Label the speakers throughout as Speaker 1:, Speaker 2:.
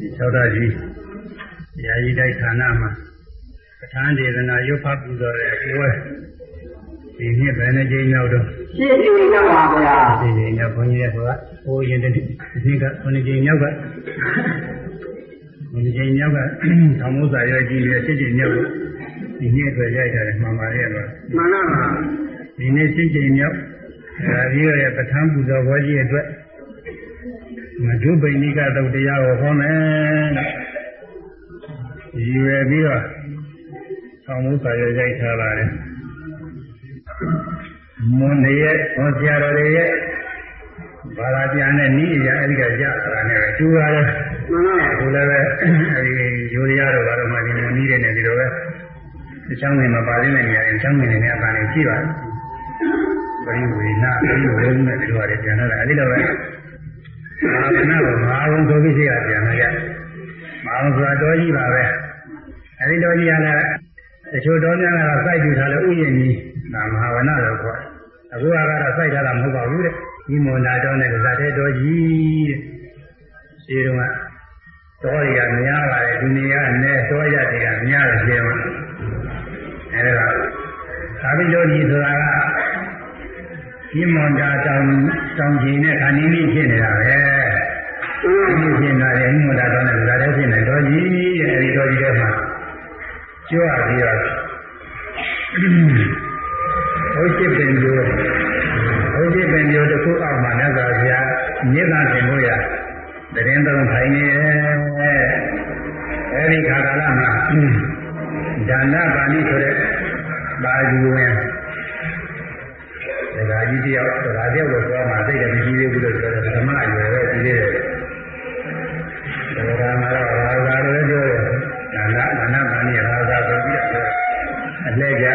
Speaker 1: ဒီသောတာကြီးရာကြီးတိုက်ဌာနမှာပဋ္ဌာန်းဒေသနာရုပ်ဖတ်ပူဇော်တဲ့ကိုယ်ဒီနှစ်ဘယ်နှကြိမ်ရောက်တော့
Speaker 2: ရှင်းရှင်းရောက်ပါဗျာ
Speaker 1: ဒီကြိမ်ရောက်ဘုန်းကြီးရဲ့ဟိုကဟိုရင်တည်းဒီကဘယ်နှကြိမ်ရောက်ကဘယ်နှကြိမ်ရောက်ကသံမိုးစာရွက်ကြီးရဲ့စစ်ကြိမ်ရောက်ဒီနှစ်အတွက်ရိုက်တာမှန်ပါရဲ့ပါ
Speaker 2: မှန်လားပါ
Speaker 1: ဒီနေ့စစ်ကြိမ်ရောက်ဒါပြီးရပဋ္ဌာန်းပူဇော်ပွဲကြီးအတွက် မဒုပိဏိကသုတ်တရားကိုဟောမယ်ရည်ရွယ်ပြီးတော့ဆောင်းမှုစာရွက်ရိုက်ထားပါတယ်မွန်တွေရဲ့ဟောဆရာတော်တွေရဲ့ဘာသာပြန်တဲ့ဤအရာအဲ့ဒီကကြတာနဲ့ကျူရတယ်
Speaker 2: မှန်လားပါ
Speaker 1: အခုလည်းပဲအဲဒီယူရီးယားတို့ဘာလို့မှဒီလိုနီးတယ်နဲ့ဒီလိုပဲအချောင်းဝင်မှာပါရင်းတဲ့နေရာအချောင်းဝင်နေတဲ့အခါလေးရှိပါတယ်ပရိဝေနပရိဝေနဲ့ဒီလိုရတယ်ပြန်လာတာအဲဒီလိုပဲ မာဝနာကိုမာဝံဆိုပြီးရှိရပြန်လာရမာဝံဆိုတာတော်ကြီးပါပဲအဲဒီတော်ကြီးကလည်းတချို့တော်များကတော့စိုက်ကြည့်ထားလဲဥယျာဉ်ကြီးဒါမဟာဝနာလို့ခေါ်အခုကတော့စိုက်ထားတာမဟုတ်ပါဘူးတဲ့ဒီမွန်နာတော်နဲ့ဇာတဲ့တော်ကြီးတဲ့ရှိတော့ကတော်ရည်ကများပါတယ်ဒီနေရာနဲ့တော်ရတွေကများတယ်ပြောအဲဒါသာဝိလောကြီးဆိုတာက ဒီမွန်တာတောင်တောင်ကြီးနဲ့ခဏင်းကြီးဖြစ်နေတာပဲဒီဖြစ်နေတာလေဒီမွန်တာတောင်နဲ့ဒါလည်းဖြစ်နေတော်ကြီးရဲ့အဲဒီတော်ကြီးထဲမှာကျွတ်ပြီးတော့ဟုတ်ရှိပင်မျိုးဟုတ်ရှိပင်မျိုးတစ်ခုအောက်မှာမြတ်စွာဘုရားမြစ်သာတင်လို့ရတရင်သုံးထိုင်နေတယ်အဲဒီခါကာလမှာဒါနပါဠိဆိုတဲ့ပါဠိဝင် ဒါကြီးတယောက်ဒါတယောက်လို့ပြောမှသိတယ်မရှိသေးဘူးလို့ပြောတယ်ဓမ္မရွယ်ပဲပြီးသေးတယ်ဒါကမှတော့ဘာသာလည်းပြောတယ်ဒါနဒါနပါဠိဘာသာဆိုပြီးတော့အလဲကြ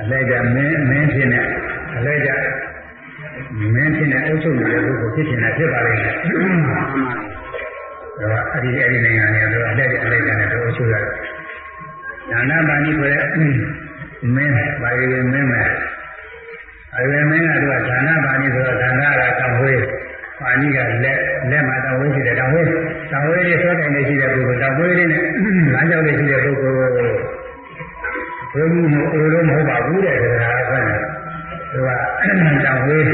Speaker 1: အလဲကြမင်းမင်းဖြစ်နေအလဲကြမင်းဖြစ်နေအုပ်ချုပ်နေတဲ့ပုဂ္ဂိုလ်ဖြစ်နေတာဖြစ်ပါလိမ့်မယ်ဒါကအဲ့ဒီအဲ့ဒီနိုင်ငံတွေကတော့အလဲကြအလဲကြနဲ့တော့အုပ်ချုပ်ရတယ်ဒါနပါဠိဆိုတဲ့မင်းပါရီမင်းမယ် အရွယ်မင်းကတော့ဒါနပါဠိဆိုတော့ဒါနကတောင်ဝေးပါဠိကလက်လက်မှာတောင်ဝေးရှိတယ်တောင်ဝေးတောင်ဝေးလေးဆွဲတိုင်နေရှိတဲ့ပုဂ္ဂိုလ်တောင်ဝေးလေးနဲ့လမ်းကြောင်းလေးရှိတဲ့ပုဂ္ဂိုလ်ဘယ်လိုမျိုးအိုလို့မဟုတ်ပါဘူးတဲ့ဒါကဆိုရင်သူကတောင်ဝေး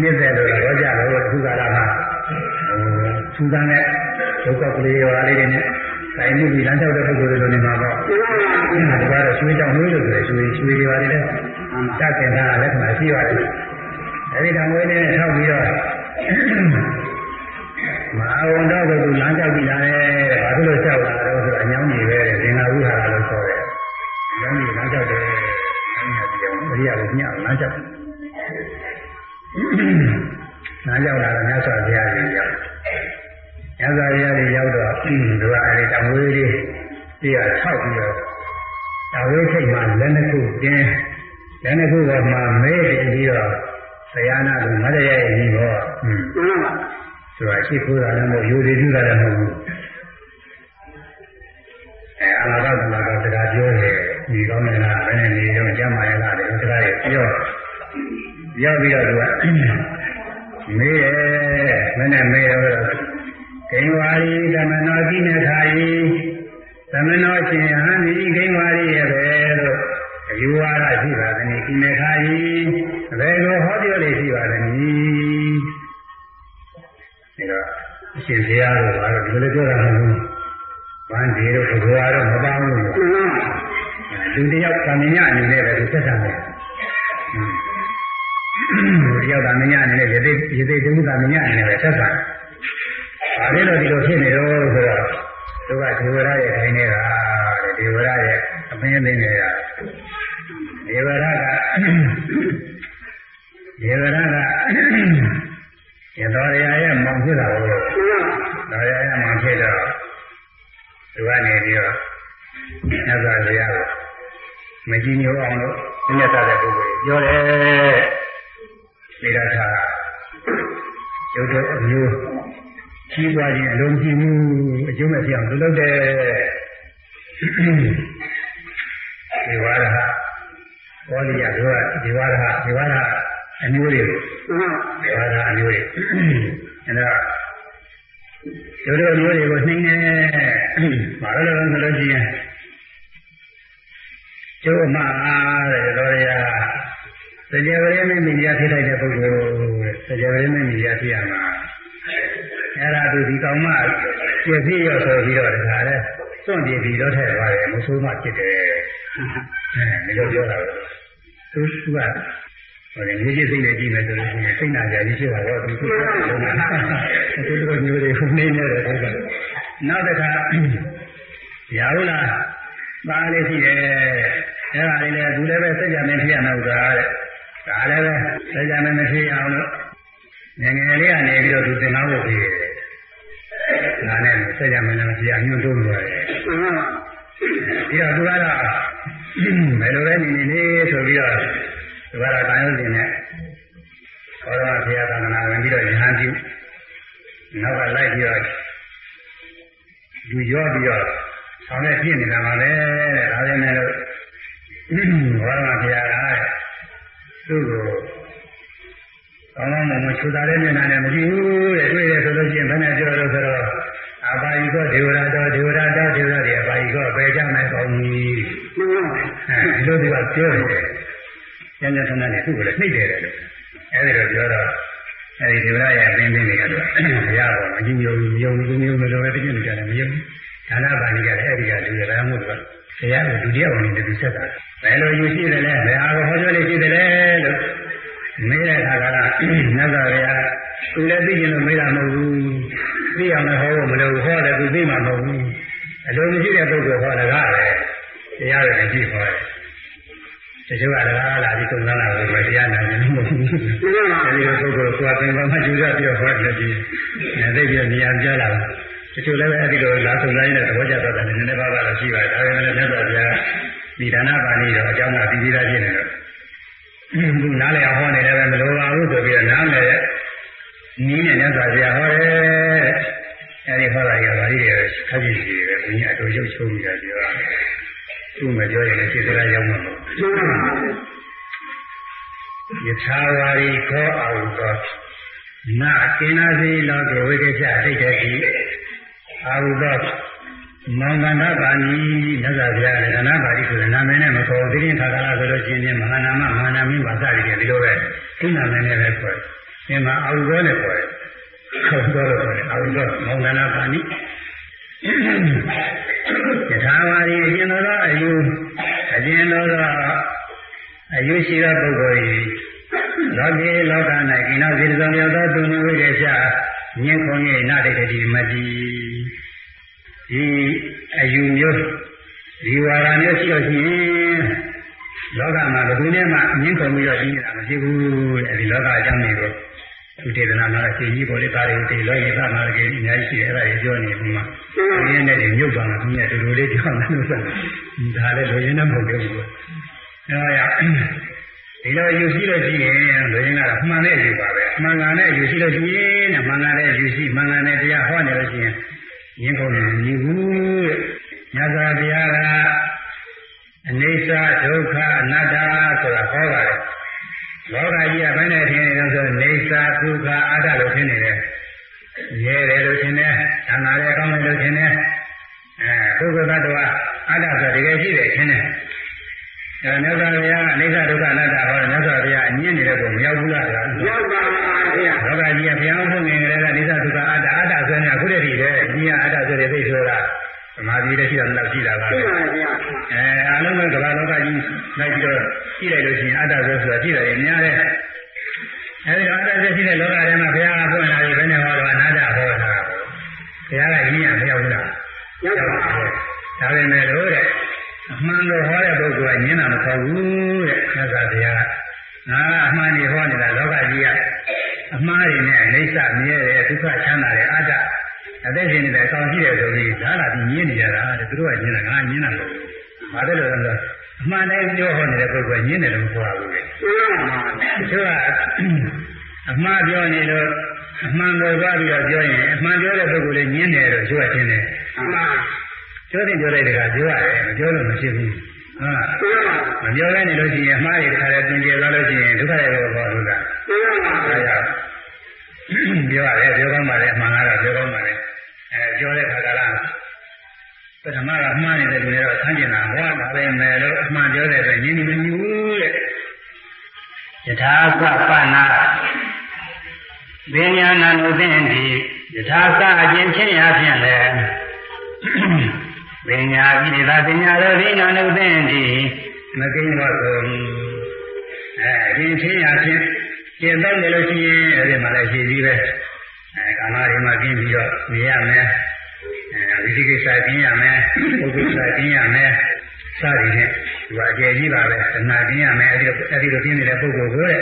Speaker 1: မြစ်တဲ့လို့တော့ကြလို့သူကလာမှာဟိုသူကနဲ့ဒုက္ခကလေးရောလေးတွေနဲ့တိုင်းမှုပြီးလမ်းလျှောက်တဲ့ပုဂ္ဂိုလ်တွေလိုနေမှာပေါ့ဒီကတော့ရွှေကြောင်ဝေးလို့ဆိုတယ်ရွှေရွှေတွေပါလေတဲ့ စသင်္ခါလက္ခဏာရှိပါတယ်အဲဒီတောင်ဝေးလေးနဲ့ထောက်ပြီးတော့မအာဝန္တော်ကသူလမ်းလျှောက်ပြီးလာတယ်ဘာလို့လဲလျှောက်လာတော့ဆိုတော့အညောင်းကြီးပဲတဲ့သင်္ဃာဝိဟာရလို့ဆိုတယ်အညောင်းကြီးလမ်းလျှောက်တယ်အင်းရပြောင်းမရိယာကိုညလမ်းလျှောက်လမ်းလျှောက်လာတော့မြတ်စွာဘုရားကြီးရောက်မြတ်စွာဘုရားကြီးရောက်တော့သူကအဲဒီတောင်ဝေးလေးတရားထောက်ပြီးတော့တောင်ဝေးထိတ်မှာလက်နှစ်ခုတင်း လက်နှစ်ခုကမှမဲတင်ပြီးတော့ဆရာနာကမရရဲ့ညီတော့อืม
Speaker 2: မှန်လားပါ
Speaker 1: ဆိုတာရှိခိုးတာလည်းမဟုတ်ယူရည်ပြုတာလည်းမဟုတ်ဘူးအဲအနာဂတ်မှာတော့တရားပြောတယ်ဒီကောင်းမလားဘယ်နဲ့နေတော့ကျမ်းမာရလားတဲ့တရားတွေပြောရောက်ပြီးတော့သူကမေးတယ်မနဲ့မေးတော့ဂိင်ဝါရီသမနောတိနေခါယီသမနောရှင်ဟန်ဒီဂိင်ဝါရီရဲ့ပဲလို့အ ယူဝါဒရှိပါသနည်းကိနေခါယီဘယ်လိုဟောပြောလေရှိပါသနည်းဒါတော့အရှင်ဘုရားတို့ကတော့ဒီလိုပြောတာမဟုတ်ဘူး။ဗန်းဒီတို့ဘုရားတို့မပေါင်းဘူး
Speaker 2: မှန်လားပါ။
Speaker 1: လူတယောက်ကမညအနေနဲ့ပဲသူသက်တာပဲ။လူတယောက်ကမညအနေနဲ့ရသေးရသေးတုံးကမညအနေနဲ့ပဲသက်တာ။ဘာလို့ဒီလိုဖြစ်နေတော့ဆိုတော့သူကဒေဝရရဲ့ခိုင်းနေတာတဲ့ဒေဝရရဲ့အမင်းသိနေတာ ဒေဝရကဒေဝရကရတော်ရရဲ့မောင်ဖြစ်တာကို
Speaker 2: မှန်လား
Speaker 1: တော်ရရမှဖြစ်တော့သူကနေပြီးတော့ညဇာရရကိုမကြည်ညိုအောင်လို့ညက်တဲ့ပုဂ္ဂိုလ်ပြောတယ်လေဒါသာရုပ်တော့အမျိုးကြီးပွားခြင်းအလုံးကြီးမှုအကျိုးမဲ့ဖြစ်အောင်လုပ်တယ်ဒီဝါရဟ ဘောလိယတို့ကဒီဝါရဟဒီဝါရဟအမျိုးတွေကို
Speaker 2: မှန်လား
Speaker 1: ဒီဝါရဟအမျိုးတွေအဲဒါကျိုးတို့မျိုးတွေကိုနှိမ့်နေဘာလို့လဲဆိုလို့ရှိရင်ကျိုးမှာတဲ့တော်ရစကြဝဠာမင်းမိရဖြစ်လိုက်တဲ့ပုဂ္ဂိုလ်စကြဝဠာမင်းမိရဖြစ်ရမှာအဲ့ဒါသူဒီကောင်မှပြည့်ပြည့်ရောဆိုပြီးတော့တခါလဲ စွန့်ပြေပြီးတော့ထည့်သွားတယ်မဆိုးမှဖြစ်တယ်အဲဒီလိုပြောတာသူသူကဟိုလေမြေကြီးစိတ်နဲ့ကြည့်မယ်ဆိုလို့ရှိရင်စိတ်နာကြကြီးဖြစ်တာတော့သူကသူတို့မျိုးတွေခုနေနေတယ်ဟုတ်ကဲ့နောက်တစ်ခါရာဟုလားပါလေးရှိတယ်အဲ့ဒါလေးလည်းသူလည်းပဲစိတ်ကြမင်းဖြစ်ရမှာဥစ္စာတဲ့ဒါလည်းပဲစိတ်ကြမင်းမဖြစ်အောင်လို့ငယ်ငယ်လေးကနေပြီးတော့သူသင်္ကားဖို့ပြီးတယ် ငါနဲ့စိတ်ကြမင်းလည်းဖြစ်အောင်ညွှန်တိုးလို့ရတယ်ပြီးတော့သူကတော့ဘယ်လိုလဲနေနေနေဆိုပြီးတော့သူကတော့တာယုတ်တင်နဲ့ဘောရမဖေယသာသနာဝင်ပြီးတော့ယဟန်ပြုနောက်ကလိုက်ပြီးတော့လူရောပြီးတော့ဆောင်တဲ့ပြည့်နေတာပါပဲတဲ့ဒါပေမဲ့လို့ဘောရမဖေယကသူ့ကိုကောင်းကောင်းမွန်မွန်ချူတာတဲ့မျက်နှာနဲ့မရှိဘူးတဲ့တွေ့ရဆိုလို့ရှိရင်ဘယ်နဲ့ပြောလို့ဆိုတော့ အပါယိကောဒေဝရတော်ဒေဝရတော်ဒေဝရတွေအပါယိကောပယ်ကြမယ်ကောင်းကြီးအဲဒီလိုဒီကပြောတယ်ကျန်တဲ့ဆန္ဒနဲ့သူ့ကိုလည်းနှိမ့်တယ်တယ်လို့အဲဒီတော့ပြောတော့အဲဒီဒေဝရရဲ့အင်းသိနေကတော့ဘုရားတော်မကြည့်မြုံမြုံသူမျိုးမလိုပဲတကယ်ကြတယ်မယုံဒါနပါဠိကလည်းအဲဒီကလူရတာမို့လို့ဘုရားကဒုတိယဝင်နေတူဆက်တာဘယ်လိုယူရှိတယ်လဲဘယ်အားကိုဟောပြောနေရှိတယ်လဲလို့မေးတဲ့အခါကမြတ်စွာဘုရားသူလည်းသိရင်လို့မေးတာမဟုတ်ဘူး သိအောင်လည်းဟောဖို့မလိုဘူးဟောတယ်သူသိမှာမဟုတ်ဘူးအလိုမရှိတဲ့ပုဂ္ဂိုလ်ဟောတကားပဲတရားတွေကြည့်ဟောတယ်တချို့ကလည်းလာပြီးသုံးသပ်လာလို့ပဲတရားနာနေလို့မဟုတ်ဘူးအဲဒီလိုပုဂ္ဂိုလ်ကိုယ်ကသင်္ကန်းမှကျူရပြီးဟောတယ်ကြည့်နေသိပြီးနေရာပြလာတာတချို့လည်းပဲအဲဒီလိုလာဆုံးလိုက်တဲ့သဘောကျတော့တယ်နည်းနည်းပါးပါးတော့ရှိပါတယ်ဒါပေမဲ့လည်းမြတ်စွာဘုရားဒီဒါနပါဠိတော့အကြောင်းကပြီးပြီးသားဖြစ်နေတော့သူနားလည်အောင်ဟောနေတယ်ပဲမလိုပါဘူးဆိုပြီးတော့နားလည် နည်းနဲ့မြတ်စွာဘုရားဟောတယ်အဲဒီဟောတာကဘာကြီးတွေခက်ကြည့်ကြည့်ပဲဘုရားအတူရုပ်ချုံပြီးတော့ပြောတာသူ့မပြောရင်လည်းစိတ်ကလေးရောက်မှာမဟုတ်ဘူးယထာဝါရီခောအောင်တော့နာကိနာစီလောကေဝိကေချအတိတ်တည်းအာဟုသောမောင်ကန္တပါဏီမြတ်စွာဘုရားလည်းကဏပါဠိဆိုတဲ့နာမည်နဲ့မခေါ်သိရင်ခါကလာဆိုလို့ရှိရင်မဟာနာမမဟာနာမင်းပါစရည်ဒီလိုပဲဒီနာမည်နဲ့ပဲခေါ်တယ်။ ဒီမှာအာဟုသောနဲ့ခေါ်တယ်။ခေါ်တော့ခေါ်တယ်အာဟုသောမောင်ကန္တပါဏိယထာဝါရီအရှင်သောအယူအရှင်သောအယူရှိသောပုဂ္ဂိုလ်၏လောကေလောက၌ကိနောစေတသောရောက်သောသူမျိုးဝိကေချညင်ခုံ၏နာတိတတိမတိဒီအယူမျိုးဒီဝါဒမျိုးရှိလို့ရှိရင်လောကမှာဘယ်သူနဲ့မှညင်ခုံပြီးတော့ကြီးနေတာမရှိဘူးတဲ့ဒီလောကအကြောင်းတွေကို သူတေသနာမှာရှင်းကြီးပေါ်လေကာရီတေလောရိသနာကေအများကြီးရှိတယ်အဲ့ဒါကြီးပြောနေပြီမှာဒီနေ့နဲ့ညုတ်သွားတာသူနဲ့တူတူလေးပြောနေလို့ဆိုတာဒါလည်းလိုရင်းနဲ့မဟုတ်ဘူးကွာအဲ့ဒါဒီလိုယူရှိလို့ရှိရင်လူရင်းကတော့မှန်တဲ့အယူပါပဲမှန်ကန်တဲ့အယူရှိလို့ရှိရင်တဲ့မှန်ကန်တဲ့အယူရှိမှန်ကန်တဲ့တရားဟောနေလို့ရှိရင်ရင်းကုန်နေမြည်ဘူးတဲ့ညဇာတရားကအနေစာဒုက္ခအနတ္တဆိုတာဟောပါတယ် လောကကြီးကဘယ်နဲ့ထင်နေလဲဆိုနေစာဒုက္ခအတ္တလို့ထင်နေတယ်ရဲတယ်လို့ထင်တယ်သံဃာလည်းကောင်းတယ်လို့ထင်တယ်အဲပုဂ္ဂိုလ်တ attva အတ္တဆိုတကယ်ရှိတယ်ထင်တယ်အဲမြတ်စွာဘုရားအိဋ္ဌဒုက္ခအနတ္တဟောတယ်မြတ်စွာဘုရားအညင်းနေတဲ့ကိုမရောက်ဘူးလားဗျာ
Speaker 2: ရောက်ပါပါဗျာ
Speaker 1: လောကကြီးကဘုရားဟုတ်ငင်ကြတဲ့အိဋ္ဌဒုက္ခအတ္တအတ္တဆိုနေအခုတည်းတည်းပဲဒီကအတ္တဆိုတဲ့သိဆိုတာသမာဓိလည်းရှိတာမလားရှိတာပါ
Speaker 2: ရှိပါဗျာ
Speaker 1: အဲအလုံးစုံကမ္ဘာလောကကြီးလိုက်ပြီးတော့ ကြည့်လိုက်လို့ရှိရင်အတ္တဆိုဆိုတာရှိတယ်များတယ်အဲဒီတော့အတ္တဆိုရှိတဲ့လောကထဲမှာဘုရားကဖွင့်လာပြီးဘယ်နဲ့ဟောတော့အနာတ္တဟောတာဘုရားကရင်းရမရောက်ဘူးလား
Speaker 2: ရောက်ပါပါ
Speaker 1: ဒါပေမဲ့လို့တဲ့အမှန်ကိုဟောတဲ့ပုဂ္ဂိုလ်ကညင်းတာမခေါ်ဘူးတဲ့မြတ်စွာဘုရားငါအမှန်ကြီးဟောနေတာလောကကြီးကအမှားတွေနဲ့အိဋ္ဌမြဲတယ်ဒုက္ခချမ်းသာတယ်အတ္တအသက်ရှင်နေတယ်ကောင်းရှိတယ်ဆိုပြီးဒါလာပြီးညင်းနေကြတာတဲ့သူတို့ကညင်းတာငါညင်းတာလို့ဘာတယ်လို့လဲဆို အမှန်တိုင်းပြောဟောနေတဲ့ပုဂ္ဂိုလ်ကညင်းတယ်လို့မခေါ်ဘူးလေ
Speaker 2: မှန်ပါပါ
Speaker 1: တချို့ကအမှားပြောနေလို့အမှန်ကိုသွားပြီးတော့ပြောရင်အမှန်ပြောတဲ့ပုဂ္ဂိုလ်လေးညင်းတယ်လို့ပြောတင်တယ်
Speaker 2: မှန်
Speaker 1: ပြောတယ်ပြောလိုက်တကပြောရတယ်မပြောလို့မရှိဘူးဟာမပြောလိုက်နေလို့ရှိရင်အမှားတွေတခါလဲပြင်ပြသွားလို့ရှိရင်ဒုက္ခတွေပေါ်ပေါ်လို့လား
Speaker 2: မှန်ပါပါ
Speaker 1: ပြောရတယ်ပြောကောင်းပါလေအမှန်ကတော့ပြောကောင်းပါလေအဲပ ထမကမှားနေတဲ့လူတွေတော့ဆန်းကျင်တာဟောဒါပဲမယ်လို့အမှန်ပြောတဲ့အတွက်ရင်းနေမမြူးတဲ့ယထာသပနာပညာနာနုသင်တိယထာသအကျင့်ချင်းရာဖြင့်လည်းပညာကိလေသာပညာရောဒိနာနုသင်တိမကိန်းဝတ်ကုန်အဲအကျင့်ချင်းရာဖြင့်ကျင့်သုံးတယ်လို့ရှိရင်အဲဒီမှာလည်းရှိပြီးပဲအဲကာမတွေမှာပြီးပြီးတော့နေရမယ် အဲဒီကိစ္စကျင်းရမယ်ပုဂ္ဂိုလ်စာကျင်းရမယ်စသည်ဖြင့်ဒီအကျယ်ကြီးပါပဲသနာကျင်းရမယ်အဲဒီအဲဒီလိုကျင်းနေတဲ့ပုဂ္ဂိုလ်ကိုတဲ့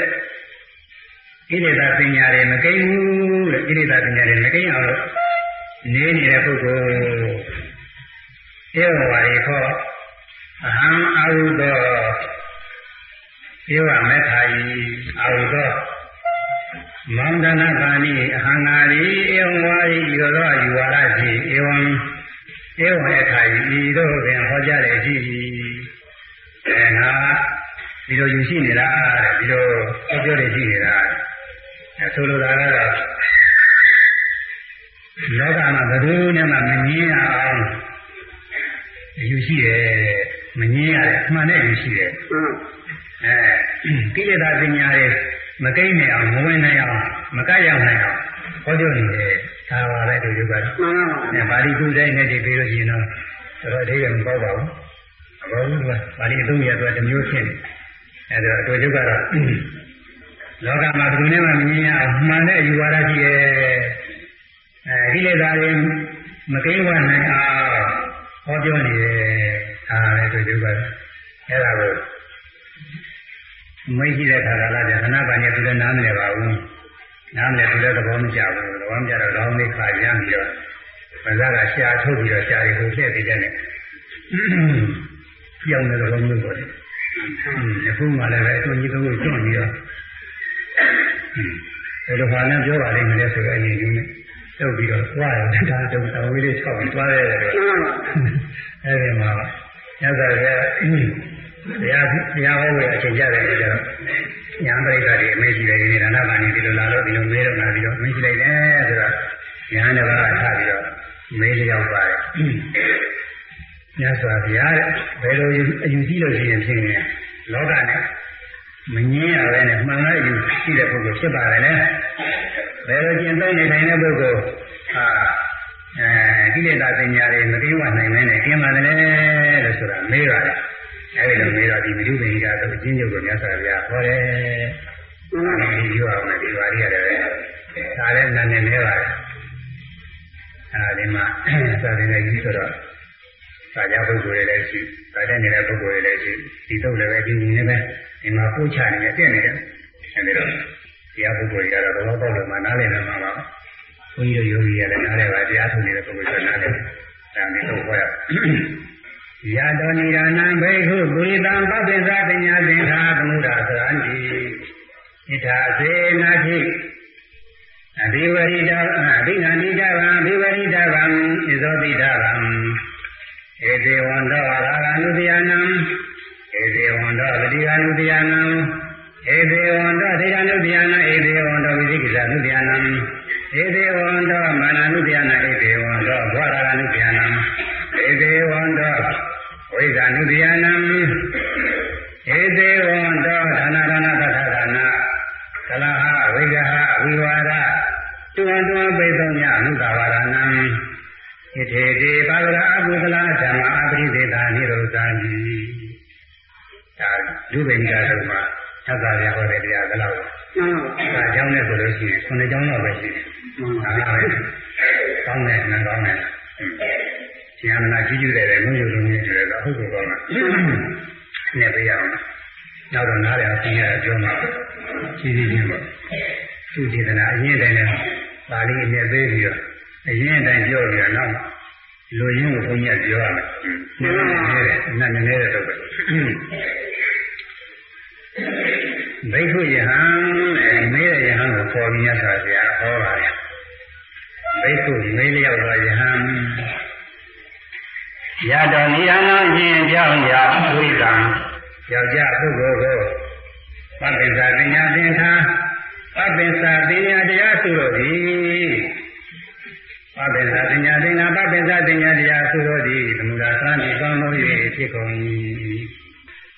Speaker 1: ကိလေသာပညာတွေမကိန်းဘူးတဲ့ကိလေသာပညာတွေမကိန်းအောင်လို့နေနေတဲ့ပုဂ္ဂိုလ်ဧဝဝါရီခောအဟံအာဟုသောဧဝမေထာယီအာဟုသော မောင်ဒနာကာနိအဟံငါရီဧဝဝါရီဤသောယူဝါဒရှိဧဝံဧဝမေထာယီဤသို့ပင်ဟောကြားတယ်ရှိအဲငါဒီလိုယူရှိနေတာတဲ့ဒီလိုဟောပြောတယ်ရှိနေတာအဲဆိုလိုတာကတော့လောကမှာဘယ်သူနဲ့မှမငင်းအောင်ယူရှိတယ်မငင်းရတယ်အမှန်နဲ့ယူရှိတယ်အဲကိလေသာပညာတွေ မကိမ့်နိုင်အောင်မဝင်နိုင်အောင်မကရနိုင်အောင်ဟောပြောနေတယ်ဒါပါပဲတို့ယူပါတော့အဲပါဠိကုတိုင်းနဲ့ဒီပြီးလို့ရှိရင်တော့တော်တော်အသေးကမပေါ့ပါဘူးအဘောဘူးကပါဠိအသုံးရတော့တစ်မျိုးဖြစ်နေအဲဒါတို့ယူကတော့လောကမှာဘယ်သူနဲ့မှမငြင်းရအောင်မှန်တဲ့ယူဝါဒရှိရဲ့အဲဒီလေသာတွေမကိန်းဝနိုင်အောင်ဟောပြောနေတယ်ဒါလည်းတို့ယူကတော့အဲဒါကို မရှိတဲ့ခါကလာကြခဏပါနေသူလည်းနားမလည်ပါဘူးနားမလည်သူလည်းသဘောမကျဘူးသဘောမကျတော့လောင်းလေးခါရမ်းပြီးတော့ဗဇာကရှာထုတ်ပြီးတော့ရှာရီကိုထည့်ပေးတယ်နဲ့ပြောင်းတဲ့သဘောမျိုးပေါ့လေအခုမှလည်းပဲအတူကြီးသုံးကိုကျွန့်ပြီးတော့အဲလိုဟာနဲ့ပြောပါလိမ့်မယ်ဆိုတော့အရင်ကနဲ့တုပ်ပြီးတော့သွားရတယ်ဒါတုံတော်ဝေးလေး၆ပြီးသွားရတယ်အဲဒီမှာညဇာက တရားတရားဟောဝေအချိန်ကြတဲ့အခါကျတော့ညာပရိသတ်တွေအမေရှိတယ်ဒီနေ့ဒါနပါနေဒီလိုလာလို့ဒီလိုမေးတော့လာပြီးတော့အမေရှိလိုက်တယ်ဆိုတော့ညာတစ်ပါးထပြီးတော့မေးလျောက်ပါတယ်မြတ်စွာဘုရားဘယ်လိုအယူကြည့်လို့ရှိရင်ဖြစ်နေလောကနဲ့မငင်းရပဲနဲ့မှန်လားယူရှိတဲ့ပုဂ္ဂိုလ်ဖြစ်ပါတယ်လေဘယ်လိုကျင့်သုံးနေနိုင်တဲ့ပုဂ္ဂိုလ်ဟာအဲကိလေသာပညာတွေမသိဝနိုင်မဲနဲ့ကျင်းပါတယ်လို့ဆိုတာမေးပါတယ် အဲဒီလိုမေးတော့ဒီမလူပင်ကြီးကတော့အချင်းချုပ်ကိုမြတ်စွာဘုရားဟောတယ်။ဒီပြောအောင်ဒီပါရီရတယ်။ဒါလည်းနာနေနေပါတယ်။အဲဒီမှာသာသနာကြီးဆိုတော့သာကြပုဂ္ဂိုလ်တွေလည်းရှိသာတဲ့နေတဲ့ပုဂ္ဂိုလ်တွေလည်းရှိဒီတော့လည်းပဲဒီနည်းနဲ့ပဲဒီမှာပို့ချနေတက်နေတယ်။အဲဒီတော့တရားပုဂ္ဂိုလ်တွေကတော့ဘောပေါက်လို့မှနားလည်နေမှာပါ။ဘုန်းကြီးတို့ယောဂီရလည်းနားလည်ပါတရားထုနေတဲ့ပုဂ္ဂိုလ်တွေနားလည်တယ်။ဒါမျိုးတော့ဟောရ ယတောနိရဏံဘိဟုပုရိတံသဗ္ဗေသတညာသင်္ခါသမုဒ္ဒါသရဏိဣဒ္ဓစေနာတိအဘိဝရိတအဘိနာနိတဗံအဘိဝရိတဗံဣဇောတိတဗံဧတေဝန္တောရာဂာနုတယနံဧတေဝန္တောပတိယနုတယနံဧတေဝန္တောသေဒနုတယနံဧတေဝန္တောဝိသိကိသနုတယနံဧတေဝန္တောမာနနုတယနံဧတေဝန္တောဘောရာနုတယနံဧတေဝန္တော ဝိဇာနုတယနံဧတေဝံတောဒါနဒါနသတ္ထဒါနသလဟဝိဂဟဝိဝါဒတုဝံတုဝံပိသုံညအနုသာဝရဏံဣထေတိပါဒရာအကုသလဓမ္မအပရိသေသာနိရောဓာနိဒါလူပင်ကြတော့မှာသစ္စာရဟောတဲ့တရားကလောက်ဒါကြောင်းနဲ့ဆိုလို့ရှိရင်ခုနှစ်ကြောင်းတော့ပဲရှိတယ်ဒါကပဲကောင်းတယ်နှကောင်းတယ် ဉာဏ်နာကြည့်ကြတယ်လည်းငုံရုံလုံးကြီးတယ်တော့ဟုတ်ကောင်းလားနဲ့ပြရအောင်နောက်တော့နားရအောင်ပြင်ရပြောမှာကြီးကြီးချင်းပေါ့သူစေတနာအရင်တိုင်းနဲ့ပါဠိအနဲ့ပေးပြီးတော့အရင်တိုင်းပြောပြီးတော့နောက်လူရင်းကိုဘုန်းကြီးပြောရမယ်နည်းနည်းနည်းတယ်နာမည်နည်းတဲ့တော့ပဲဘိက္ခုယဟံမေးတဲ့ယဟံကိုပေါ်ပြီးရတာဆရာဟောပါတယ်ဘိက္ခုမေးလျောက်တော့ယဟံ ရတော်နိရဏရှင်ကြောင့်ရာဝိကံယောက်ျားပုဂ္ဂိုလ်ကိုပပ္ပိစာပညာသင်္ခါပပ္ပိစာပညာတရားစုလို့သည်ပပ္ပိစာပညာသင်္ခါပပ္ပိစာပညာတရားစုလို့သည်သမုဒ္ဒဖြစ်ကုန်၏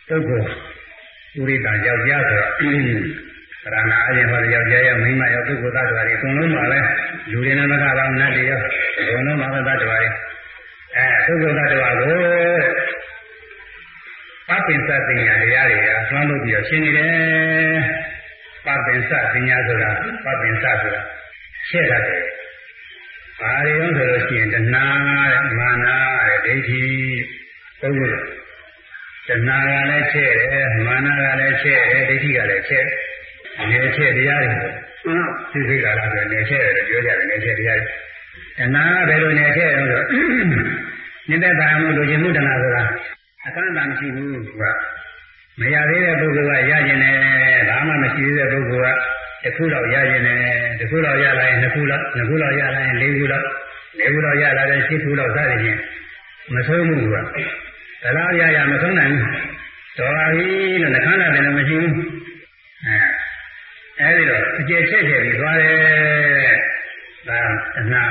Speaker 1: ပုဂ္ဂိုလ်ဥရိတာယောက်ျားဆိုတော့ရဏအရင်ဟောယောက်ျားရောမိန်းမရောပုဂ္ဂိုလ်သတ္တဝါတွေအကုန်လုံးပါပဲလူတွေနဲ့မကပါဘူးနတ်တွေရောအကုန်လုံးပါပဲသတ္တဝါတွေ အဲပုဂ္ဂိုလ်သတ္တဝါကိုပပင်စသင်ညာတရားတွေကသွမ်းလို့ပြီးတော့ရှင်းနေတယ်ပပင်စသင်ညာဆိုတာပပင်စဆိုတာရှင်းရတယ်ဘာတွေရောဆိုလို့ရှိရင်တဏှာတဲ့မာနတဲ့ဒိဋ္ဌိပုဂ္ဂိုလ်တဏှာကလည်းချဲ့တယ်မာနကလည်းချဲ့တယ်ဒိဋ္ဌိကလည်းချဲ့နေချဲ့တရားတွေသိသိကာလဆိုနေချဲ့တယ်ပြောကြတယ်နေချဲ့တရားတွေ တဏှာဘယ်လိုနေချဲ့လဲဆိုနေတဲ့တာမှုလိုချင်မှုတဏှာဆိုတာအခမ်းအနားမရှိဘူးသူကမရသေးတဲ့ပုဂ္ဂိုလ်ကရကျင်တယ်ဘာမှမရှိသေးတဲ့ပုဂ္ဂိုလ်ကတစ်ခုတော့ရကျင်တယ်တစ်ခုတော့ရလာရင်နှစ်ခုလောက်နှစ်ခုလောက်ရလာရင်လေးခုလောက်လေးခုလောက်ရလာရင်ရှစ်ခုလောက်စသဖြင့်မဆုံးဘူးကသလားရရမဆုံးနိုင်ဘူးတော်ပါပြီလို့နှခမ်းလာတယ်လည်းမရှိဘူးအဲအဲဒီတော့အကျယ်ချက်ချက်ပြီးသွားတယ် ဒါအနာ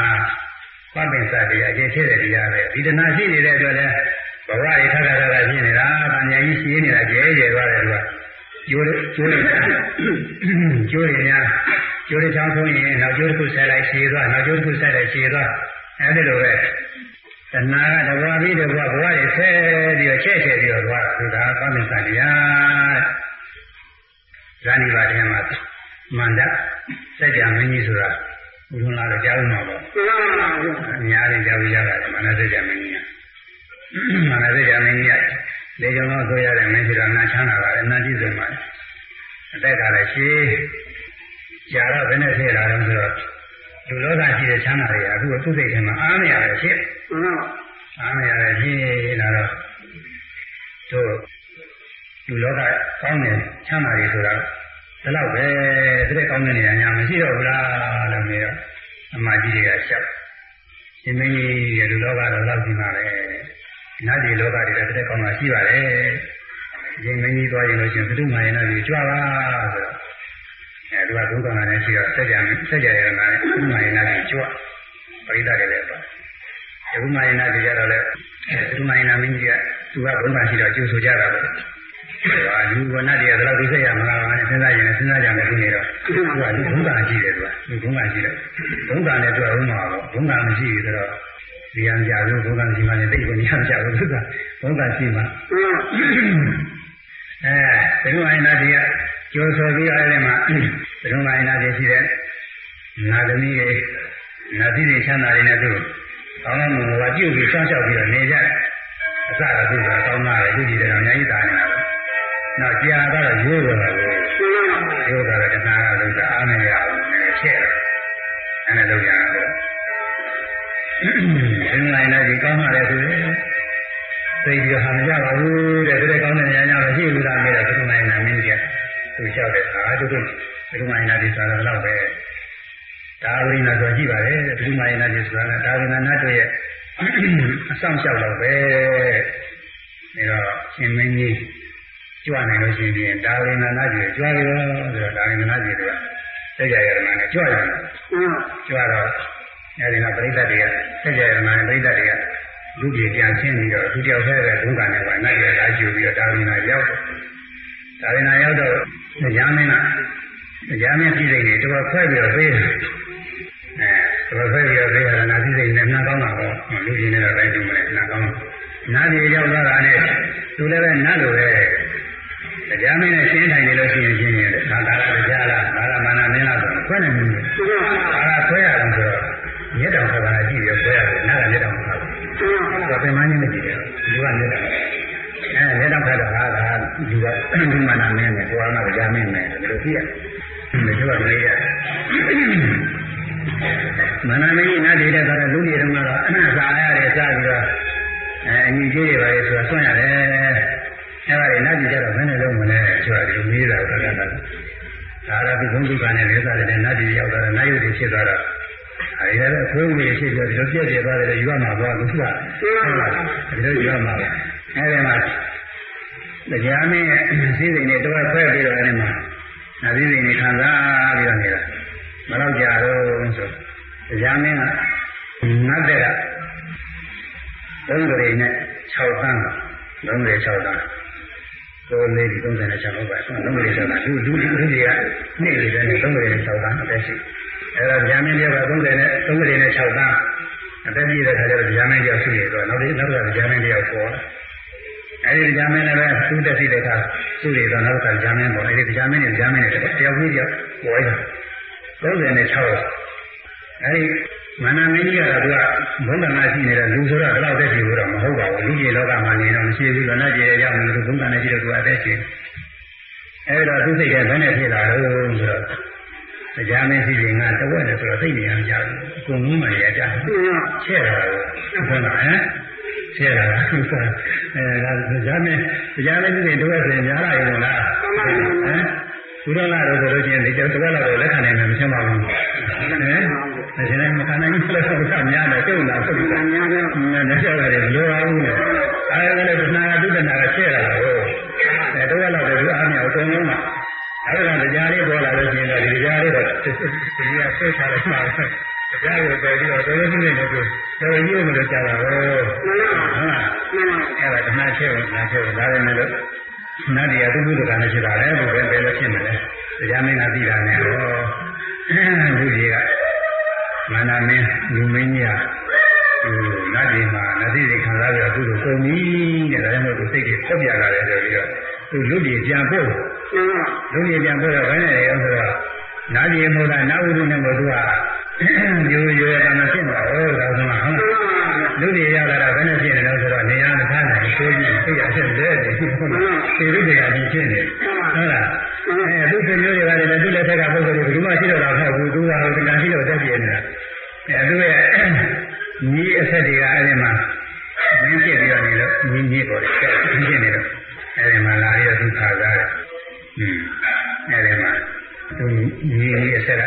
Speaker 1: ပပ္ပိစတိအကျယ်ချက်တဲ့တရားပဲဒီတဏှာရှိနေတဲ့အတွက်လည်းဘဝရထထထထရှိနေတာတဏှာကြီးရှိနေတာကျဲကျဲသွားတယ်သူကကျိုးကျိုးကျိုးရများကျိုးချောင်းဆုံးရင်နောက်ကျိုးတစ်ခုဆက်လိုက်ရှည်သွားနောက်ကျိုးတစ်ခုဆက်လိုက်ရှည်သွားအဲဒီလိုပဲတဏှာကတဘဝပြီးတဘဝဘဝတွေဆဲပြီးတော့ချဲ့ချဲ့ပြီးတော့သွားတာဒါပမစ္စတရားဇာနိပါတရားမှာမန္တစัจ जा မင်းကြီးဆိုတာ ဘုရားလာတော့ကြားဦးမှာပေါ့အများကြီးကြားဦးရတာမန္တစัจ जा မင်းကြီးကမန္တစัจ जा မင်းကြီးကလေကြောင်တော့ဆိုရတဲ့မင်းကြီးတော်နာချမ်းသာတာအနန္တိဆုံးပါအသက်ကလည်းရှည်ကြာတော့ဘယ်နဲ့ဖြစ်လာတော့ဆိုတော့လူလောကရှိတဲ့ချမ်းသာတွေကအခုသူ့စိတ်ထဲမှာအားမရတယ်ဖြစ်အားမရတယ်ဖြစ်လာတော့တို့လူလောကကောင်းတယ်ချမ်းသာတွေဆိုတာ ဒီလောက်ပဲတဲ့ကောင်းတဲ့နေရာညာမရှိတော့ဘူးလားလို့မေးတော့အမကြီးတွေကရှောက်ရှင်မင်းကြီးရဲ့လူလောကတော့လောက်ရှိမှာပဲနတ်ဒီလောကတွေလည်းတဲ့ကောင်းတာရှိပါတယ်ရှင်မင်းကြီးသွားရင်လို့ရှင်ဘုသူမာယနာကြီးကြွားပါဆိုတော့အဲသူကဒုက္ခနာနဲ့ရှိတော့စัจ जा စัจ जा ရနာနဲ့ဘုမာယနာကြီးကြွပရိသတ်တွေလည်းပါဘုမာယနာကြီးကြတော့လေဘုမာယနာမင်းကြီးကသူကဘုရားရှိတော့ကျိုးဆိုကြတာပဲ ဟာလူဝနတရားဘယ်လောက်သိစေရမလားနဲ့စဉ်းစားရင်စဉ်းစားကြမယ်ဒီနေတော့သူကလူဘုံကရှိတယ်သူကလူဘုံကရှိတယ်ဘုံကလည်းတွေ့အောင်မှာပေါ့ဘုံကမရှိဆိုတော့ဒီရန်ကြလို့ဘုံကမရှိမှလည်းသိကိုမရကြဘူးသူကဘုံကရှိမှအဲဘယ်လိုအိုင်နာတရားကျော်ဆိုပြီးအဲ့ဒီမှာဘယ်လိုအိုင်နာတရားရှိတဲ့နာသမီးတွေနာသီးတွေချမ်းသာတွေနဲ့သူကောင်းမှုကပြုတ်ပြီးစောင့်ရှောက်ပြီးတော့နေကြတယ်အစကသူကကောင်းတာလေသူကြည့်တယ်တော့အများကြီးတာနေတာပဲ နောက်ကြာတော့ရိုးတော့တယ်ရိုးတော့တယ်တဏှာကလို့အားမရဘူးနည်းချက်တယ်အဲ့ဒါလို့ရတယ်သင်္လိုင်းလည်းဒီကောင်းပါလေဆိုရင်သိပြီးတော့ဟာမကြပါဘူးတဲ့ဒါကောင်းတဲ့ညာညာမရှိဘူးလားမေးတော့သင်္လိုင်းလည်းမင်းကြီးကသူလျှောက်တဲ့အာတုတုသင်္လိုင်းလည်းဒီဆိုတာတော့ပဲဒါဝိညာဉ်ဆိုကြည့်ပါလေသင်္လိုင်းလည်းဒီဆိုတာဒါဝိညာဉ်နဲ့တွေ့ရဲ့အဆောင်လျှောက်တော့ပဲအဲတော့ရှင်မင်းကြီး ကြွနိုင်လို့ရှိရင်ဒါဝိနာနာကြီးကြွရောဆိုတော့ဒါဝိနာနာကြီးကစက်ကြရမနဲ့ကြွရတယ်ကြွတော့အဲဒီကပရိသတ်တွေကစက်ကြရမနဲ့ပရိသတ်တွေကလူကြီးပြန်ရှင်းပြီးတော့သူတယောက်တည်းပဲဒုက္ခနဲ့ပါနိုင်ရတာကျူပြီးတော့ဒါဝိနာရောက်ဒါဝိနာရောက်တော့တရားမင်းကတရားမင်းပြည်စိတ်တွေတော်ခွဲပြီးတော့ပေးတယ်အဲတော်ခွဲပြီးတော့ပေးရတာနာပြည်စိတ်နဲ့နှာကောင်းတာပေါ့လူကြီးနဲ့တော့တိုင်းတူမယ်နှာကောင်းနားကြီးရောက်သွားတာနဲ့သူလည်းပဲနတ်လိုပဲ တရားမင်းနဲ့ရှင်းထိုင်နေလို့ရှိရင်ရှင်းရတယ်။ဒါသာရတရားလားဒါရမာနမင်းလားဆိုခွဲနိုင်ဘူး။ဒါကခွဲရတယ်ဆိုတော့မြတ်တော်ဆိုတာကြည့်ရခွဲရတယ်နားကမြတ်တော်ဆိုတာ။ဒါပင်မင်းနဲ့ကြည့်တယ်။လူကမြတ်တော်အဲမြတ်တော်ခါတော့ဟာကလူကမာနမင်းနဲ့ကိုယ်ကတရားမင်းနဲ့ဒီလိုကြည့်ရ။ဒီလိုကမလေးရ။မာနမင်းကြီးနားတည်တဲ့အခါလူကြီးတုန်းကတော့အနာစာရတယ်စပြီးတော့အဲအညီကြီးတွေပါလေဆိုတာဆွန့်ရတယ် အဲ့ဒါတွေနောက်ကြည့်ကြတော့ဘယ်နဲ့လုံးမလဲဆိုတာဒီမေးတာကလည်းဒါရပြီးဘုံဒုက္ခနဲ့လက်စားတဲ့နတ်ပြည်ရောက်တော့နာယုတ်တွေဖြစ်သွားတော့အဲဒီလည်းခွေးဝင်ဖြစ်ပြီးတော့ပြည့်ပြည့်သွားတယ်ယူရမှာပေါ့လို့ဆိုတာဒီလိုယူရမှာပဲအဲဒီမှာတရားမင်းရဲ့စည်းစိမ်တွေတော့ဆွဲပြီးတော့အဲဒီမှာနာစည်းစိမ်တွေခံစားပြီးတော့နေတာမတော့ကြတော့ဆိုတရားမင်းကနတ်တဲ့ကဘုံကလေးနဲ့6သန်းလုံးဝ6တန်း ကိုယ်လေးဒီ36ဟုတ်ပါလုံးဝ6တန်းလူလူလူလူတွေကနေ့လေးနဲ့36တန်းအသက်ရှိအဲဒါဗျာမင်းတွေက30နဲ့30နဲ့6တန်းအသက်ကြီးတဲ့ခါကျတော့ဗျာမင်းတယောက်ရှိနေတော့နောက်ဒီနောက်ကဗျာမင်းတယောက်ပေါ်လာအဲဒီဗျာမင်းလည်းပဲသူ့တက်ရှိတဲ့အခါသူ့တွေတော့နောက်ကဗျာမင်းပေါ်အဲဒီဗျာမင်းနဲ့ဗျာမင်းနဲ့တယောက်ကြီးတယောက်ပေါ်လာ30နဲ့6အဲဒီ မန္တမင်းကြီးကတော့သူကဘုံကနာရှိနေတဲ့လူဆိုတော့ဘယ်တော့တက်ရှိလို့တော့မဟုတ်ပါဘူးလူကြီးလောကမှာနေတော့မရှိဘူးလောကကြီးရောက်နေလို့ဘုံကနာရှိတော့သူအသက်ရှင်အဲဒီတော့သူစိတ်ကဘယ်နဲ့ဖြစ်လာတော့ဆိုတော့တရားမင်းရှိရင်ငါတဝက်နဲ့ဆိုတော့သိနေရကြဘူးအကုန်လုံးမှရကြတယ်ချဲ့တာကိုဟုတ်လားဟမ်ချဲ့တာအဲဒါတရားမင်းတရားမင်းရှိရင်တဝက်ဆိုရင်များလာရင်လားဟမ် ဘုရားလာတော့ဆိုလို့ချင်းဒီတဝက်လောက်လက်ခံနိုင်မှာမရှင်းပါဘူးဟမ်ဒါကျရင်မခံနိုင်ဘူးလို့ဆိုတာများတယ်ကျုပ်လာဆိုပြီးများတယ်။လက်ချက်ရတယ်လိုပါဘူးလေ။အဲဒီလည်းဒနာဒုဒနာကချဲ့လာတာကိုအဲတော့လည်းဒီအားမြောက်အကုန်လုံးကအဲဒီကတရားလေးပေါ်လာလို့ရှိရင်တော့ဒီတရားလေးတော့ဒီကဆွဲထားလိုက်မှာတရားကိုပဲပြီးတော့တော်တော်ကြီးနေလို့တော်တော်ကြီးမလို့ကြာတာကိုဟုတ်လားအဲ့ဒါဒနာချဲ့ဝင်နာချဲ့ဝင်ဒါလည်းမလို့ နတ်တရားသူဘုဒ္ဓကလည်းဖြစ်တာလေဘယ်ပဲလို့ဖြစ်မလဲတရားမင်းကသိတာနဲ့ဟောလူကြီးကမာနမင်းလူမင်းကြီးကနတ်ပြည်မှာနတ်ပြည်ခံစားရအခုလိုကုန်ပြီတဲ့ဒါကြောင့်မို့သူစိတ်ကြီးဖြုတ်ပြလာတယ်ဆိုပြီးတော့သူလူပြည်ပြန်ပို့လူပြည်ပြန်ပို့တော့ဘယ်နဲ့ရောဆိုတော့ နတ်ပြည်မို့လားနတ်ဝိရုနဲ့မို့သူကရိုးရိုးတမ်းဖြစ်မှာဟုတ်လားဆိုမှဟုတ်လားလူပြည်ရလာတာဘယ်နဲ့ဖြစ်နေလဲဆိုတော့နေရာမထားနိုင်ကိုကြီးသိရဖြစ်တယ်ဒီဟုတ်လားဒီလူတွေကဒီဖြစ်နေဟုတ်လားအဲသူ့မျိုးတွေကလည်းသူ့လက်ထက်ကပုဂ္ဂိုလ်တွေဘယ်မှရှိတော့တာမဟုတ်ဘူးသူကဟိုတဏှာရှိတော့တက်ပြနေတာအဲသူရဲ့ညီအဆက်တွေကအဲ့ဒီမှာမင်းဖြစ်ပြီးတော့နေလို့ညီညီပေါ်တယ်ဖြစ်နေတော့အဲ့ဒီမှာလာပြီးတော့သူခါစားတယ်อืมအဲ့ဒီမှာ သူညီညီအဆက်က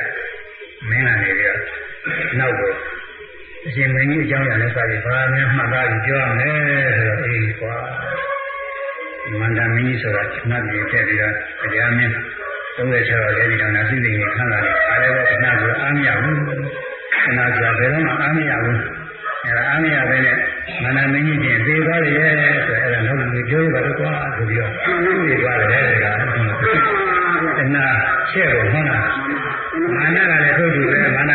Speaker 1: မင်းလာနေပြီးတော့နောက်တော့အရှင်မင်းကြီးအကြောင်းအရာနဲ့စပြီးဘာများမှတ်သားပြီးပြောရမယ်ဆိုတော့အေးကွာမန္တမင်းကြီးဆိုတာမှတ်ပြီးထည့်ပြီးတော့တရားမင်း36တော့လည်းဒီတော့နာသိသိနေခံလာတယ်အားလည်းပဲခဏဆိုအားမရဘူးခဏဆိုဘယ်တော့မှအားမရဘူးအဲဒါအားမရပဲနဲ့မန္တမင်းကြီးပြင်သေသွားတယ်ရဲ့ဆိုအဲဒါတော့ဒီပြောရပါတော့ကွာဆိုပြီးတော့သေသွားတယ်တဲ့က တဏှာချဲ့လို့ဟုတ်လားမာနကလည်းထုတ်တူပဲမာန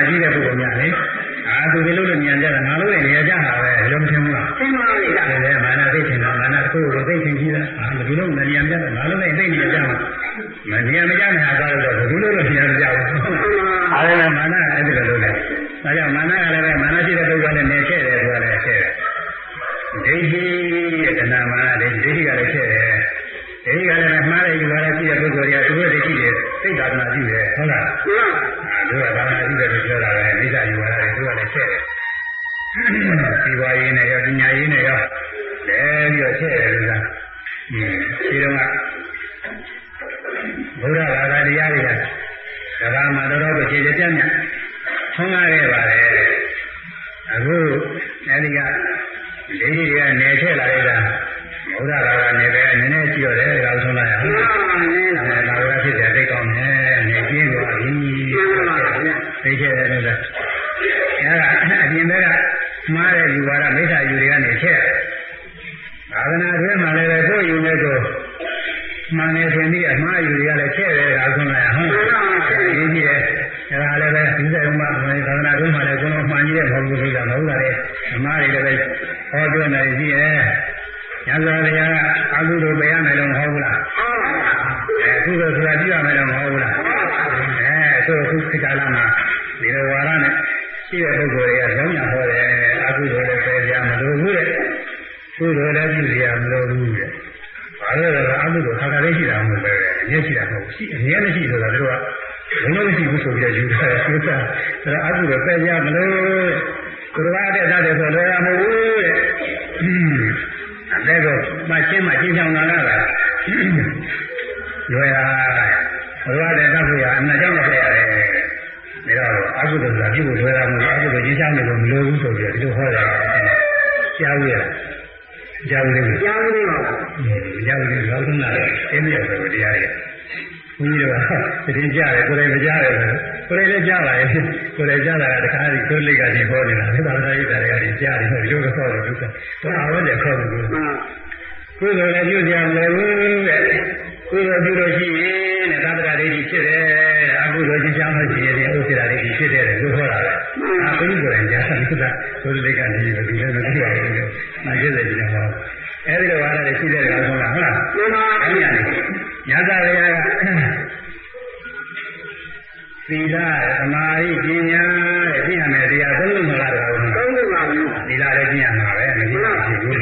Speaker 1: သီလသမာဓိပညာတဲ့သိရမယ်တရားသုံးလုံးမလားတော့ဟုတ်လား
Speaker 2: သုံးလို့ပါဘူး
Speaker 1: သီလလည်းကျင့်ရမှာပဲမကျင့်လို့ရှိဘူး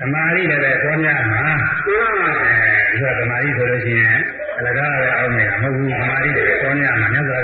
Speaker 1: သမာဓိလည်းပဲပေါ်များမှာ
Speaker 2: မှန်ပါဗျာ
Speaker 1: အဲဒီကသမာဓိဆိုလို့ရှိရင်အလကားပဲအောင်းနေတာမဟုတ်ဘူးသမာဓိလည်းပေါ်များမှာညဇာရယတဲ့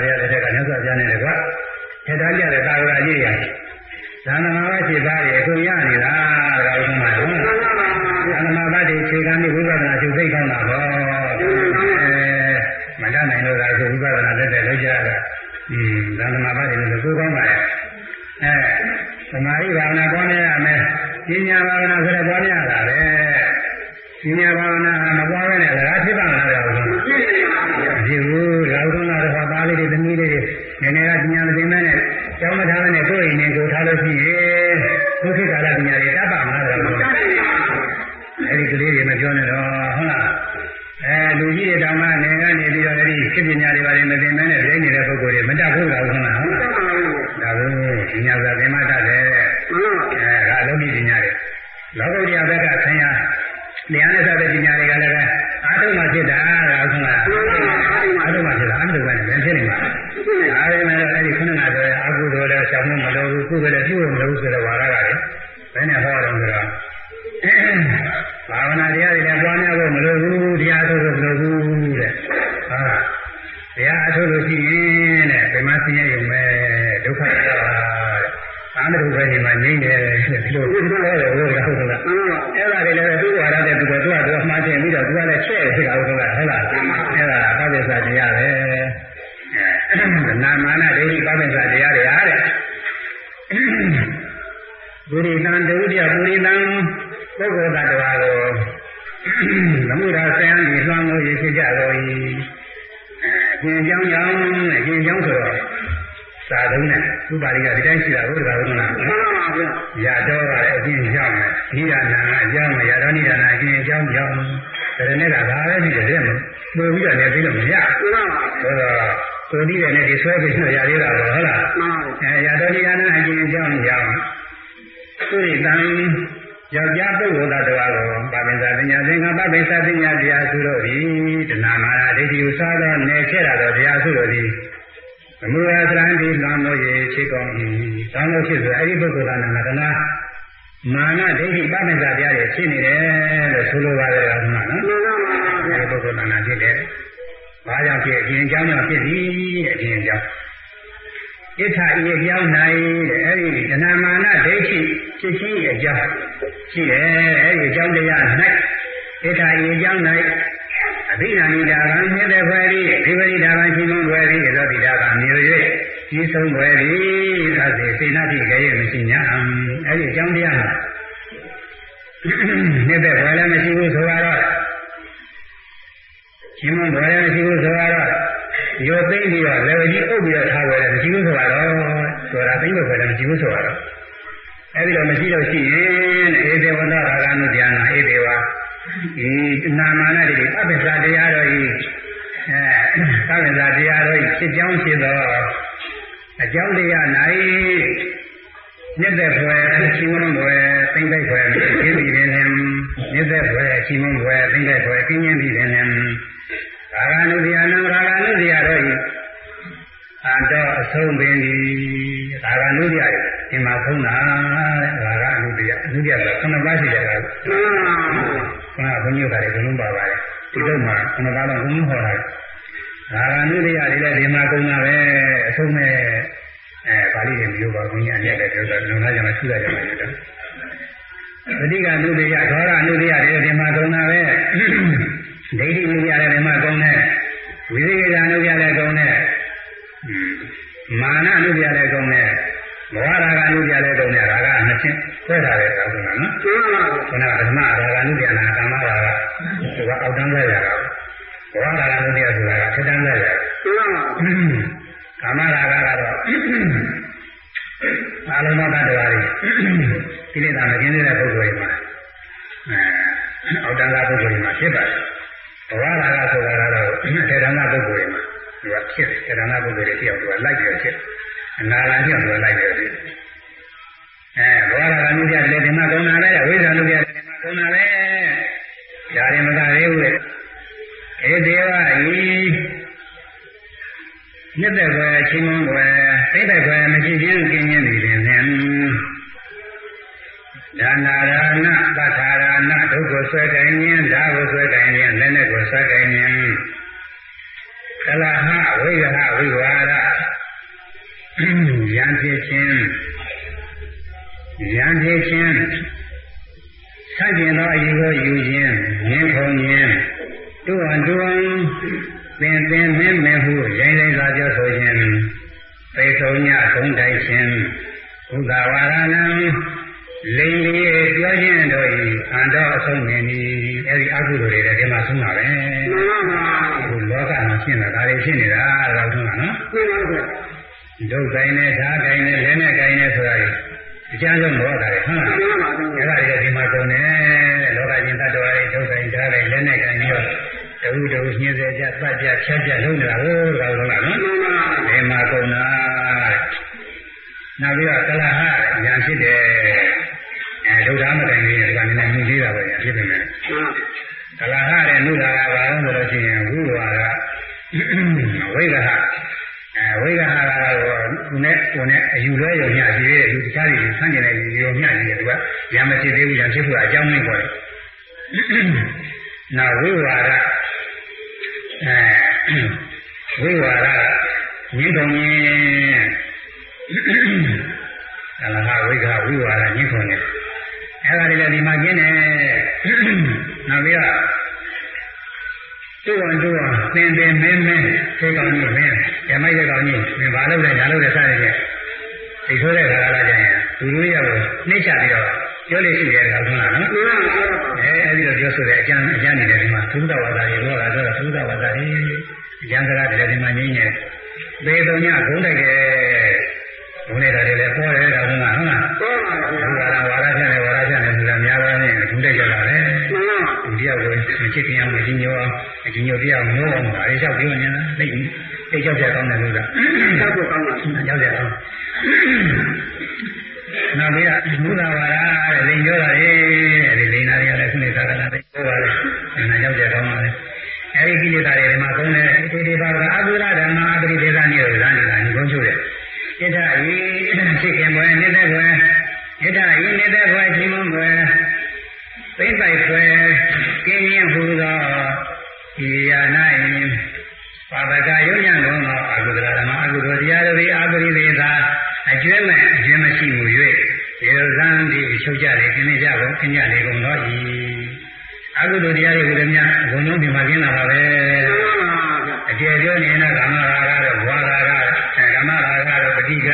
Speaker 1: ကည ဖြစ်ခြင်းအကြောင်းရှိတယ်အဲ့ဒီအကြောင်းတရား၌ဣဋ္ဌဤအကြောင်း၌အဘိဓမ္မိတာကမြဲတဲ့ဖွယ်သည်ဒီဝိဒါကရှိမွန်ဖွယ်သည်သောတိတာကမြေ၍ကြီးဆုံးဖွယ်သည်သစေစေနာတိကြရဲ့မရှိညာအဲ့ဒီအကြောင်းတရားမှာမြဲတဲ့ဖွယ်လည်းမရှိဘူးဆိုတော့ရှင်မွန်ဖွယ်လည်းမရှိဘူးဆိုတော့ရောသိမ့်ပြီးတော့လည်းကြီးအုပ်ပြီးတော့ထားတယ်မရှိဘူးဆိုတော့ဆိုတာသိမ့်လို့ဖွယ်လည်းမရှိဘူးဆိုတော့ အဲ့ဒီတော့မရှိလို့ရှိရင်ဧဒေဝနာရာဂနုဉာဏဧဒေဝဒီနာမနာတိပပ္ပစာတရားတော်ဤအဲပပ္ပစာတရားတော်ဤဖြစ်ကြောင်းဖြစ်သောအကြောင်းတရား၌မြတ်တဲ့ဖွယ်အချင်းမွန်ဖွယ်သိမ့်တဲ့ဖွယ်ပြင်းပြီးတယ်မြတ်တဲ့ဖွယ်အချင်းမွန်ဖွယ်သိမ့်တဲ့ဖွယ်ကျင်းကျင်းပြီးတ နုဉာအနုဉာကခုနှစ်ပါးရှိတယ်က
Speaker 2: မှန်ပါဗျာ
Speaker 1: ခဏဘုန်းကြီးကလည်းဘုံလုံးပါပါတယ်ဒီတော့မှခဏပါတော့ဘုံလုံးဟောတာရာဂနုရိယတွေလည်းဒီမှာကုန်တာပဲအဆုံးနဲ့အဲပါဠိတွေမျိုးပါဘုန်းကြီးအရက်လည်းပြောတာလုံလာကြမှာထူရကြမှာပြောတာပဋိကနုရိယဒေါရနုရိယတွေဒီမှာကုန်တာပဲဒိဋ္ဌိနုရိယတွေဒီမှာကုန်တယ်ဝိသေကနုရိယလည်းကုန်တယ်မာနနုရိယလည်းကုန်တယ် ဘောရာဂနုရိယလည်းကုန်တယ်ရာဂနှစ်ချင်းဆွဲထားတယ်ကောင်းတယ်နော်
Speaker 2: မှန်ပါဗျာ
Speaker 1: ခုနကဓမ္မရာဂနုတ္တနာကာမရာဂသူကအောက်တန်းဆက်ရတာဘောရာဂနုတ္တဆိုတာကထက်တန်းဆက်ရတာ
Speaker 2: မှန်ပါဗျာ
Speaker 1: ကာမရာဂကတော့အာလုံးသောတ attva တွေကိလေသာမကင်းတဲ့ပုဂ္ဂိုလ်တွေမှာအဲအောက်တန်းလာပုဂ္ဂိုလ်တွေမှာဖြစ်ပါတယ်ဘဝလာကဆိုတာကတော့ထေရနာပုဂ္ဂိုလ်တွေမှာသူကဖြစ်တယ်ထေရနာပုဂ္ဂိုလ်တွေတယောက်သူကလိုက်ပြီးတော့ဖြစ် အနာဂတ်ပြောင်းသူကလိုက်ပြီးတော့ဖြစ်အဲဘဝလာကလူပြတယ်ဒီမှာကုံနာလဲဝိဇ္ဇာလူပြတယ်ဒီမှာကုံနာလဲဒါရင်မကသေးဘူးလေဧဒေဝဤမြတ်တဲ့ဘယ်ချင်းမွန်ဘယ်သိတဲ့ဘယ်မရှိခြင်းကင်းခြင်းနေတယ်ဖြင့်ဒါနာရဏပဋ္ဌာရဏဒုက္ခဆွဲကိုင်းခြင်းဓာကိုဆွဲကိုင်းခြင်းလက်နဲ့ကိုဆွဲကိုင်းခြင်းကလဟဝိရဟဝိဝါဒ ယံဖြစ်ခြင်းယံဖြစ်ခြင်းဆက်ကျင်သောအယူကိုယူခြင်းငင်းခုန်ခြင်းတူအောင်တူအောင်ပင်ပင်မင်းမင်းဟုရိုင်းရိုင်းစွာပြောဆိုခြင်းပေဆုံးညခုံးတိုက်ခြင်းဘုဒ္ဓဝါရဏံလိင်လေးပြောခြင်းတို့ဤအန္တောအဆုံးနေသည်အဲဒီအကုသိုလ်တွေလည်းဒီမှာဆုံးတာပဲ
Speaker 2: မှန်ပါပါ
Speaker 1: အခုလောကမှာရှင်းတာဒါတွေရှင်းနေတာတော့ဆုံးတာနော်
Speaker 2: မှန်ပါပါ
Speaker 1: ဒုက္ခိုင်းနဲ့ဓာခိုင်းနဲ့လက်နဲ့ခိုင်းနဲ့ဆိုတာကြီးအကျဉ်းဆုံးတော့တာလေဟုတ်လား
Speaker 2: မှန်ပါပါ
Speaker 1: အဲ့ဒါတွေကဒီမှာကုန်တယ်လောကကြီးတ attva တွေဒုက္ခိုင်းဓာခိုင်းလက်နဲ့ခိုင်းပြီးတော့တဝုတဝုညှင်းစေကြပတ်ကြဖြတ်ကြလုံးနေတာဟုတ်တော့ဆုံးတာနော်
Speaker 2: မှန်ပါပါ
Speaker 1: ဒီမှာကုန်တာနောက်ပြီးတော့ကလဟညာဖြစ်တယ်အဲဒုက္ခမတိုင်ကြီးကဒီကနည်းနည်းမြင်သေးတာပဲညာဖြစ်တယ်မယ်
Speaker 2: မှန်
Speaker 1: ကလဟတဲ့နုလာကဘာလို့ဆိုလို့ရှိရင်ဝိဝါကဝိကဟ အဲဝိကဟကတော့သူနဲ့ကိုနဲ့အယူလွဲရုံညရှိသေးတယ်လူတခြားတွေဆန့်ကျင်တဲ့ယူရုံညရှိတယ်သူကရံမဖြစ်သေးဘူးရံဖြစ်ဖို့အကြောင်းမင်းပေါ်တယ်နောက်ဝိဝါကအဲဝိဝါကညင်းကုန်ရင်ကလဟဝိကဝိဝါကညင်းကုန်တယ်အဲ့ဒါတွေလည်းဒီမှာကျင်းတယ်နောက်ပြီးတော့ တူအောင်တူအောင်သင်သင်မင်းမင်းသိကောင်းကြီးမင်းရမိုက်တဲ့ကောင်းကြီးမင်းဘာလုပ်လဲညာလုပ်လဲစတဲ့ကျသိဆိုတဲ့ခါလာကြရင်သူတို့ရကိုနှိမ့်ချပြီးတော့ပြောလို့ရှိတယ်ကောင်လားနော်
Speaker 2: မှန်ပါပါ
Speaker 1: အဲအဲဒီတော့ပြောဆိုတဲ့အကျမ်းအကျမ်းနေတယ်ဒီမှာသုဒ္ဓဝါဒရေဘောတာဆိုတော့သုဒ္ဓဝါဒရေအကျမ်းစကားတွေဒီမှာငင်းနေသေတုံညဂုံးတိုက်တယ်ဘုန်းနေတာတွေလည်းပေါ်တယ်ကောင်ကဟုတ်လား
Speaker 2: မှန်ပါပါ
Speaker 1: ဘုရားဝါရဖြတ်တယ်ဝါရဖြတ်တယ် ဆိုတာများပါနဲ့ဂုံးတိုက်ကြတာလေ
Speaker 2: မှန်ပါ
Speaker 1: ဒီတယောက်ကိုမချစ်ခင်အောင်မကြီးညိုအောင်အကြီးညိုပြအောင်နိုးအောင်ဒါတွေလျှောက်ပြောနေတာသိသိသိကြောက်ကြကောင်းတယ်လို့က
Speaker 2: တောက်ဖို့ကောင်းပါ
Speaker 1: ကြောက်ကြကောင်းနောက်ပြီးတော့မူလာပါလားတဲ့လိန်ပြောတာလေတဲ့လိန်နာတွေကလည်းခုနေသာကနာသိပြောပါလေနာကြောက်ကြကောင်းပါလေအဲဒီကိလေသာတွေဒီမှာကုန်းတယ်ဒီဒီပါကအဘုရားဓမ္မအပရိဒေသနိရောဓနေတာညီကုန်းချိုးတယ်ဣဒ္ဓဤဖြစ်ခင်ပွဲနေတဲ့ပွဲ ဣဒ္ဓဤနေတဲ့ပွဲချင်းမွယ်သိမ့်ပိုက်ပွဲကင်းရင်ဟူသောဤယာ၌ပါဒကယုံညံတော်သောအကုသလဓမ္မအကုသိုလ်တရားတို့၏အပရိဒေသအကျွဲ့မဲ့အကျွဲ့မရှိမှု၍ရေဇံတိချုပ်ကြလေကိနေကြကုန်ခင်းကြလေကုန်သောဤအကုသိုလ်တရားတွေဟူသည်များဘုံလုံးဒီမှာကျင်းလာပါပဲ
Speaker 2: မှန်ပါပါ
Speaker 1: အကျေကျော်နေတဲ့ကာမရာဂတော့ဘဝရာဂအဲကာမရာဂတော့ပဋိက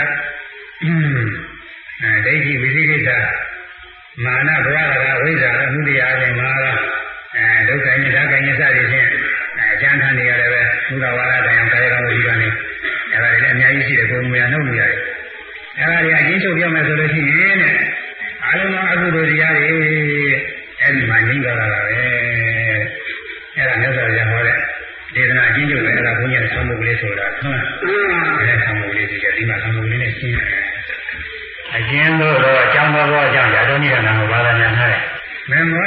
Speaker 1: အင်း အဲဒိဋ္ဌိဝိသိကိစ္စမာနဘဝရာဂဝိဇ္ဇာအမှုတရားတွေမှာအဲဒုက္ခနဲ့ဓာတ်ကနဲ့စသည်ဖြင့်အဲအကျမ်းထန်နေရတယ်ပဲဘုရားဝါဒတရားကာယကံဝိသကနေအဲဒါတွေလည်းအများကြီးရှိတယ်ပုံမှန်နှုတ်နေရတယ်အဲဒါတွေအချင်းချုပ်ပြောမယ်ဆိုလို့ရှိရင်တဲ့အာလုံးသောအကုသိုလ်တရားတွေအဲဒီမှာငြိမ့်ကြတာပဲအဲဒါမြတ်စွာဘုရားဟောတဲ့ဒေသနာအချင်းချုပ်လည်းအဲ့ဒါဘုန်းကြီးကဆောင်းမှုကလေးဆိုတာဟုတ်လား
Speaker 2: မှန်ပါ
Speaker 1: အဲ့ဒါဆောင်းမှုကလေးဒီကဒီမှာဆောင်းမှုကလေးနဲ့ရှင်းတယ် အကျဉ်းလို့တော့အကြောင်းတော်အကြောင်းရာတော်နိဒာနာကိုဘာသာညာထားတယ်မေမောထော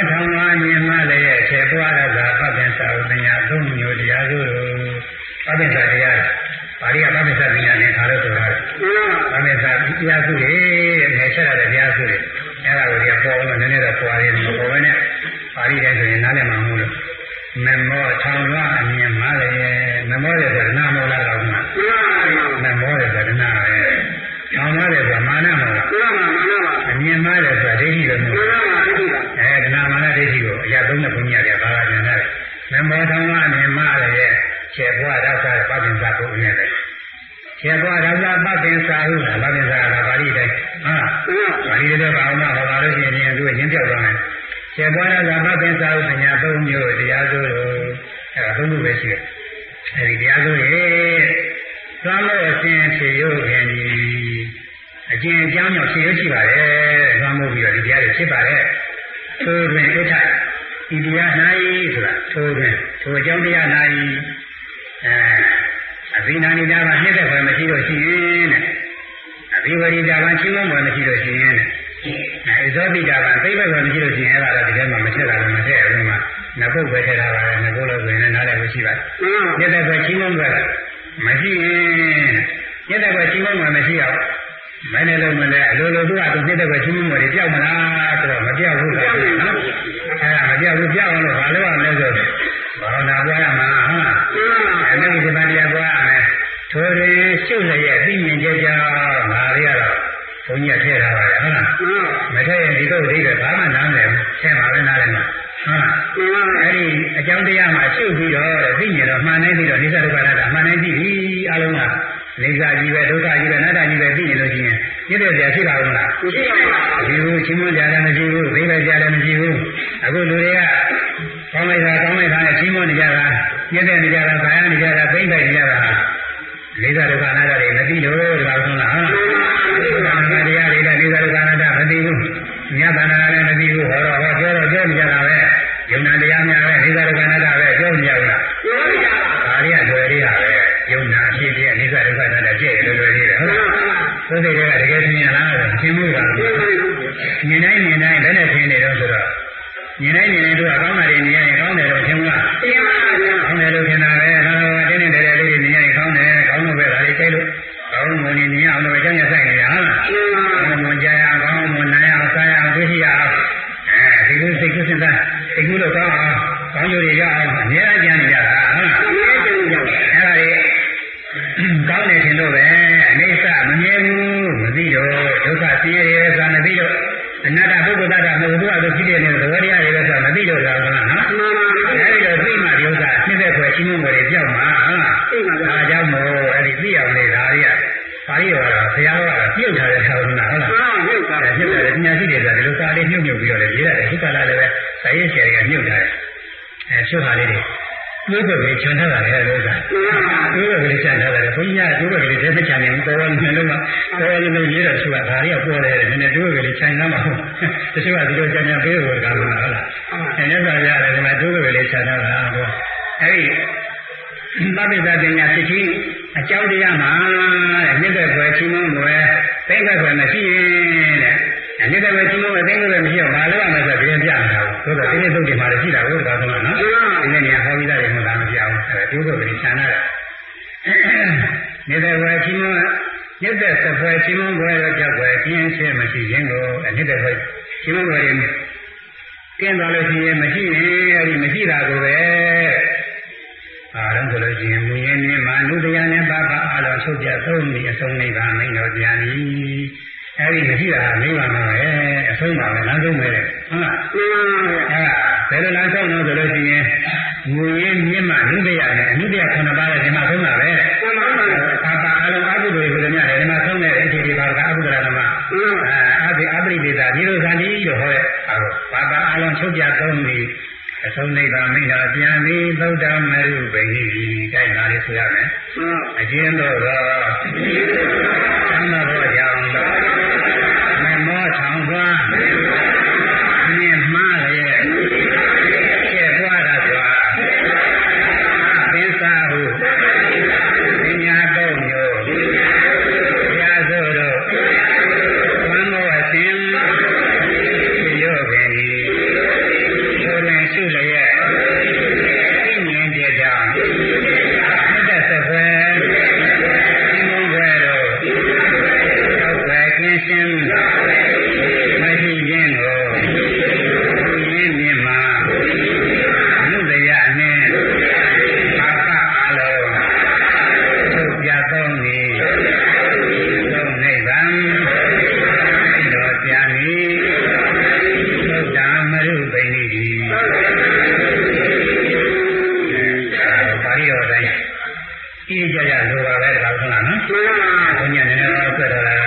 Speaker 1: င်လာ တိတိကျကျလို
Speaker 2: ပါ
Speaker 1: ပဲဒါကဟုတ်လားနော်မှ
Speaker 2: န်ပါ
Speaker 1: ပါဘုညာ
Speaker 2: န
Speaker 1: ည်း
Speaker 2: န
Speaker 1: ည်းတော့ပြတော့တာ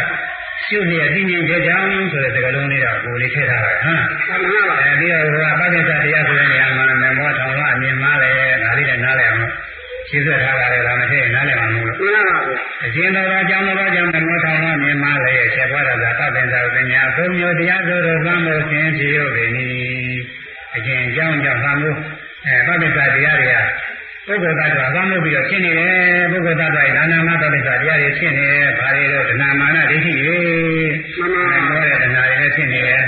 Speaker 1: ရှုနေအသိဉာဏ်ကြကြောင်းဆိုတဲ့စကားလုံးလေးတော့ကိုယ်လေးထည့်ထားတာဟမ်မှန်ပါပါပြီးတော့ဟိုအပ္ပဒ္ဒတရားဆိုတဲ့နေရာမှာနမောထောင်ကအမြင်မှားလေဒါလေးနဲ့နားလည်အောင်ရှင်းဆက်ထားတာလေဒါမထည့်နားလည်မှာမဟုတ်ဘူးမှန်ပါပါအရှင်တော်ကကြောင်းတော်ကြောင့်နမောထောင်ကမြင်မှားလေဆက်သွားတာကပပင်္စာပညာသုံးမျိုးတရားဆိုတော့သံလို့ရှင်းပြရု
Speaker 2: ပ်ပဲ
Speaker 1: နီးအရှင်ကြောင်းကြောင့်သံလို့အဲပပ္ပဒ္ဒတရားတွေက ပုဂ္ဂိုလ်သတ္တဝါသာမို့ပြီးတော့ဖြစ်နေတယ်ပုဂ္ဂိုလ်သတ္တဝါရဲ့ဒါနာမပဋိစ္စတရားတွေဖြစ်နေတယ်ဘာတွေတော့ဒနာမာနဒိဋ္ဌိတွေမှန်ပါမောတဲ့ဒနာတွေလည်းဖြစ်နေတယ်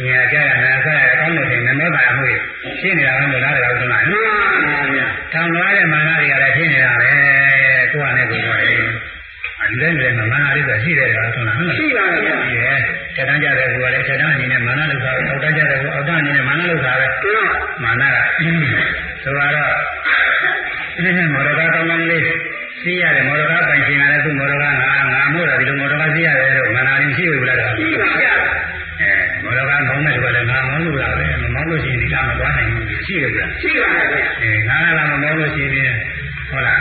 Speaker 1: ဉာဏ်ကြရနာဆက်အကောင်းလို့ထင်နမောတာအမှုဖြစ်နေတာကလို့လားတော့ဆိုမှန်ပါဗျာထောင်သွားတဲ့မာနတွေကလည်းဖြစ်နေတာပဲကိုယ်ကလည်းကိုယ်ကလည်းအဲဒီလည်းလည်းမာနလေးဆိုရှိတယ်ကွာဆိုလားဟုတ်လားရှိပါရဲ့ရှိတယ်ချက်တန်းကြတဲ့ကိုယ်ကလည်းချက်တန်းအနေနဲ့မာနလုပ်တာပဲအောက်တန်းကြတဲ့ကိုယ်အောက်တန်းအနေနဲ့မာနလုပ်တာပဲမာနကဆိုတော့ဒီနေ့ မောရကကောင်းကောင်းလေးသိရတယ်မောရကပိုင်ရှင်ရတယ်သူမောရကငါငါမို့တာဒီလိုမောရကသိရတယ်လို့မာနရင်းရှိဘူးလားရှိပါရဲ့အဲမောရကကောင်းတဲ့လူကလည်းငါမောလို့တာပဲမမောလို့ရှိရင်ဒီကမသွားနိုင်ဘူးရှိတယ်ကွာရှိပါရဲ့အဲငါကလည်းမမောလို့ရှိရင်ဟုတ်လား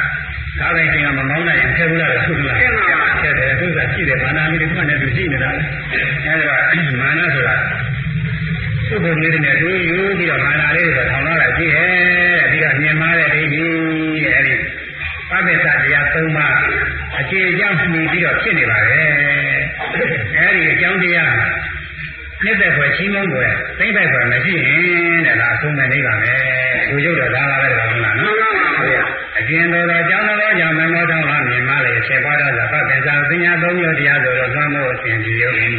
Speaker 1: ဒါပဲရှင်ကမမောင်းနိုင်ရင်ဖဲဘူးလားဟုတ်လားဖဲတယ်သူကရှိတယ်မာနလေးကနဲ့သူရှိနေတာအဲဒါမာနဆိုတာသူ့ဘုံလေးနဲ့တွေ့ယူပြီးတော့မာနလေးကိုထောင်လာတာရှိရဲ့ပြီးတော့မြင်မာတဲ့ဒိဋ္ဌိအဲဒီ ပဋိစ္စတရား၃ပါးအခြေအကြောင်းမှီပြီးတော့ဖြစ်နေပါပဲအဲဒီအကြောင်းတရားနှစ်သက်ဖွယ်ချင်းမုန်းဖွယ်သိမ့်သက်ဖွယ်မရှိရင်တဲ့လားအဆုံးမဲ့နေပါမယ်လူရုပ်တော့ဒါပါပဲကွာဟုတ်လားနော်အကျဉ်းတော်တော်ကြောင်းတော်ကြောင့်မမောတော်မှာမြင်မလေချက်ပါတော့သဗ္ဗေသာပညာသုံးမျိုးတရားဆိုတော့သွမ်းမို့အစဉ်ဒီရုပ်ရင်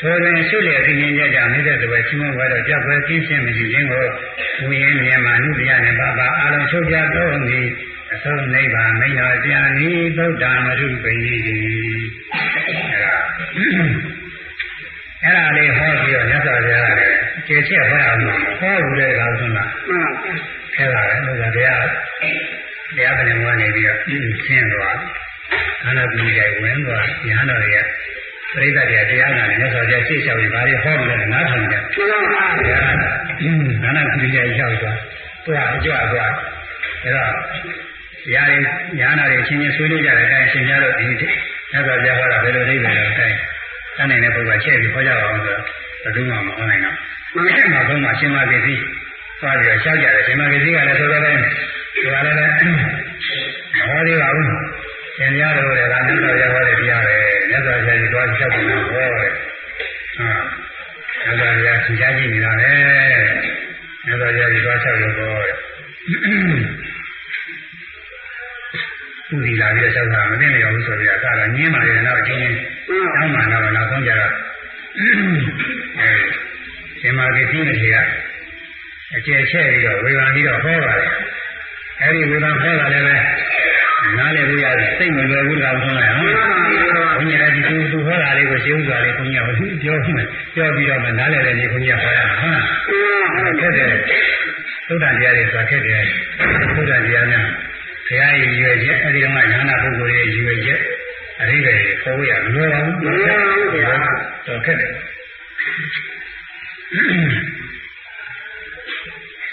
Speaker 1: ထိုတွင်ရှုလျက်သိဉ္ဇကြကြောင့်နေတဲ့တပည့်ချင်းမွဲတော့ကြောက်ပဲသိရှင်းမရှိခြင်းကိုဝိရင်မြင်မှနုတရားနဲ့ပါပါအလုံးချုပ်ပြတော့သည် အဆုံးနိဗ္ဗာန်မိန်တော်ပြန်ဤသုဒ္ဓမရုပိတိအဲ့ဒါလေးဟောပြီးတော့မြတ်စွာဘုရားကကျေချက်ဟောအောင်ဟောဘူးတဲ့ကောင်ဆုံးလားမှန်အဲ့ဒါပဲလို့ကတရားတရားပြန်ဝင်နေပြီးတော့ရှင်းသွားခန္ဓာကိုယ်ကြီးဝင်သွားဉာဏ်တော်ရဲ့ပရိသတ်တရားတရားနာမြတ်စွာဘုရားရှေ့လျှောက်ပြီးဘာတွေဟောမလဲနားထောင်ကြ။မှန်ပါဗျာ။နာနာကိရိယာရောက်သွား။တွားကြွသွား။အဲတော့ တရားတွေညာနာတွေချင်းချင်းဆွေးနွေးကြတဲ့အတိုင်းရှင်များတို့ဒီမြတ်စွာဘုရားဟောတာဘယ်လိုအိဗယ်လဲအတိုင်းတန်းနိုင်တဲ့ပုဂ္ဂိုလ်ချက်ပြီးဟောကြပါအောင်ဆိုတော့ဘယ်သူမှမဟောနိုင်တော့။မှန်ပါဘုရားရှင်မပစ္စည်းသွားပြီးတော့ရှောက်ကြတယ်ရှင်မပစ္စည်းကလည်းဆိုတော့လည်းဒီကလည်းမဟောသေးပါဘူး။ရှင်များတို့လည်းဒါနဲ့တော့ရဟောတဲ့တရားပဲမြတ်စွာဘုရားကြီးသွားချက်ပြီးတော့ဟောတယ်ဟာမြတ်စွာဘုရားသင်ကြားကြည့်နေတာပဲမြတ်စွာဘုရားကြီးသွားချက်လို့ဟောတယ်သူဒီ လာပြီးတော့ချက်တာမသိနေရဘူးဆိုပြီးတော့အဲ့ဒါညင်းပါလေတော့အချင်းချင်းတောင်းမှတော့နောက်ဆုံးကြတော့အဲရှင်မာကိတိနေကအကျယ်ချဲ့ပြီးတော့ဝေဘာပြီးတော့ဟောပါတယ်အဲဒီဝေဘာဟောတာလည်းပဲနားလည်လို့ရတယ်စိတ်မလွယ်ဘူးလားဆုံးလိုက်ဟုတ်ဘုရားကြီးသူသူဟောတာလေးကိုရှင်းဥစွာလေးဘုရားပြောပြောပြောပြီးတော့မှနားလည်တဲ့ဒီဘုရားဟောရမှာဟုတ်လားခက်တယ်သုဒ္ဓတရားတွေဆိုတာခက်တယ်သုဒ္ဓတရားများ ဘုရားရဲ့ရွယ်ချက်အဲဒီတော့မှညာနာပုဂ္ဂိုလ်ရဲ့ရွယ်ချက်အရိပဲပေါ်ရမလို့အောင်မရဘူးဗျာတော့ခက်တယ်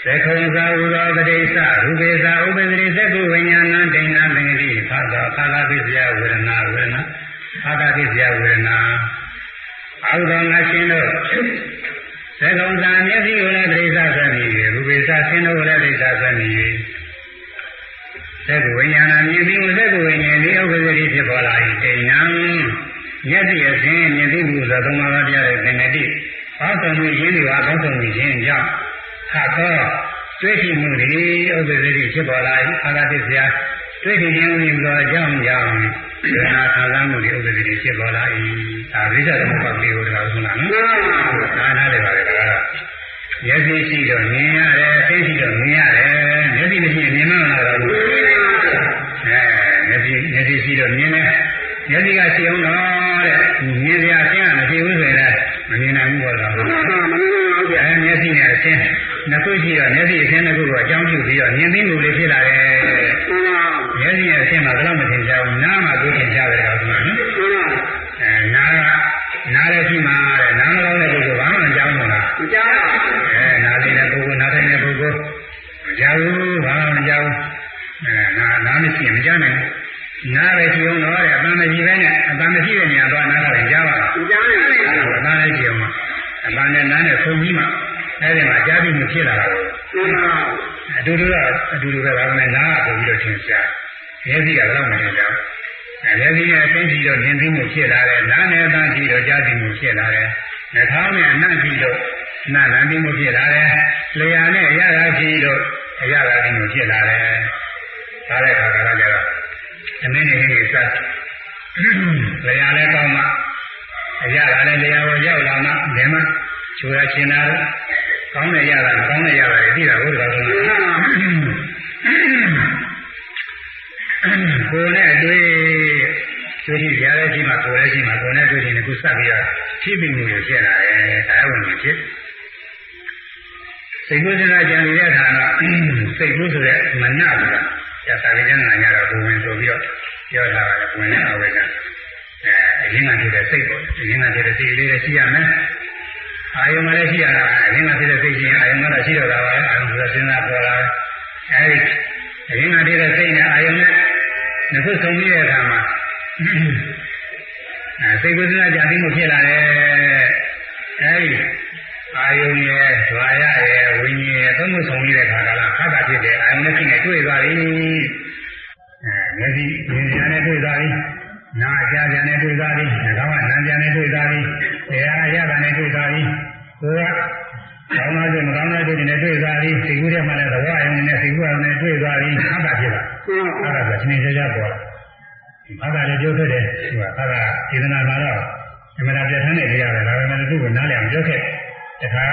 Speaker 1: သက္ခုံသာဥသောပတိစ္စရူပေသာဥပတိသက္ကုဝိညာဏဒိဏပင်္ဂတိဖာသာဖာသာပိစယဝေဒနာဝေဒနာဖာသာပိစယဝေဒနာအာဟုသောငါရှင်တို့သက္ကုံသာမျက်စိကိုလည်းပရိစ္ဆဆွမြည်၍ရူပေသာဆင်းတို့လည်းပရိစ္ဆဆွမြည်၍ သက္ကုဝိညာဏမြင်ပြီးသက္ကုဝိညာဉ်ဒီဥပတိဖြစ်ပေါ်လာ၏ဒိဏမျက်စိအစဉ်မြင်သိမှုသောသုံးပါးတရားရဲ့ပင်္ဂတိဘောဆောင်မှုရင်းတွေဟာဘောဆောင်မှုခြင်းကြောင့်ခါသောတွေ့ရှိမှုတွေဥပ္ပဒိဖြစ်ပေါ်လာ၏အာဂတိဆရာတွေ့ရှိခြင်းဥပ္ပဒေကြောင့်ကြောင့်ဒနာခံစားမှုတွေဥပ္ပဒိဖြစ်ပေါ်လာ၏ဒါဝိဇ္ဇသမုပ္ပါဒ်လေးကိုတရားဆုံးတာနော်ဒါနားလည်းပါလေဒါကတော့ မျက်စိရှိတော့မြင်ရတယ်အသိရှိတော့မြင်ရတယ်မျက်စိမရှိရင်မြင်မလားတော့အဲမျက်စိမျက်စိရှိတော့မြင်တယ်မျက်စိကရှိအောင်တော့တဲ့မြင်စရာအရှင်းကမရှိဘူးဆိုရင်မမြင်နိုင်ဘူးပေါ့လားမမြင်နိုင်ပါဘူးဗျာမျက်စိနဲ့အရှင်းနှစ်ခုရှိတော့မျက်စိအရှင်းတစ်ခုကိုအကြောင်းပြုပြီးတော့မြင်သိမှုလေးဖြစ်လာတယ်မျက်စိရဲ့အရှင်းမှာဘယ်တော့မထင်ရှားဘူးနားမှာသိထင်ရှားတယ်ကောဆိုတော့နော်အဲနားနားလည်းရှိမှာတဲ့နားမကောင်းတဲ့ပုဂ္ဂိုလ်ဘာမှမကြောက်ဘူးလားမကြောက်ပါ မကြောက်ဘူးဘာမှမကြောက်ဘူးအဲနားနားမရှိရင်မကြောက်နိုင်ဘူးနားပဲရှိအောင်တော့တဲ့အပန်းမရှိပဲနဲ့အပန်းမရှိတဲ့နေရာတော့နားကလည်းကြားပါလားကြားပါဘူးအပန်းလည်းရှိအောင်အပန်းနဲ့နားနဲ့ဆုံပြီးမှအဲဒီမှာကြားပြီးမှဖြစ်လာတာအတူတူကအတူတူပဲဒါပေမဲ့နားကပို့ပြီးတော့သင်ရှားမျက်စိကတော့မထင်ကြဘူးအဲမျက်စိနဲ့အသိရှိတော့မြင်သိမှုဖြစ်လာတယ်နားနဲ့အပန်းရှိတော့ကြားသိမှုဖြစ်လာတယ်နှာခေါင်းနဲ့အနံ့ရှိတော့နာလန်တိမှုဖြစ်လာတယ်လျာနဲ့အရသာရှိလို့ အရသာတိမှုဖြစ်လာတယ်ဒါတဲ့ခါကလည်းကြတော့အမင်းနေနေစက်လျာလည်းကောင်းမှအရသာလည်းလျာကိုရောက်လာမှဒီမှာချူရချင်းတာကောင်းတဲ့ရတာကောင်းတဲ့ရတာတွေသိတာဟုတ်တယ်ကောကိုယ်နဲ့အတွေ့ကျွေးကြည့်ရတဲ့ချိန်မှာကိုယ်လည်းချိန်မှာကိုယ်နဲ့တွေ့ရင်ခုစပ်ပြီးတော့ဖြစ်ပြီးမှုရဖြစ်လာတယ်ဒါဝင်ဖြစ် စိတ်ကူးစရာကြံနေတဲ့အခါတော့စိတ်ကူးဆိုတဲ့မညဘူးလားကျသာလေးကျမ်းဂန်ရတော့ဘုံဝင်ဆိုပြီးတော့ပြောထားတယ်ဝင်တဲ့အဝိဇ္ဇာအဲအရင်ကဖြစ်တဲ့စိတ်ပေါ့အရင်ကဖြစ်တဲ့စိတ်လေးတွေရှိရမယ်အာယုံကလည်းရှိရတာအရင်ကဖြစ်တဲ့စိတ်ချင်းအာယုံကတော့ရှိတော့တာပါအာယုံဆိုတော့စဉ်းစားပေါ်လာအဲဒီအရင်ကဖြစ်တဲ့စိတ်နဲ့အာယုံနဲ့နှစ်ခုဆုံးပြီးတဲ့အခါမှာအဲစိတ်ကုသနာကြံပြီးမှဖြစ်လာတယ်အဲဒီ အာယုံရဲ့ဓဝါရရဲ့ဝိညာဉ်ရဲ့သုံးခုဆုံးပြီးတဲ့အခါကလည်းခါတာဖြစ်တယ်အာယုံနဲ့ရှိနေတွေ့သွားပြီအဲမျက်စိဉာဏ်နဲ့တွေ့သွားပြီနာအကြကြနဲ့တွေ့သွားပြီနှာခေါင်းကနာကြနဲ့တွေ့သွားပြီတရားရတာနဲ့တွေ့သွားပြီကိုယ်ကကောင်းလားဆိုမကောင်းလားဆိုနေတွေ့သွားပြီစိတ်ကူးထဲမှာလည်းသဘောအယုံနဲ့စိတ်ကူးအယုံနဲ့တွေ့သွားပြီခါတာဖြစ်တာအဲ့ဒါဆိုရှင်ရှင်ကြပေါ်လာဘာသာလည်းပြောခဲ့တယ်သူကဘာသာစေတနာမှာတော့အမှန်တရားထမ်းနေကြရတယ်ဒါပေမဲ့သူ့ကိုနားလည်အောင်ပြောခဲ့တ ခါ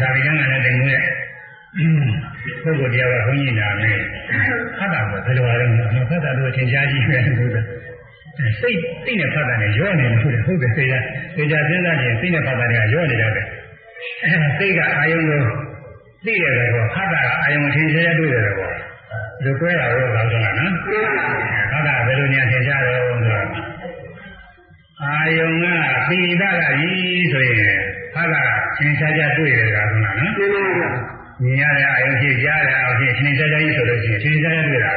Speaker 1: သာဝိကံကလည်းတင်လို့ပုဂ္ဂိုလ်တရားကဘုန်းကြီးနာမယ်ဖတ်တာကဘယ်လိုလဲဖတ်တာတော့သင်ကြားကြည့်ပဲလို့စိတ်စိတ်နဲ့ဖတ်တာနဲ့ရောနေလို့ဟုတ်တယ်စိတ်ကစိတ်ကြစဉ်းစားရင်စိတ်နဲ့ဖတ်တာတွေကရောနေတယ်အဲစိတ်ကအာယုံကိုသိရတယ်ကောဖတ်တာကအာယုံထင်ရှားတွေ့တယ်ကောဒီကွဲတာတော့ကောင်းဆုံးလားနော်ဖတ်တာဘယ်လိုညာထင်ရှားတော့ဆိုတော့အာယုံကပိဋကကကြီးဆိုရင် ဖတ်တာထင်ရှားကြတွေ့တယ်ကောင်းဆုံးလားနော်မြင်ရတဲ့အာယုံဖြစ်ကြားတဲ့အာယုံဖြစ်ထင်ရှားကြကြီးဆိုလို့ရှိရင်ထင်ရှားကြတွေ့တာ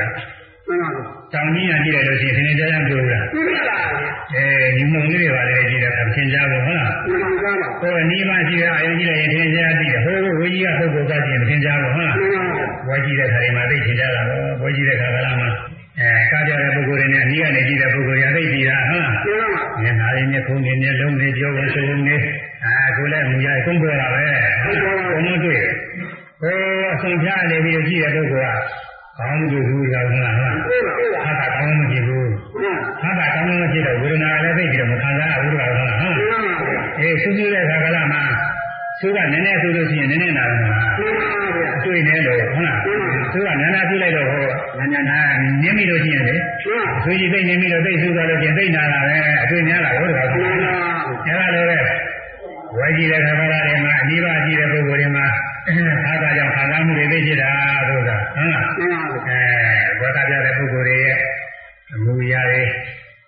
Speaker 1: မှန်ပါဘူး။တောင်ကြီးရကြည့်လိုက်လို့ရှိရင်ထင်ရှားကြတွေ့ဘူးလား။တွေ့ပါပါ။အဲညီမုံလေးတွေပါလေကြည့်တဲ့အခါထင်ရှားဘူးဟုတ်လား။မှန်ပါပါ။ဟိုနီးမှရှိတဲ့အာယုံကြည့်လိုက်ရင်ထင်ရှားပြီးတယ်။ဟိုဝေကြီးကပုဂ္ဂိုလ်ကကြည့်ရင်ထင်ရှားဘူးဟုတ်လား။မှန်ပါပါ။ဝေကြီးတဲ့ခါတွေမှာသိထင်ရှားတာပေါ့။ဝေကြီးတဲ့ခါကလာမှအဲကားကြတဲ့ပုဂ္ဂိုလ်တွေနဲ့နီးကနေကြည့်တဲ့ပုဂ္ဂိုလ်တွေသိကြည့်တာဟုတ်လား။မှန်ပါပါ။မျက်နှာတွေမျက်ခုံးတွေမျက်လုံးတွေပြောဝင်ဆိုနေ အဲကိုလည်းမူရအကုန်ပေါ်လာပဲ။ဟုတ်ပါဘူး။ဘုံမတွေ့ဟိုအဆုံးဖြတ်နေပြီးကြည့်တဲ့ပုဂ္ဂိုလ်ကကောင်းကြည့်ဘူးလားဟုတ်လားဟာတာကောင်းမကြည့်ဘူးဟာတာကောင်းမကြည့်တော့ဝေဒနာလည်းသိပြီးတော့မခံစားဘူးလားဟုတ်လားဟုတ်အေးဆူဆူတဲ့ခါကလာမှာသူကနည်းနည်းဆိုလို့ရှိရင်နည်းနည်းနာတယ်မှာအတွေ့နေလို့ဟုတ်လားသူကနာနာပြလိုက်တော့ဟောနာနာနာနင်းမိလို့ရှိရင်လေအဆွေကြီးသိနေမိလို့သိဆူသွားလို့ရှိရင်သိနာတာပဲအတွေ့များတာဟုတ်တယ်ဟုတ်လားအဲ့ဒါလည်းပဲ ဝယ်ကြည့်တဲ့ခါကလာတယ်မှာအနိဗ္ဗာန်ကြည့်တဲ့ပုဂ္ဂိုလ်တွေမှာအားသာကြောင့်ခံစားမှုတွေသိဖြစ်တာလို့ကဟုတ်လားအဲဝါသပြတဲ့ပုဂ္ဂိုလ်တွေရဲ့အမှုရာတွေ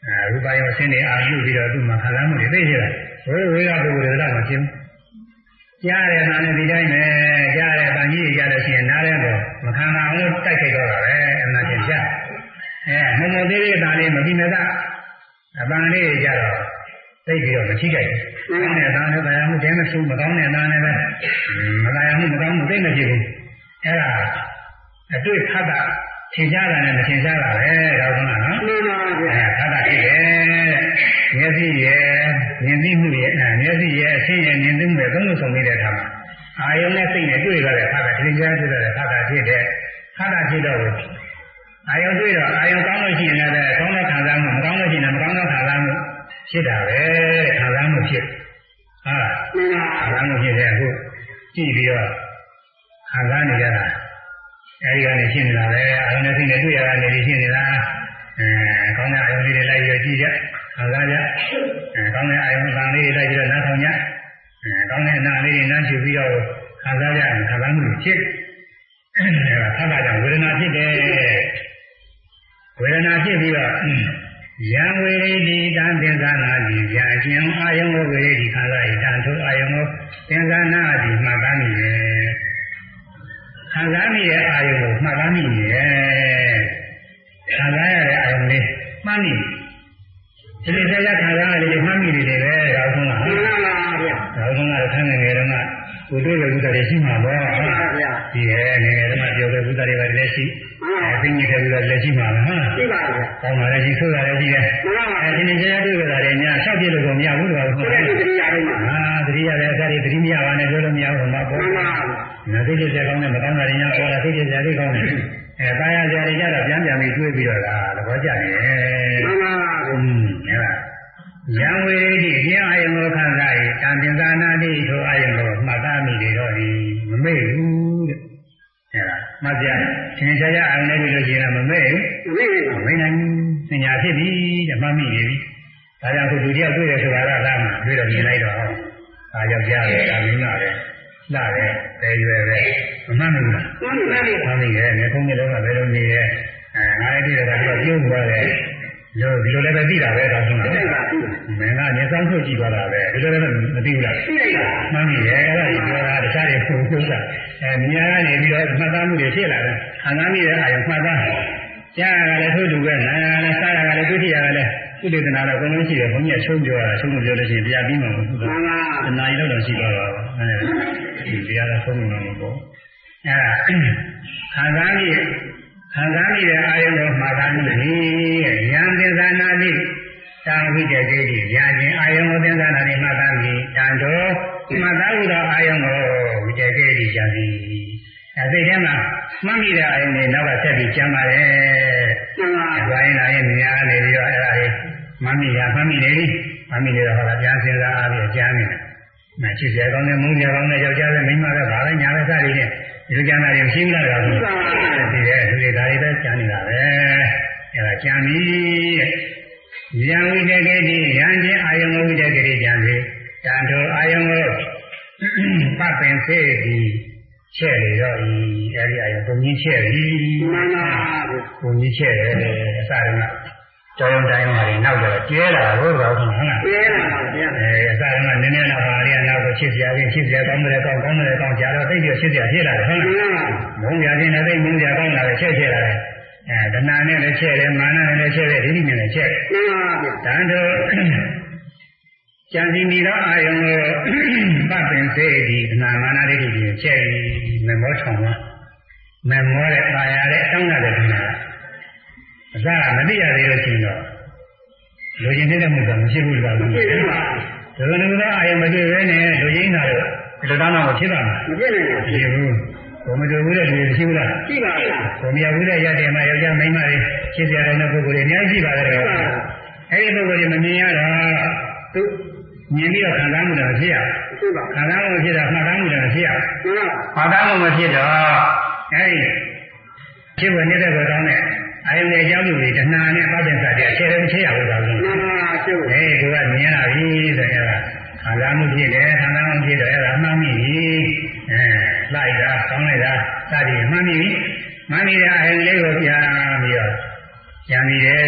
Speaker 1: အဲရူပယောဆင်းနေအာပြုပြီးတော့သူ့မှာခံစားမှုတွေသိဖြစ်တာဘိုးဝေကပုဂ္ဂိုလ်တွေကမဖြစ်ဘူးကြားရတာနဲ့ဒီတိုင်းပဲကြားရတာကြီးကြလို့ရှိရင်နားရဲတော့မခံနိုင်အောင်တိုက်ခိုက်တော့တာပဲအမှန်တင်ကြအဲမုံမသေးသေးတာလေးမပြီးမသာအပန်းလေးကြတော့သိပြီးတော့မရှိကြဘူး။ ကောင်းတဲ့သားနဲ့တရားမှုတဲမဆုံးမကောင်းတဲ့သားနဲ့ပဲမတရားမှုမကောင်းမှုသိမဖြစ်ဘူး။အဲ့ဒါအတွေ့ခတ်တာသင်ကြားတာနဲ့မသင်ကြားတာပဲဒါကနော်။မှန်ပါဗျာ။ခတ်တာဖြစ်ရဲ့။မျက်စိရဲ့မြင်သိမှုရဲ့မျက်စိရဲ့အရှင်းရဲ့မြင်သိမှုရဲ့သုံးခုဆုံးနေတဲ့အခါမှာအာယုံနဲ့စိတ်နဲ့တွေ့ရတဲ့ခတ်တာသင်ကြားတွေ့ရတဲ့ခတ်တာဖြစ်တဲ့ခတ်တာဖြစ်တော့အာယုံတွေ့တော့အာယုံကောင်းလို့ရှိရင်လည်းကောင်းတဲ့ခံစားမှုမကောင်းလို့ရှိရင်မကောင်းတဲ့ခံစားမှုဖြစ်တာပဲခံစားမှုဖြစ် ဟာခံစားမှုဖြစ်တဲ့အခုကြည့်ပြီးတော့ခံစားနေကြတာအဲဒီကနေရှင်းနေတာပဲအာရုံနဲ့စိတ်နဲ့တွေ့ရတာနေပြီးရှင်းနေတာအဲကောင်းတဲ့အာရုံလေးတွေလိုက်ပြီးကြည့်ကြခံစားကြအဲကောင်းတဲ့အာရုံသံလေးတွေလိုက်ပြီးတော့နားထောင်ကြအဲကောင်းတဲ့နားလေးတွေနားချပြီးတော့ခံစားကြခံစားမှုဖြစ်အဲဒါသာသာကြောင့်ဝေဒနာဖြစ်တယ်ဝေဒနာဖြစ်ပြီးတော့ ယံဝေဒီတံသင်္ခါနာတိယာခြင်းအာယုံဝေဒီခါလာဤတံထိုအာယုံကိုသင်္ခါနာတိမှတ်သားမိရဲ့ခံစားမိရဲ့အာယုံကိုမှတ်သားမိရဲ့ခံစားရတဲ့အာယုံလေးမှတ်မိဒီလိုတရားခံစားရလေးမှတ်မိနေတယ်ပဲဒါဆုံးကမှန်ပါပါဗျာဒါဆုံးကဆန်းငယ်ငယ်တုန်းက ကိုတွေ့တဲ့ဥစ္စာတွေရှိမှာပေါ့ဟုတ်ပါဗျာဒီရဲ့ငယ်ငယ်တုန်းကပြောတဲ့ဥစ္စာတွေပဲလက်ရှိအဲသိနေတယ်ဥစ္စာလက်ရှိမှာဟုတ်ရှိပါဗျာကောင်းပါလေဒီဆိုတာလည်းရှိတယ်အဲဒီနေ့ကျရတွေ့ကြတာလည်းညာ၆ပြည့်လို့ကိုမရဘူးတော့ဟုတ်တယ်တတိယရင်းမှာဟာတတိယလည်းအခါတွေသတိမရပါနဲ့ပြောလို့မရဘူးမှာပေါ့ငါသိတဲ့ကောင်းတဲ့မကောင်းတာတွေညာပေါ်လာသိတဲ့ဇာတိကောင်းတယ်အဲတာယာဇာတိကြတော့ပြန်ပြန်ပြီးတွေးပြီးတော့ဒါသဘောကျနေတယ်မှန်ပါဘူးဟဲ့ ယံဝေရိတိဉာဏ်အယံကိုခံစား၏တံပင်သာနာတိထိုအယံကိုမှတ်သားမိတယ်တော့ဒီမမေ့ဘူးတဲ့အဲဒါမှတ်ပြသင်္ချာရအောင်လည်းပြီးလို့ရှိရင်မမေ့ဘူးမမေ့နိုင်စညာဖြစ်ပြီတဲ့မှတ်မိနေပြီဒါကြောင့်ခုဒုတိယတွေ့ရဆိုတာကလားမှာတွေ့တော့မြင်လိုက်တော့အာယောက်ျားပဲဒါမင်းကပဲလာတယ်ပဲရွယ်ပဲမမှန်ဘူးလားမှန်ပါပြီမှန်ပြီရဲ့နေခုံးမျိုးကဘယ်လိုနေရဲ့အဲငါလည်းဒီတော့ကတော့ပြုံးသွားတယ် လို့ဒီလိုလည်းပဲသိတာပဲဒါဆိုတော့မင်းကနေဆောင်ထုတ်ကြည့်သွားတာပဲဒီလိုလည်းမသိဘူးလားသိလိုက်ပါမှန်ပြီရဲ့အဲ့ဒါကြီးပြောတာတခြားတွေပုံပြုတာအဲမြညာကနေပြီးတော့မှတ်သားမှုတွေဖြစ်လာတယ်ခံစားမိတဲ့အာရုံမှတ်သားကြားရတာလည်းထို့တူပဲနားရလည်းစားရတာလည်းတွေ့ထရတာလည်းကုလေသနာတော့အကုန်လုံးရှိတယ်ဘုန်းကြီးကချုံပြောတာချုံမပြောလို့ရှိရင်တရားပြီးမှာမဟုတ်ဘူးမှန်ပါတဏှာကြီးတော့ရှိတော့တာအဲဒီတရားတော့ဆုံးမှာမဟုတ်အဲဒါခံစားမိ ခံစားမိတဲ့အာယုံကိုမှားသားမှုလေယံသင်္သနာတိတံဝိတ္တေတိညာခြင်းအာယုံကိုသင်္သနာတိမှားသားမိတံတော်မှားသားမှုသောအာယုံကိုဝိတ္တေတိကြသည်အဲစိတ်ထဲမှာမှတ်မိတဲ့အာယုံတွေနောက်ကဆက်ပြီးကျမ်းပါတယ်ကျမ်းပါဘာရင်လာရင်ညာနေပြီးတော့အဲ့ဒါတွေမှတ်မိရမှတ်မိနေပြီမှတ်မိနေတော့ဟောတာပြန်စဉ်းစားပြီးကျမ်းနေတယ် မချစ်စရာကောင်းတဲ့မုန်းစရာကောင်းတဲ့ယောက်ျားနဲ့မိန်းမနဲ့ဘာလဲညာလဲစသည်ဖြင့်ဒီလိုကြံတာတွေမရှိဘူးလားတော့ဒီတဲ့သူတွေဒါတွေပဲကြံနေတာပဲအဲဒါကြံပြီယံဝိတကေတိယံချင်းအာယုံဝိတကေတိကြံစေတန်တော်အာယုံကိုပတ်ပင်စေသည်ချဲ့လေတော့အဲဒီအာယုံပုံကြီးချဲ့ပြီမှန်ပါဘူးပုံကြီးချဲ့တယ်အစတုန်းက ကြောင်းတိုင်းမှာလည်းနောက်တော့ကျဲလာတော့တော့ဟုတ်လားကျဲလာပါဗျာအဲအစတုန်းကနည်းနည်းတော့ဟာရီကနောက်တော့ချစ်စရာချင်းချစ်စရာကောင်းတယ်ကောင်းကောင်းတယ်ကောင်းကြတော့သိပြီးချစ်စရာဖြစ်လာတယ်ဟုတ်လားမုန်းရခြင်းနဲ့သိမုန်းစရာကောင်းလာတယ်ချဲ့ချဲ့လာတယ်အဲတဏှာနဲ့လည်းချဲ့တယ်မာနနဲ့လည်းချဲ့တယ်ဒိဋ္ဌိနဲ့လည်းချဲ့မှန်ပါဗျာတန်တော့ကြံစီမိသောအာယုံကိုပတ်ပင်စေဒီအနာမာနဒိဋ္ဌိဖြင့်ချဲ့မမောထောင်လားမမောတဲ့ပါရတဲ့တောင်းရတဲ့ခဏ အစမသိရသေးလို့ရှိရင်တော့လူချင်းတဲ့မှုကမရှိဘူးလားမရှိဘူးပါဒါကလည်းအာယုံမတွေ့ဘဲနဲ့လူချင်းတာတော့ဒီလိုတောင်းတော့မဖြစ်ပါဘူးမဖြစ်နိုင်ဘူးမရှိဘူးဘုံမတွေ့ဘူးတဲ့လူရှိဘူးလားရှိပါဘူးဘုံမရဘူးတဲ့ရတဲ့မှာယောက်ျားမိန်းမတွေရှင်းပြတဲ့ပုဂ္ဂိုလ်တွေအများကြီးရှိပါတယ်ကွာအဲဒီပုဂ္ဂိုလ်တွေမမြင်ရတော့သူမြင်ပြီးတော့ခံစားမှုတော့ဖြစ်ရခံစားမှုဖြစ်တာမှတ်သားမှုတော့ဖြစ်ရမှတ်သားမှုမဖြစ်တော့အဲဒီဖြစ်ဝင်နေတဲ့ကောင်းတဲ့ အာယုန်ရဲ့အကြောင်းတွေတဏှာနဲ့ပတ်သက်တာတွေအခြေလည်းမဖြစ်ရဘူးတော့မှန်ပါကျုပ်အဲကိုကမြင်လာပြီဆိုရင်ခံစားမှုဖြစ်တယ်ခံစားမှုဖြစ်တော့အဲ့ဒါမှတ်မိပြီအဲလိုက်တာကောင်းလိုက်တာစသည်မှတ်မိပြီမှတ်မိတဲ့အဟိုလေးကိုပြန်ပြီးတော့ကြံမိတယ်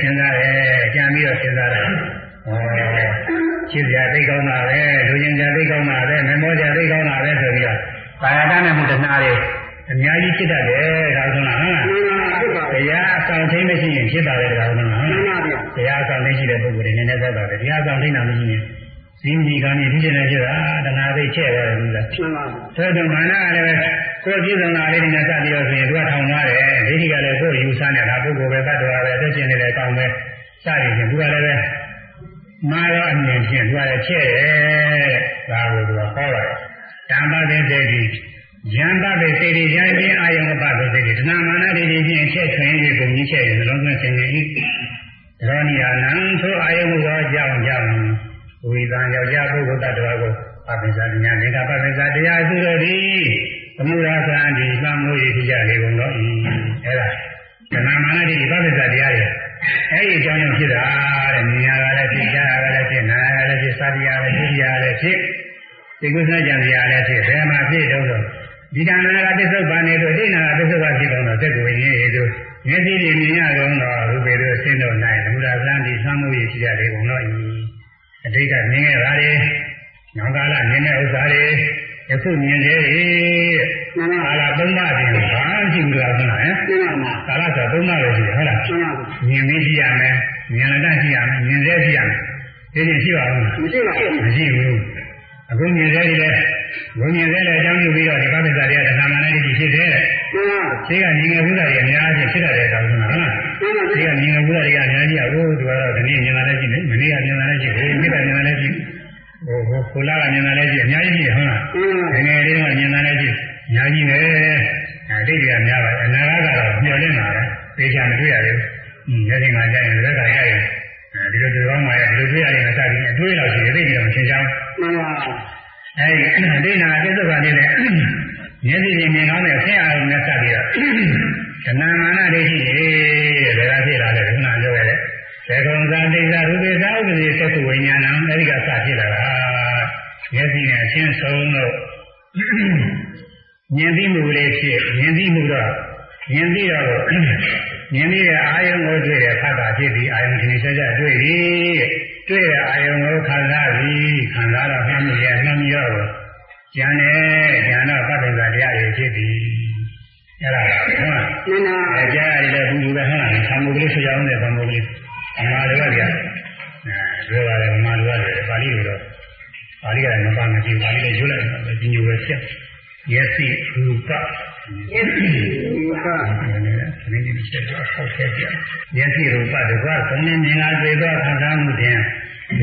Speaker 1: စဉ်းစားတယ်ကြံပြီးတော့စဉ်းစားတယ်ဟောချစ်စရာသိကောင်းတာပဲလူချင်းစရာသိကောင်းတာပဲမမောစရာသိကောင်းတာပဲဆိုပြီးတော့ကာယကနဲ့မှုတဏှာတွေ အများကြီးဖြစ်တတ်တယ်ဒါဆိုတော့ဟုတ်လားတရားအဆောင်ထိမရှိရင်ဖြစ်ပါတယ်ဒါဆိုတော့ဟုတ်လားတရားအဆောင်ထိရှိတဲ့ပုဂ္ဂိုလ်တွေနည်းနည်းသက်သာတယ်တရားအဆောင်ထိနာမရှိရင်ဇင်းကြီးကနေဖြစ်နေဖြစ်တာတဏှာသိချဲ့သွားတယ်လို့လားမှန်ပါဘူးဆိုတော့မာနကလည်းကိုယ်ပြည့်စုံတာလေးတွေနဲ့စပြီးတော့ဆိုရင်သူကထောင်သွားတယ်ဒိဋ္ဌိကလည်းကိုယ်ယူဆနေတာပုဂ္ဂိုလ်ပဲတတ်တော်ပဲအသက်ရှင်နေတယ်ကောင်းပဲစရည်ချင်းသူကလည်းပဲမာရောအမြင်ဖြင့်သူကလည်းချဲ့တယ်ဒါကိုသူကဟောပါတယ်ဓမ္မသင်္စေတိ ယန္တပေစေတိယံချင်းအာယုံပပေစေတိတဏမာနဒိဋ္ဌိဖြင့်ချက်ထွင်ပြီးပုံကြီးချက်ရင်နှလုံးသွင်းဆင်နေ၏ရောနိယာနံသို့အာယုံသောကြောင့်ကြောင့်ဝိသံယောက်ျားပုဂ္ဂိုလ်တ attva ကိုပပိစ္ဆာဉာဏ်နေတာပပိစ္ဆာတရားစုတော်သည်သမုဒ္ဒရာသံဒီသံမှုရဖြစ်ကြလေကုန်တော့ဤအဲ့ဒါတဏမာနဒိဋ္ဌိပပိစ္ဆာတရားတွေအဲ့ဒီအကြောင်းကြောင့်ဖြစ်တာတဲ့ဉာဏ်ကလည်းဖြစ်ကြရလည်းဖြစ်နာရလည်းဖြစ်သတိရလည်းဖြစ်ရလည်းဖြစ်ဒီကုသကြံစရာလည်းဖြစ်ဘယ်မှာဖြစ်တော့ ဒီကံနာကသစ္စုပ္ပန်နေတို့ဒိဋ္ဌာကသစ္စုပ္ပန်ဖြစ်တော့သက်ကိုရင်းရတို့မျက်စိတွေမြင်ရတော့တော့ရူပေတို့ဆင်းတော့နိုင်ဘုရားသံဒီသံမှုရရှိကြလေကုန်တော့ဤအတိတ်ကမြင်ခဲ့တာတွေနောင်ကာလမြင်တဲ့ဥစ္စာတွေယခုမြင်သေးတယ်မှန်ပါလားသုံးပါးပြင်ဘာမှရှိဘူးလားဟုတ်လားဟင်မှန်ပါကာလဆိုသုံးပါးပဲရှိတယ်ဟုတ်လားမှန်ပါမြင်ပြီးရှိရမယ်မြင်လက်ရှိရမယ်မြင်သေးရှိရမယ်ဒီနေ့ရှိပါဦးမရှိပါဘူးမရှိဘူး အခုမြင်သေးတယ်လေဘုံမြင်သေးတယ်အကြောင်းပြုပြီးတော့ဒီပဋိသန္ဓေကဓမ္မနဲ့ဒီဖြစ်တယ်မှန်ပါဒီကမြင်ငယ်ဘုရားတွေအများကြီးဖြစ်တယ်တဲ့ကောင်းလားဟုတ်လားဒီကမြင်ငယ်ဘုရားတွေကအများကြီးအခုသူကတော့ဒီနေ့မြင်လာလည်းရှိတယ်မနေ့ကမြင်လာလည်းရှိတယ်ဒီကမြင်လာလည်းရှိဟိုဟိုခိုလာကမြင်တာလည်းရှိအများကြီးရှိဟုတ်လား
Speaker 2: အင်း
Speaker 1: ငယ်ငယ်လေးကမြင်တာလည်းရှိအများကြီးပဲအဲဒိဋ္ဌိကများပါအနာဂတ်ကတော့မျှော်လင့်တာပဲသိချာမတွေ့ရဘူး။อืมလက်ရှင်ကကြရင်လက်ကကြရင်အဲ ဒီလိုတွေ့ကောင်းပါရဲ့ဒီလိုတွေ့ရရင်အစပြီးအတွေ့လောက်ရှိရင်သိပြီးတော့မသင်ချောင်း
Speaker 2: မှန်ပါ
Speaker 1: အဲဒီဒိဋ္ဌာအပြစ္ဆုတ်ကနေလည်းမျက်စိနဲ့မြင်ကောင်းတဲ့အဆင်းအာရုံနဲ့စပ်ပြီးတော့ခဏမာနဒိဋ္ဌိတဲ့ဒါကဖြစ်လာတယ်ခုနပြောရတဲ့သေကုံသာဒိဋ္ဌရူပိသာဥပ္ပဒေသက္ကဝိညာဏအဲဒီကစဖြစ်လာတာမျက်စိနဲ့အချင်းဆုံးလို့မြင်သိမှုလေးဖြစ်မြင်သိမှုတော့မြင်သိတော့ မြင်သိတဲ့အာယုံကိုတွေ့တဲ့ဖတ်တာဖြစ်ပြီးအာယုံထင်ရှားရှားတွေ့ပြီတဲ့တွေ့တဲ့အာယုံကိုခံစားပြီးခံစားတော့မှတ်မိရဲ့မှတ်မိရောကျန်တယ်ကျန်တော့ပဋ္ဌာန်းတရားတွေဖြစ်ပြီးအဲ့ဒါကဟုတ်လား
Speaker 2: မှန်ပါ
Speaker 1: အဲကြားရတယ်ဘူးဘူးပဲဟုတ်လားသံဃာကလေးဆွေးအောင်တဲ့သံဃာကလေးအမှားတွေကကြာအဲပြောပါတယ်အမှားတွေကလည်းပါဠိလိုတော့ပါဠိကလည်းမပါမကြည့်ပါဠိလည်းရွတ်လိုက်တော့ဒီညိုပဲဆက်ယသိရူပ
Speaker 2: ယသိ ဥပ္ပ
Speaker 1: ဒီနေ့ဒီချက်တော့ဆောက်ခဲ့ပြယသိရူပတကွာသုံးနေမြင်လာတွေ့သောခံစားမှုဖြင့်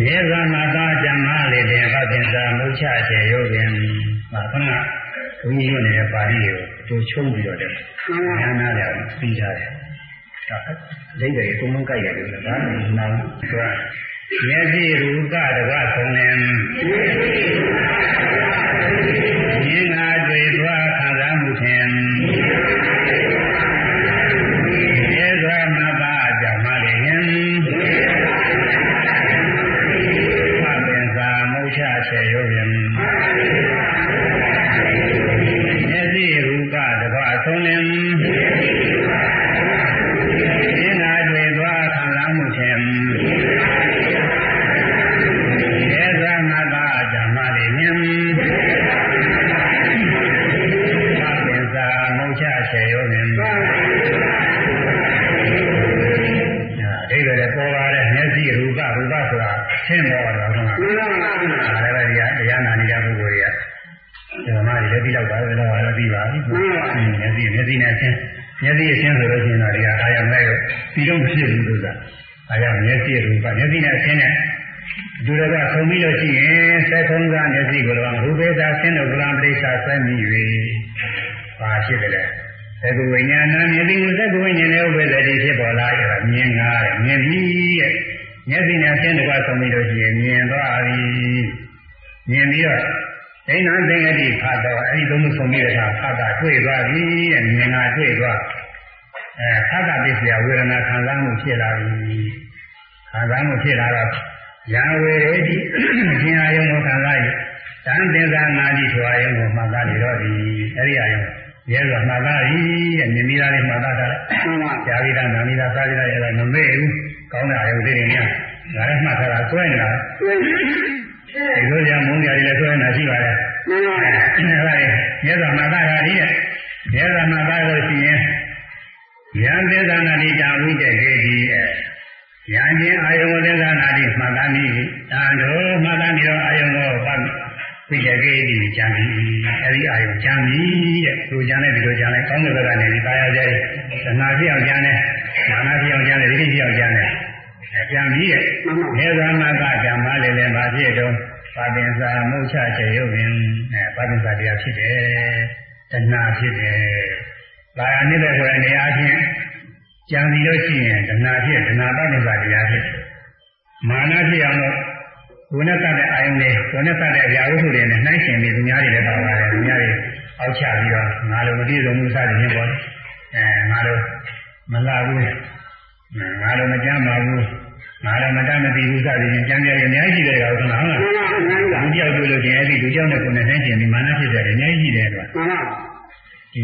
Speaker 1: ရေဇာနာတာဇမလေးတဲ့ဗပင်သာမုချကျေယောပင်ဟာခဏဘုန်းကြီးရွတ်နေတဲ့ပါဠိကိုသူချုံးပြီးတော့တယ်
Speaker 2: မှန်ပါ
Speaker 1: ဉာဏ်နာတယ်ပြီးကြတယ်ဒါဒိဋ္ဌိအကုန်လုံးကြိုက်ရတယ်လို့ဒါနာဆိုတာမျက်စိရူပတကွာသုံးနေမြ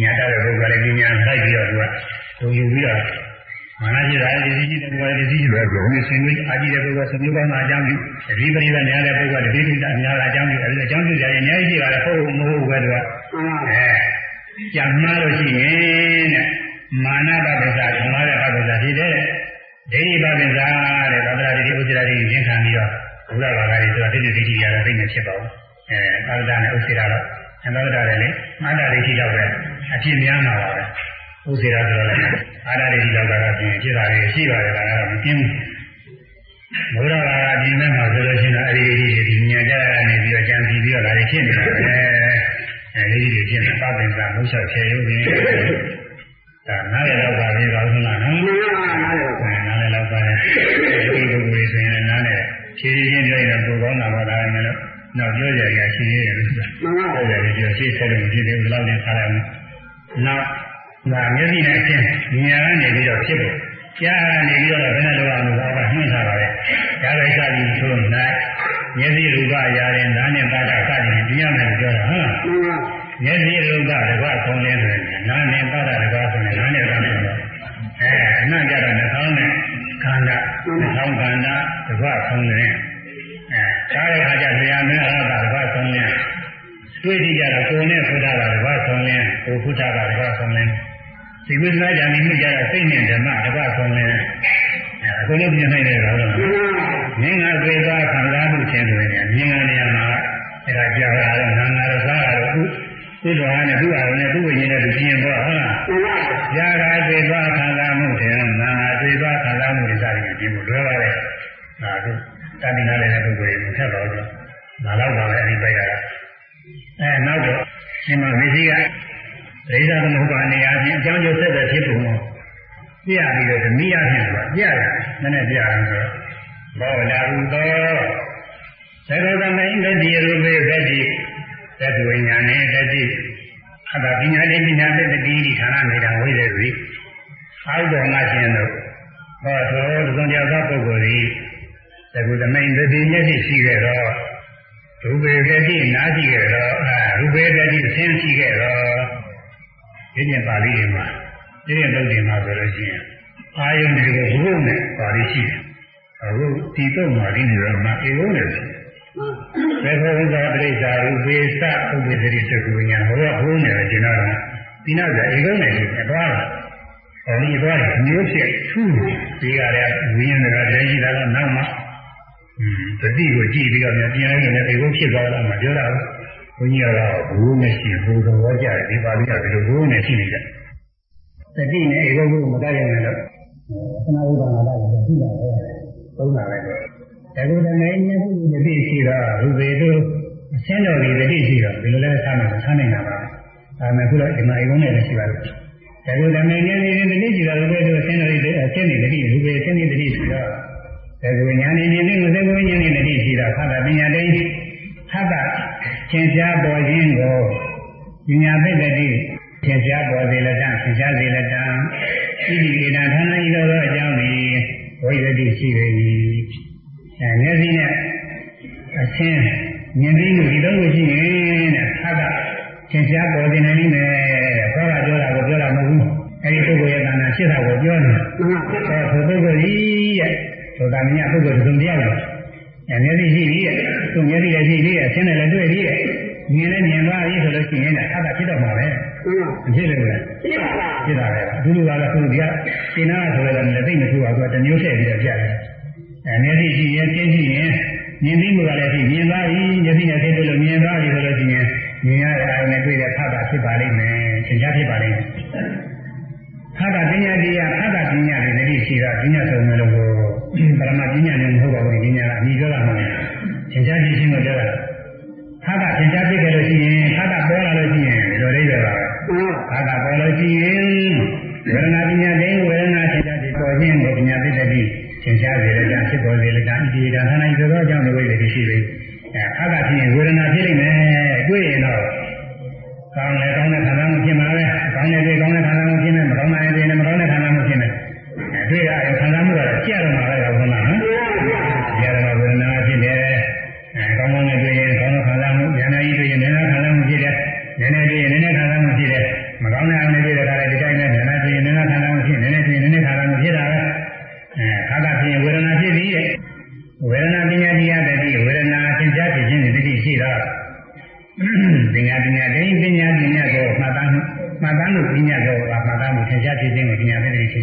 Speaker 1: ညာတတ်တဲ့ပုဂ္ဂိုလ်လည်းပညာလိုက်ပြီးတော့သူကဒုံယူပြီးတော့မာနဖြစ်တာဒီစီကြီးတဲ့ပုဂ္ဂိုလ်လည်းဒီစီကြီးပဲဘုံနဲ့ဆင်ပြီးအာကြည့်တဲ့ပုဂ္ဂိုလ်ဆင်ပြီးကောင်းတာအကြောင်းပြုတတိပရိသတ်များတဲ့ပုဂ္ဂိုလ်တတိပရိသတ်များတာအကြောင်းပြုအဲဒီအကြောင်းပြုကြရင်အများကြီးရှိပါတယ်ဟုတ်မဟုတ်ပဲသူက
Speaker 2: မှန်ပါ
Speaker 1: အဲကြံမှားလို့ရှိရင်တဲ့မာနပပ္ပဇာဓမ္မတဲ့ပပ္ပဇာဖြစ်တဲ့ဒိဋ္ဌိပပ္ပဇာတဲ့သဗ္ဗရာတိဥစ္စရာတိရင်းခံပြီးတော့ဘုရားဘာသာတွေဆိုတာတိတိတိတိရတာသိနေဖြစ်ပါဘူးအဲသာဝတ္တနဲ့ဥစ္စရာတော့အနာဝတ္တလည်းလေမာနဒိဋ္ဌိတော့ပဲ အဖြစ်များမှာပါပဲဥစ္စရာဆိုတော့လည်းအာရဒိဋ္ဌိတော့ကတော့ပြင်ဖြစ်တာတွေရှိပါတယ်ဒါကတော့မပြင်းဘူးဘုရားဘာသာဒီမဲ့မှာဆိုလို့ရှိရင်အဲဒီဒီဒီညံကြရနေပြီးတော့ကြံပြီးပြီးတော့ဒါတွေဖြစ်နေတာပဲအဲဒီဒီဖြစ်နေတာပပင်ကမုတ်ချက်ချေရုပ်ရင်းဒါနားရတော့ပါပြီကောင်းလားနော်
Speaker 2: မှန်ပါနားတယ်
Speaker 1: နားလည်းတော့ပါတယ်ဒီပုဂ္ဂိုလ်ဆိုရင်နားနဲ့ဖြည်းဖြည်းချင်းပြောရင်တော့ကိုယ်ကောင်းတာပါဒါပဲလို့နောက်ပြောကြရရှိသေးတယ်လို့ဆိုတာ
Speaker 2: မှန်ပါ
Speaker 1: ပြောကြရပြီးတော့ရှေ့ဆက်လို့မဖြစ်သေးဘူးလောက်နဲ့ထားလိုက်အောင် နောက်ဒါမျက်စိနဲ့အချင်းဉာဏ်နဲ့ပြီးတော့ဖြစ်ဖို့ကြားနေပြီးတော့ဘယ်နဲ့လောက်အောင်လို့ကနှိမ့်ထားပါလေကြားလိုက်စားပြီးဆိုလို့နိုင်မျက်စိရူပရာရင်နားနဲ့ပါတာစသည်ဖြင့်ပြရမယ်လို့ပြောတာဟုတ်လား
Speaker 2: မှန်ပါ
Speaker 1: မျက်စိရူပတကွခုံးလင်းဆိုရင်နားနဲ့ပါတာတကွဆိုရင်နားနဲ့ပါတာတော့အဲအနံ့ကြတော့နှာခေါင်းနဲ့ခန္ဓာနှာခေါင်းခန္ဓာတကွခုံးလင်းအဲကြားတဲ့အခါကျလျာမင်းဟောတာတကွခုံးလင်း တွေ့ကြည့်ကြတော့ကိုယ်နဲ့ဖုဒ္ဓတာတကွခုံးလင်းကိုဖုဒ္ဓတာတကွခုံးလင်းဒီဝိသနာကြံနေမှုကြတော့စိတ်နဲ့ဓမ္မတကွခုံးလင်းအဲအခုလည်းပြင်နိုင်တယ်ကောလို့
Speaker 2: မှန်ပါ
Speaker 1: မြင်ငါတွေ့သွားခံစားမှုချင်းဆိုရင်မြင်ငါနေရာမှာအဲဒါကြောက်ရတော့နာငါရစားရတော့သူ့တော်ဟာနဲ့သူ့အာရုံနဲ့သူ့ဝိညာဉ်နဲ့သူပြင်းသွားဟုတ်လား
Speaker 2: မှန်ပါ
Speaker 1: ကြာကတွေ့သွားခံစားမှုချင်းနာငါတွေ့သွားခံစားမှုတွေစသည်ဖြင့်ပြင်းဖို့လွယ်ပါတယ်ဒါကတတိနာလည်းပုဂ္ဂိုလ်တွေထက်တော့တော့ဒါတော့ပါပဲအဲဒီပိုက်က အဲနောက်တော့ရှင်မမေစီကရိဇာသမုပ္ပါနေရာချင်းအကြောင်းကျဆက်တဲ့ဖြစ်ပုံကိုပြရပြီးတော့ဓမိရဖြင့်ဆိုတာပြရတယ်နည်းနည်းပြရအောင်ဆိုတော့ဘောလာဟုသောသရဂမိန်တတိရူပေသတိသတ္တဝိညာဏေတတိအတ္တပညာတိပညာတတိဒီဌာနနေတာဝိရေရီအောက်တော်မှာရှင်တို့ဟောသောသုံးကြောသောပုဂ္ဂိုလ်သည်သကုသမိန်တတိမျက်စိရှိခဲ့တော့ ရူပေတတိနားရှိခဲ့တော့ရူပေတတိဆင်းရှိခဲ့တော့ဒီညပါဠိတွေမှာဒီညတုတ်တွေမှာဆိုလို့ရှိရင်အာယုန်တွေကိုဘုဟုနဲ့ပါဠိရှိတယ်အခုဒီတော့မှဒီနေရာမှာအေဝုံးနေတယ်။ဘေခေဝိဇာပရိစ္ဆာရူပေသဥပ္ပဒိသကုဉာဏ်ဟောဘုန်းနေတယ်ကျွန်တော်ကဒီနောက်ကျအေဝုံးနေတယ်သွားတာ။ဟောဒီသွားတယ်မျိုးဖြစ်ထူးဒီကလည်းဝိညာဉ်တွေကတည်းရှိတာကနောက်မှ တတိကိုကြည့်ပြီးတော့ပြန်ပြန်နေတယ်အေဝုံးဖြစ်သွားတာမှပြောတာဘုန်းကြီးကတော့ဘုန်းနဲ့ရှိဘုံတော်ကြတယ်ဒီပါဠိကဒီလိုဘုန်းနဲ့ရှိနေကြ။တတိနဲ့အေဝုံးကိုမတတ်ရနဲ့တော့ခဏဥပ္ပန္နလာတယ်ရှိတာပဲသုံးတာပဲ။ဒါကုတမေမျက်စိတတိရှိတာရူပေတို့အရှင်းတော်ဒီတတိရှိတာဒီလိုလဲဆမ်းမှာဆမ်းနေတာပါ။ဒါမဲ့ခုတော့ဒီမှာအိမ်ဝင်နေရှိပါလို့။ဒါကုတမေမျက်စိတတိရှိတာရူပေတို့အရှင်းတော်ဒီအရှင်းနေတတိရူပေအရှင်းနေတတိရှိတာ ဒါကုညာနေနေနဲ့မစကုညာနေတတိရှိတာခါတာပညာတိခါတာသင်ရှားပေါ်ခြင်းကိုပညာပိတ္တိသင်ရှားပေါ်စေလက်တသင်ရှားစေလက်တဣတိကေတဌာနဤသောအကြောင်းသည်ဝိသတိရှိပေ၏အဲမျက်စိနဲ့အချင်းမြင်သိမှုဒီတော့ရှိရင်တဲ့ခါကသင်ရှားပေါ်စေနိုင်နေတယ်ခေါ်တာပြောတာကိုပြောတာမဟုတ်ဘူးအဲဒီပုဂ္ဂိုလ်ရဲ့တဏ္ဍာဖြစ်တာကိုပြောနေတာ
Speaker 2: မှန်ပါ
Speaker 1: အဲဆိုပုဂ္ဂိုလ်ကြီးရဲ့ ဆိုတာမြတ်ပုဂ္ဂိုလ်သုံးတရားပဲအဲမျက်စိရှိပြီတဲ့သူမျက်စိလည်းရှိပြီအချင်းနဲ့လည်းတွေ့ပြီတဲ့မြင်လည်းမြင်သွားပြီဆိုလို့ရှိရင်လည်းအခါကဖြစ်တော့မှာပဲ
Speaker 2: မှန်ပါ
Speaker 1: မဖြစ်လို့လား
Speaker 2: ပြပါလား
Speaker 1: ဖြစ်တာပဲအတူတူပါလားသူဒီကသင်္နာဆိုရတဲ့လည်းသိမထူပါဘူးတမျိုးထည့်ပြီးတော့ပြတယ်အဲမျက်စိရှိရင်သိရှိရင်မြင်သိမှုကလည်းရှိမြင်သွားပြီမျက်စိနဲ့သိလို့လို့မြင်သွားပြီဆိုလို့ရှိရင်မြင်ရတဲ့အာရုံနဲ့တွေ့တဲ့ဖတ်တာဖြစ်ပါလိမ့်မယ်သင်္ချာဖြစ်ပါလိမ့်မယ် ဖတ်တာပညာတရားဖတ်တာပညာတွေလည်းရှိတာပညာဆုံးမလို့ပရမပညာနဲ့မဟုတ်ပါဘူးပညာကအမိပြောတာမှလည်းသင်္ချာဖြစ်ခြင်းကိုပြောတာဖတ်တာသင်္ချာဖြစ်ကြလို့ရှိရင်ဖတ်တာပေါ်လာလို့ရှိရင်ဒီလိုလေးပဲပါပဲ
Speaker 2: မှန်ပါ
Speaker 1: အာသာပေါ်လို့ရှိရင်ဝေဒနာပညာတိဝေဒနာသင်္ချာတိပေါ်ခြင်းကိုပညာသိတ္တိသင်္ချာစေလည်းဖြစ်ပေါ်စေလည်းဒါဣတိဒါသနာဤသောကြောင့်ဝိသေတိရှိပြီအဲအာသာဖြစ်ရင်ဝေဒနာဖြစ်လိမ့်မယ်တွေ့ရင်တော့ ကောင်းတယ်ကောင်းတဲ့ခန္ဓာမှုဖြစ်မှာပဲကောင်းတဲ့တွေ့ကောင်းတဲ့ခန္ဓာမှုဖြစ်မယ်မကောင်းတဲ့တွေ့နဲ့မကောင်းတဲ့ခန္ဓာမှုဖြစ်မယ်အဲတွေ့ရရင်ခန္ဓာမှုကတော့ကြရတော့မှာပဲကောင်းလားနော်ကြရတော့ဝေဒနာဖြစ်တယ်အဲကောင်းကောင်းနဲ့တွေ့ရ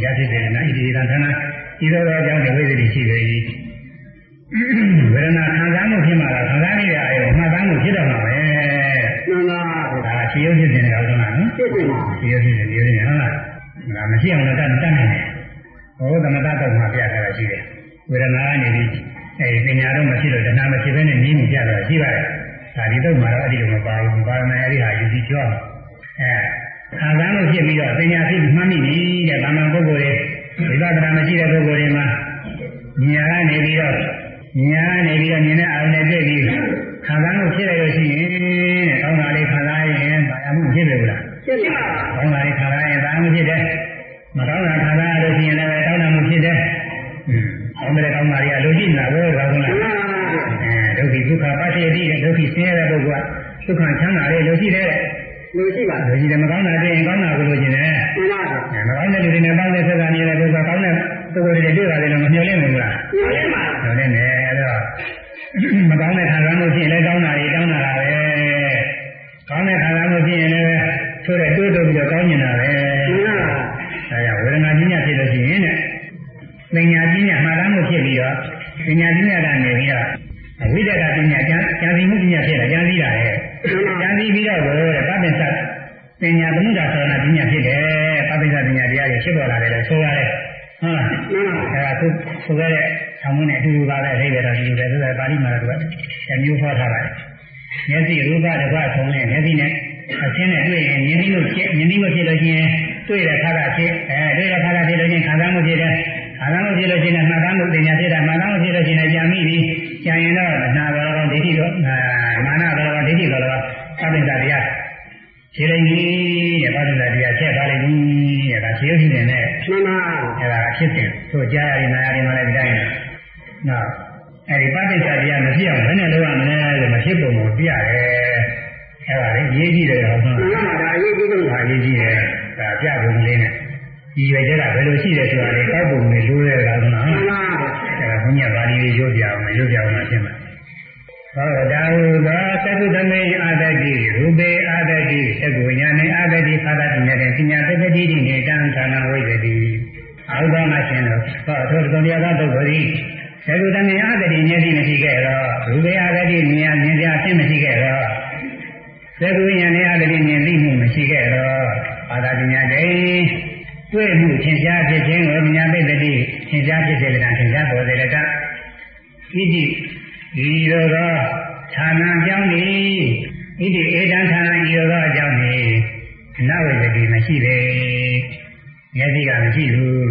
Speaker 1: ညာတည်းသင်္ချာဖြစ်တယ်နော်ဣတိရသနာဤသောအကြောင်းတွေဝိသေတိရှိပေ၏ဝေဒနာခံစားမှုဖြစ်မှာလားခံစားနေရအဲမှတ်သားမှုဖြစ်တော့မှာပဲ
Speaker 2: မှန်ပါ
Speaker 1: ဒါခြေရုပ်ဖြစ်ခြင်းလည်းဟုတ်လားနော်
Speaker 2: ဖြစ်တယ်မှာ
Speaker 1: ခြေရုပ်ဖြစ်ခြင်းခြေရုပ်ဖြစ်ခြင်းဟုတ်လားဒါမရှိအောင်လည်းတတ်တတ်နိုင်တယ်ဟောသမတတော့မှပြထားတာရှိတယ်ဝေဒနာကနေပြီးအဲဒီပညာတော့မရှိတော့တဏှာမဖြစ်ဘဲနဲ့မြင်နေကြတော့ရှိပါတယ်ဒါဒီတော့မှတော့အဲ့ဒီလိုမပါဘူးပါရမယ်အဲ့ဒီဟာယူပြီးကြောက်အဲ ခံစားလို့ဖြစ်ပြီးတော့ပညာဖြစ်မှတ်မိပြီတဲ့ဗာမန်ပုဂ္ဂိုလ်တွေဝိပဿနာမရှိတဲ့ပုဂ္ဂိုလ်တွေမှာဉာဏ်ကနေပြီးတော့ဉာဏ်ကနေပြီးတော့ဉာဏ်နဲ့အာရုံနဲ့တွေ့ပြီးခံစားလို့ဖြစ်ရလို့ရှိရင်တဲ့ကောင်းတာလေးခံစားရင်ဘာမှမဖြစ်ဘူးလား
Speaker 2: ဖြစ်ပါ
Speaker 1: ကောင်းတာလေးခံစားရင်ဘာမှမဖြစ်တယ်မကောင်းတာခံစားရလို့ရှိရင်လည်းကောင်းတာမှဖြစ်တယ်ကောင်းတဲ့ကောင်းတာတွေကလိုကြည့်နေတာဘယ်လိုကောင်းလဲအဲဒုက္ခိဒုက္ခပါတိတိတဲ့ဒုက္ခိဆင်းရဲတဲ့ပုဂ္ဂိုလ်ကဒုက္ခချမ်းသာလေးလိုကြည့်တယ်
Speaker 2: လူရှိပါ
Speaker 1: လိုကြည့်တယ်မကောင်းတာတွေ့ရင်ကောင်းတာကိုလိုချင်တယ်
Speaker 2: မှန်ပါဗျာ
Speaker 1: အဲမကောင်းတဲ့လူတွေနဲ့ပေါင်းတဲ့ဆက်ဆံနေတဲ့ပုဂ္ဂိုလ်ကောင်းတဲ့ပုဂ္ဂိုလ်တွေတွေ့ရတယ်လို့မမျှော်လင့်ဘူးလား
Speaker 2: မှန်ပါ
Speaker 1: မျှော်လင့်တယ်အဲ့တော့မကောင်းတဲ့ခံစားမှုဖြစ်ရင်လည်းကောင်းတာတွေကောင်းတာပဲကောင်းတဲ့ခံစားမှုဖြစ်ရင်လည်းဆိုတဲ့တိုးတိုးပြီးတော့ကောင်းနေတာပဲ
Speaker 2: မှန်ပါ
Speaker 1: ဒါကြောင့်ဝေဒနာကြီးညာဖြစ်လို့ရှိရင်တဲ့ပညာကြီးညာမှားတမ်းမှုဖြစ်ပြီးတော့ပညာကြီးညာကနေပြီးတော့အဝိဒကပညာကျမ်းကျမ်းစီမှုပညာဖြစ်တယ်ကျမ်းစီတာလေ ကျမ်းစီပြီးတော့ဘောတဲ့ပပ္ပစ္စပညာသမုဒ္ဒါသရဏပညာဖြစ်တယ်ပပ္ပစ္စပညာတရားတွေဖြစ်ပေါ်လာတယ်လို့ဆိုရတယ်ဟုတ်လား
Speaker 2: မှန်ပါ
Speaker 1: အဲဒါသူဆိုရတဲ့ဆောင်းမနဲ့အတူတူပါပဲအိဗေဒတူတယ်ဆိုတော့ပါဠိမှာတော့သူကမျိုးဖော်ထားပါတယ်မျက်စိရူပတစ်ခွဆုံးနဲ့မျက်စိနဲ့အချင်းနဲ့တွေ့ရင်မြင်ပြီးလို့ဖြစ်မြင်ပြီးလို့ဖြစ်လို့ရှိရင်တွေ့တဲ့ခါကဖြစ်အဲတွေ့တဲ့ခါကဖြစ်လို့ချင်းခံစားမှုဖြစ်တယ် ခံစားမှုဖြစ်လို့ရှိရင်မှတ်သားမှုပညာဖြစ်တာမှတ်သားမှုဖြစ်လို့ရှိရင်ကြာမိပြီကြာရင်တော့နာဘောကောဒိဋ္ဌိတော့မာနဘောကောဒိဋ္ဌိတော့အပိစ္ဆာတရားခြေလိုက်ကြီးတဲ့ဘာလို့လဲတရားချက်ပါလိမ့်မည်တဲ့ဒါခြေရုပ်ရှိနေတဲ့
Speaker 2: မှန်ပါ
Speaker 1: အဲ့ဒါဖြစ်စဉ်သူကြားရည်နာရည်မှလည်းဒီတိုင်းနော်အဲ့ဒီပဋိစ္စတရားမဖြစ်အောင်ဘယ်နဲ့လုပ်ရမလဲလို့မဖြစ်ပုံကိုပြရတယ်အဲ့ဒါလေရေးကြည့်တယ်ဟုတ်လား
Speaker 2: မှန်ပါဒါအရေးကြီးဆုံးပါ
Speaker 1: ဒါရေးကြည့်တယ်ဒါပြပုံလေးနဲ့ ဒီရွယ်ချက်ကဘယ်လိုရှိတယ်ဆိုတာလေကောက်ပုံလေးလိုးရဲတာကနော်
Speaker 2: မှန်ပါ
Speaker 1: အဲ့ဒါဘုညာပါဠိလေးရုပ်ပြအောင်ရုပ်ပြအောင်ရှင်းပါသောတာဟုသောသက္ကုသမေအာတတိရူပေအာတတိသက္ကုညာနေအာတတိဖာသတိညတဲ့ပညာတက္ကတိတိနေတံဌာနဝိသတိအာဟုသောမရှင်တို့သောထိုတုံတရားသောပုဂ္ဂိုလ်သည်သက္ကုသမေအာတတိမျက်စိမရှိခဲ့တော့ရူပေအာတတိမြင်မြင်ပြအဖြစ်မရှိခဲ့တော့သက္ကုညာနေအာတတိမြင်သိမှုမရှိခဲ့တော့အာတတိညာတဲ့ တွေ့မှုသင်ရှားဖြစ်ခြင်းကိုမြညာပိတ္တိသင်ရှားဖြစ်စေလတံသင်ရှားပေါ်စေလတံဣတိဤသို့သောဌာနကြောင့်ဤဣတိဧတံဌာနဤသို့သောအကြောင်းဤနဝိသတိမရှိပေမျက်စိကမရှိဘူး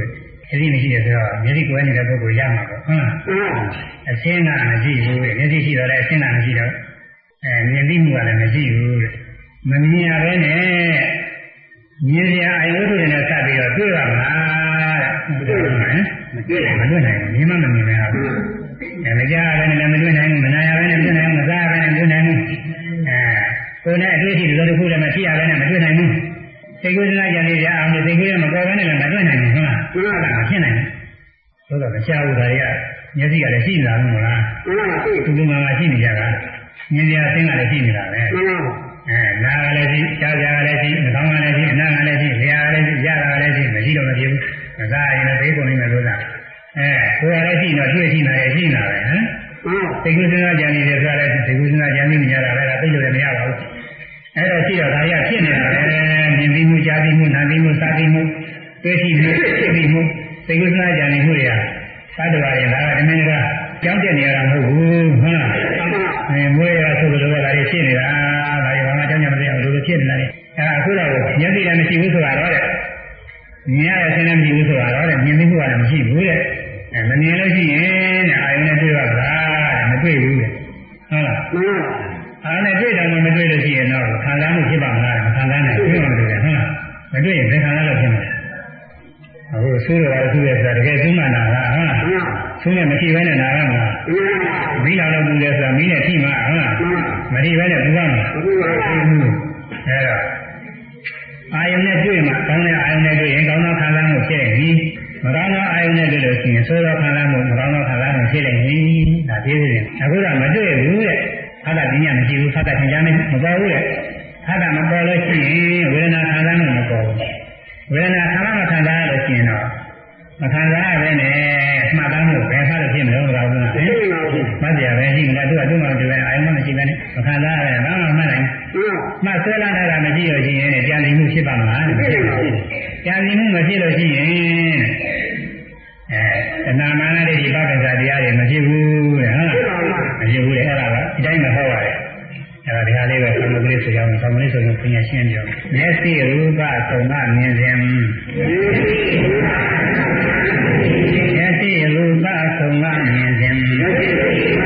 Speaker 1: မျက်စိမရှိတယ်ဆိုတော့မျက်စိကွဲနေတဲ့ပုဂ္ဂိုလ်ရမှာပေါ့ဟုတ်လား
Speaker 2: မှန်ပါ
Speaker 1: အရှင်းကမရှိဘူးတဲ့မျက်စိရှိတော့လည်းအရှင်းကမရှိတော့အဲမြင်သိမှုကလည်းမရှိဘူးတဲ့မမြင်ရဘဲနဲ့ မြင်ရအယုဒ္ဓတွေနဲ့စပ်ပြီးတော့တွေ့ရမှာတဲ့တွေ့ရမှာမတွေ့နိုင်မတွေ့နိုင်ဘူးမြင်မှမမြင်နိုင်ဘူးအဲမကြားရဘဲနဲ့လည်းမတွေ့နိုင်ဘူးမနာရဘဲနဲ့မတွေ့နိုင်ဘူးမစားရဘဲနဲ့မတွေ့နိုင်ဘူးအဲကိုယ်နဲ့အတွေ့အထိဒီလိုတစ်ခုလည်းမရှိရဘဲနဲ့မတွေ့နိုင်ဘူးစိတ်ကူးစနာကြံနေကြအောင်စိတ်ကူးလည်းမပေါ်ဘဲနဲ့လည်းမတွေ့နိုင်ဘူးဟုတ်လား
Speaker 2: မှန်ပါ
Speaker 1: မဖြစ်နိုင်ဘူးသို့တော့မရှားဘူးဒါတွေကမျက်စိကလည်းရှိနေတာမဟုတ်လား
Speaker 2: မှန်ပါသိ
Speaker 1: သူလူမှန်မှရှိနေကြတာမြင်ကြအသိကလည်းရှိနေတာပဲ
Speaker 2: မှန်ပါ
Speaker 1: အဲနားကလည်းရှိကြားကြကလည်းရှိနှာခေါင်းကလည်းရှိအနား စ်ဘူးမစားရင်လည်းဘေးကုန်နေမယ်လို့သာအဲကိုယ်ကလည်းရှိတော့တွေ့ရှိနေတယ်ရှိနေတာပဲဟမ်
Speaker 2: မှန်ပါ
Speaker 1: သိကုသနာကြံနေတယ်ဆိုတာလည်းသိကုသနာကြံနေနေရတာပဲဒါသိလို့လည်းမရပါဘူးအဲ့တော့ရှိတော့ဒါရဖြစ်နေတာပဲမြင်ပြီးမှုကြားပြီးမှုနားပြီးမှုစားပြီးမှုတွေ့ရှိမှုဖြစ်ပြီးမှုသိကုသနာကြံနေမှုတွေကသတ္တဝါတွေဒါကတမင်းကကြောင်းတက်နေရတာမဟုတ်ဘူးဟုတ်လား
Speaker 2: မှန်ပါ
Speaker 1: အဲမွေးရဆိုလိုပဲဒါတွေဖြစ်နေတာဒါတွေဘာမှကြောင်းကြမသိအောင်လိုလိုဖြစ်နေတာလေအဲအခုတော့မျက်စိလည်းမရှိဘူးဆိုတာတော့တဲ့ မြင်ရတဲ့ဆင်းလည်းမရှိဘူးဆိုတာတော့တဲ့မြင်သိမှုကလည်းမရှိဘူးတဲ့အဲမမြင်လို့ရှိရင်တဲ့အာယုနဲ့တွေ့ရတာတဲ့မတွေ့ဘူးတဲ့ဟုတ်လား
Speaker 2: မှန်ပါ
Speaker 1: အာနဲ့တွေ့တယ်မတွေ့လို့ရှိရင်တော့ခံစားမှုဖြစ်ပါမလားမခံစားနိုင်ဘူးမတွေ့တယ်ဟုတ်လားမတွေ့ရင်ဘယ်ခံစားလို့ဖြစ်မလဲအခုဆိုးရတာဆိုးရဆိုတာတကယ်သိမှနာတာဟုတ်လား
Speaker 2: မှန်ပါ
Speaker 1: ဆိုးနေမရှိဘဲနဲ့နာရမှာ
Speaker 2: မှန်ပါ
Speaker 1: မီးလောင်လို့ပူတယ်ဆိုတာမီးနဲ့ထိမှာဟုတ်လားမထိဘဲနဲ့ပူရမှာ
Speaker 2: မှန်ပါ
Speaker 1: အဲဒါ အာယုန်နဲ့တွေ့မှာကောင်းတဲ့အာယုန်နဲ့တွေ့ရင်ကောင်းသောခံစားမှုဖြစ်နေပြီမကောင်းသောအာယုန်နဲ့တွေ့လို့ရှိရင်ဆိုးသောခံစားမှုမကောင်းသောခံစားမှုဖြစ်နေပြီဒါသိသေးတယ်အခုတော့မတွေ့ဘူးတဲ့ဖတ်တာပညာမရှိဘူးဖတ်တာသင်ကြားမမပေါ်ဘူးတဲ့ဖတ်တာမပေါ်လို့ရှိရင်ဝေဒနာခံစားမှုမပေါ်ဘူးဝေဒနာခံစားမခံစားရလို့ရှိရင်တော့ မခံစားရပဲနဲ့မှတ်သားမှုဘယ်ခါလို့ဖြစ်မလို့ကောင်းလားဟင်
Speaker 2: မှ
Speaker 1: တ်ကြပဲရှိမလားသူကသူ့မှာတူတယ်အာယုံမရှိပဲနဲ့မခံစားရပဲဘာမှမမှတ်နိုင်မှတ်ဆွဲလာတာမရှိလို့ရှိရင်ကြံစည်မှုဖြစ်ပါမလားကြံစည်မှုမဖြစ်လို့ရှိရင်အဲတဏမာနတိပပ္ပစာတရားတွေမဖြစ်ဘူးတဲ့ဟုတ်လားမဖြစ်ဘူးလေအဲ့ဒါကအတိုင်းမဟုတ်ပါဘူးအဲ့ဒါဒီဟာလေးပဲသမဂရိဆိုရအောင်သမဂရိဆိုရင်ပညာရှင်းကြအောင်မျက်စိရူပသုံးကမြင်စဉ်မျက်စိရူပ ရူပဆုံးမမြင်ခြင်း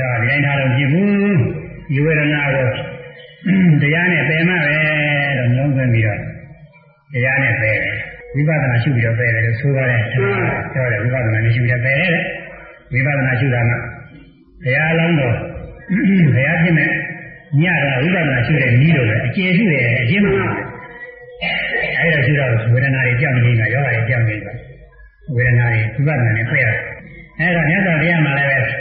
Speaker 1: ဒါကတိုင်းထားလို့ဖြစ်ဘူးဒီဝေဒနာကိုတရားနဲ့ပယ်မှပဲတော့လုံးသွင်းပြီးတော့တရားနဲ့ပယ်တယ်ဝိပဿနာရှုပြီးတော့ပယ်တယ်လို့ဆိုပါတယ်ပြောတယ်ဝိပဿနာနဲ့ရှုပြီးတော့ပယ်တယ်ဝိပဿနာရှုတာကတရားလုံးတော့တရားဖြစ်မဲ့ညတာဝိပဿနာရှုတဲ့နည်းလိုပဲအကျေရှုတယ်အရှင်းမှာအဲဒါရှုတော့ဝေဒနာတွေကြောက်နေတာယောဂတွေကြောက်နေတာဝေဒနာတွေဝိပဿနာနဲ့ပယ်ရတယ်အဲဒါမြတ်စွာဘုရားမှာလည်း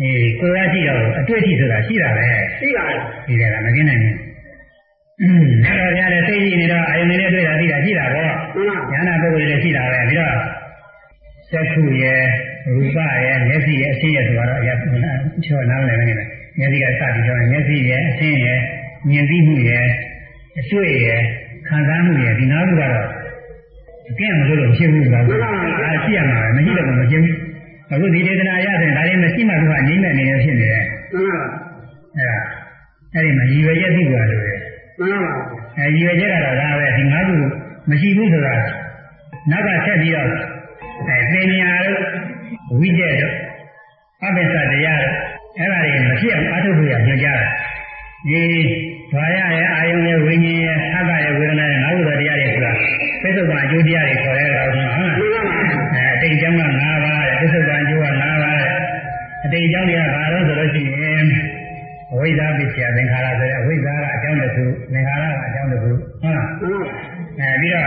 Speaker 1: အေးကိုယ်ရရှိတော့အတွေ့အထိဆိုတာရှိတာပဲ
Speaker 2: ရှိပါလား
Speaker 1: ဒီကမကင်းနိုင်ဘူးနာတော်ရတဲ့စိတ်ကြီးနေတော့အယုံနဲ့တွေ့တာသိတာရှိတာ
Speaker 2: ပေါ့
Speaker 1: ဉာဏ်ပုဂ္ဂိုလ်တွေရှိတာပဲပြီးတော့သက်ခုရဲ့ရူပရဲ့မျက်စိရဲ့အသိရဲ့ဆိုတော့အရာချောနားလည်နေတယ်မျက်စိကစပြီးတော့မျက်စိရဲ့အသိရဲ့မြင်သိမှုရဲ့အတွေ့ရဲ့ခံစားမှုရဲ့ဒီနောက်ကတော့အကျင့်မလို့လို့ဖြစ်ဘူးဆိုတာအဲရှိရမှာပဲမရှိတော့မှမကျင်းဘူး အခုဒီဒေသနာရဆိုရင်ဒါလည်းမရှိမှသူကငြိမ့်တဲ့နေရာဖြစ်နေတယ်
Speaker 2: မှန်ပါ
Speaker 1: အဲ့ဒါအဲ့ဒီမှာရည်ရွယ်ချက်သိကြတယ်
Speaker 2: မှန်ပါ
Speaker 1: အဲရည်ရွယ်ချက်ကတော့ဒါပဲဒီငါးခုမရှိဘူးဆိုတာနောက်ကဆက်ပြီးတော့အဲသင်ညာတို့ဝိကျက်တို့အဘိဓါတရားတို့အဲ့ဒါတွေမဖြစ်အောင်အထုတ်ဖို့ရညွှန်ကြားတာဒီ ဘာရရဲ့အာယုရဲ့ဝိညာဉ်ရဲ့အတ္တရဲ့ဝေဒနာရဲ့ငါးခုသောတရားတွေဆိုတာသစ္စာအကျိုးတရားတွေခေါ်ရတာဟုတ်လား
Speaker 2: အဲအ
Speaker 1: တိတ်ကမှ၅ပါးတဲ့သစ္စာအကျိုးက၅ပါးတဲ့အတိတ်ကြောင့်တွေကဘာလို့ဆိုလို့ရှိရင်အဝိဇ္ဇာပစ္စယသင်္ခါရဆိုတဲ့အဝိဇ္ဇာကအကြောင်းတစ်ခုသင်္ခါရကအကြောင်းတစ်ခုဟုတ်လားအဲပြီးတော့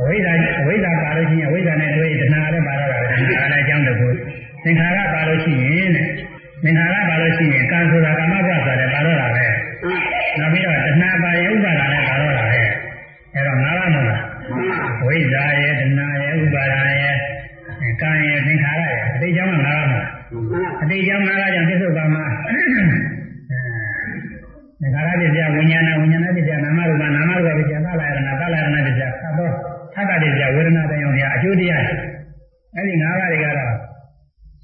Speaker 1: အဝိဇ္ဇာအဝိဇ္ဇာပါလို့ရှိရင်အဝိဇ္ဇာနဲ့တွဲတဏှာလည်းပါတော့တာပဲဒါလည်းအကြောင်းတစ်ခုသင်္ခါရပါလို့ရှိရင်တဲ့သင်္ခါရပါလို့ရှိရင်ကံဆိုတာကာမဘဝဆိုတာပါတော့တာပဲ နောက်ပြီးတော့တဏှာပါရင်ဥပါဒာလည်းပါတော့တာပဲအဲတော့ငါးပါးမလားဝိဇ္ဇာရဲ့တဏှာရဲ့ဥပါဒာရဲ့ကံရဲ့သင်္ခါရရဲ့အတိတ်ကြောင့်ငါးပါးမလားအတိတ်ကြောင့်ငါးပါးကြောင့်ပြစ္ဆုတ်ပါမှာသင်္ခါရပစ္စယဝိညာဏဝိညာဏပစ္စယနာမရူပနာမရူပပစ္စယသလယရဏသလယရဏပစ္စယသဘောသတ္တပစ္စယဝေဒနာတရားတွေအကျိုးတရားအဲ့ဒီငါးပါးတွေကတော့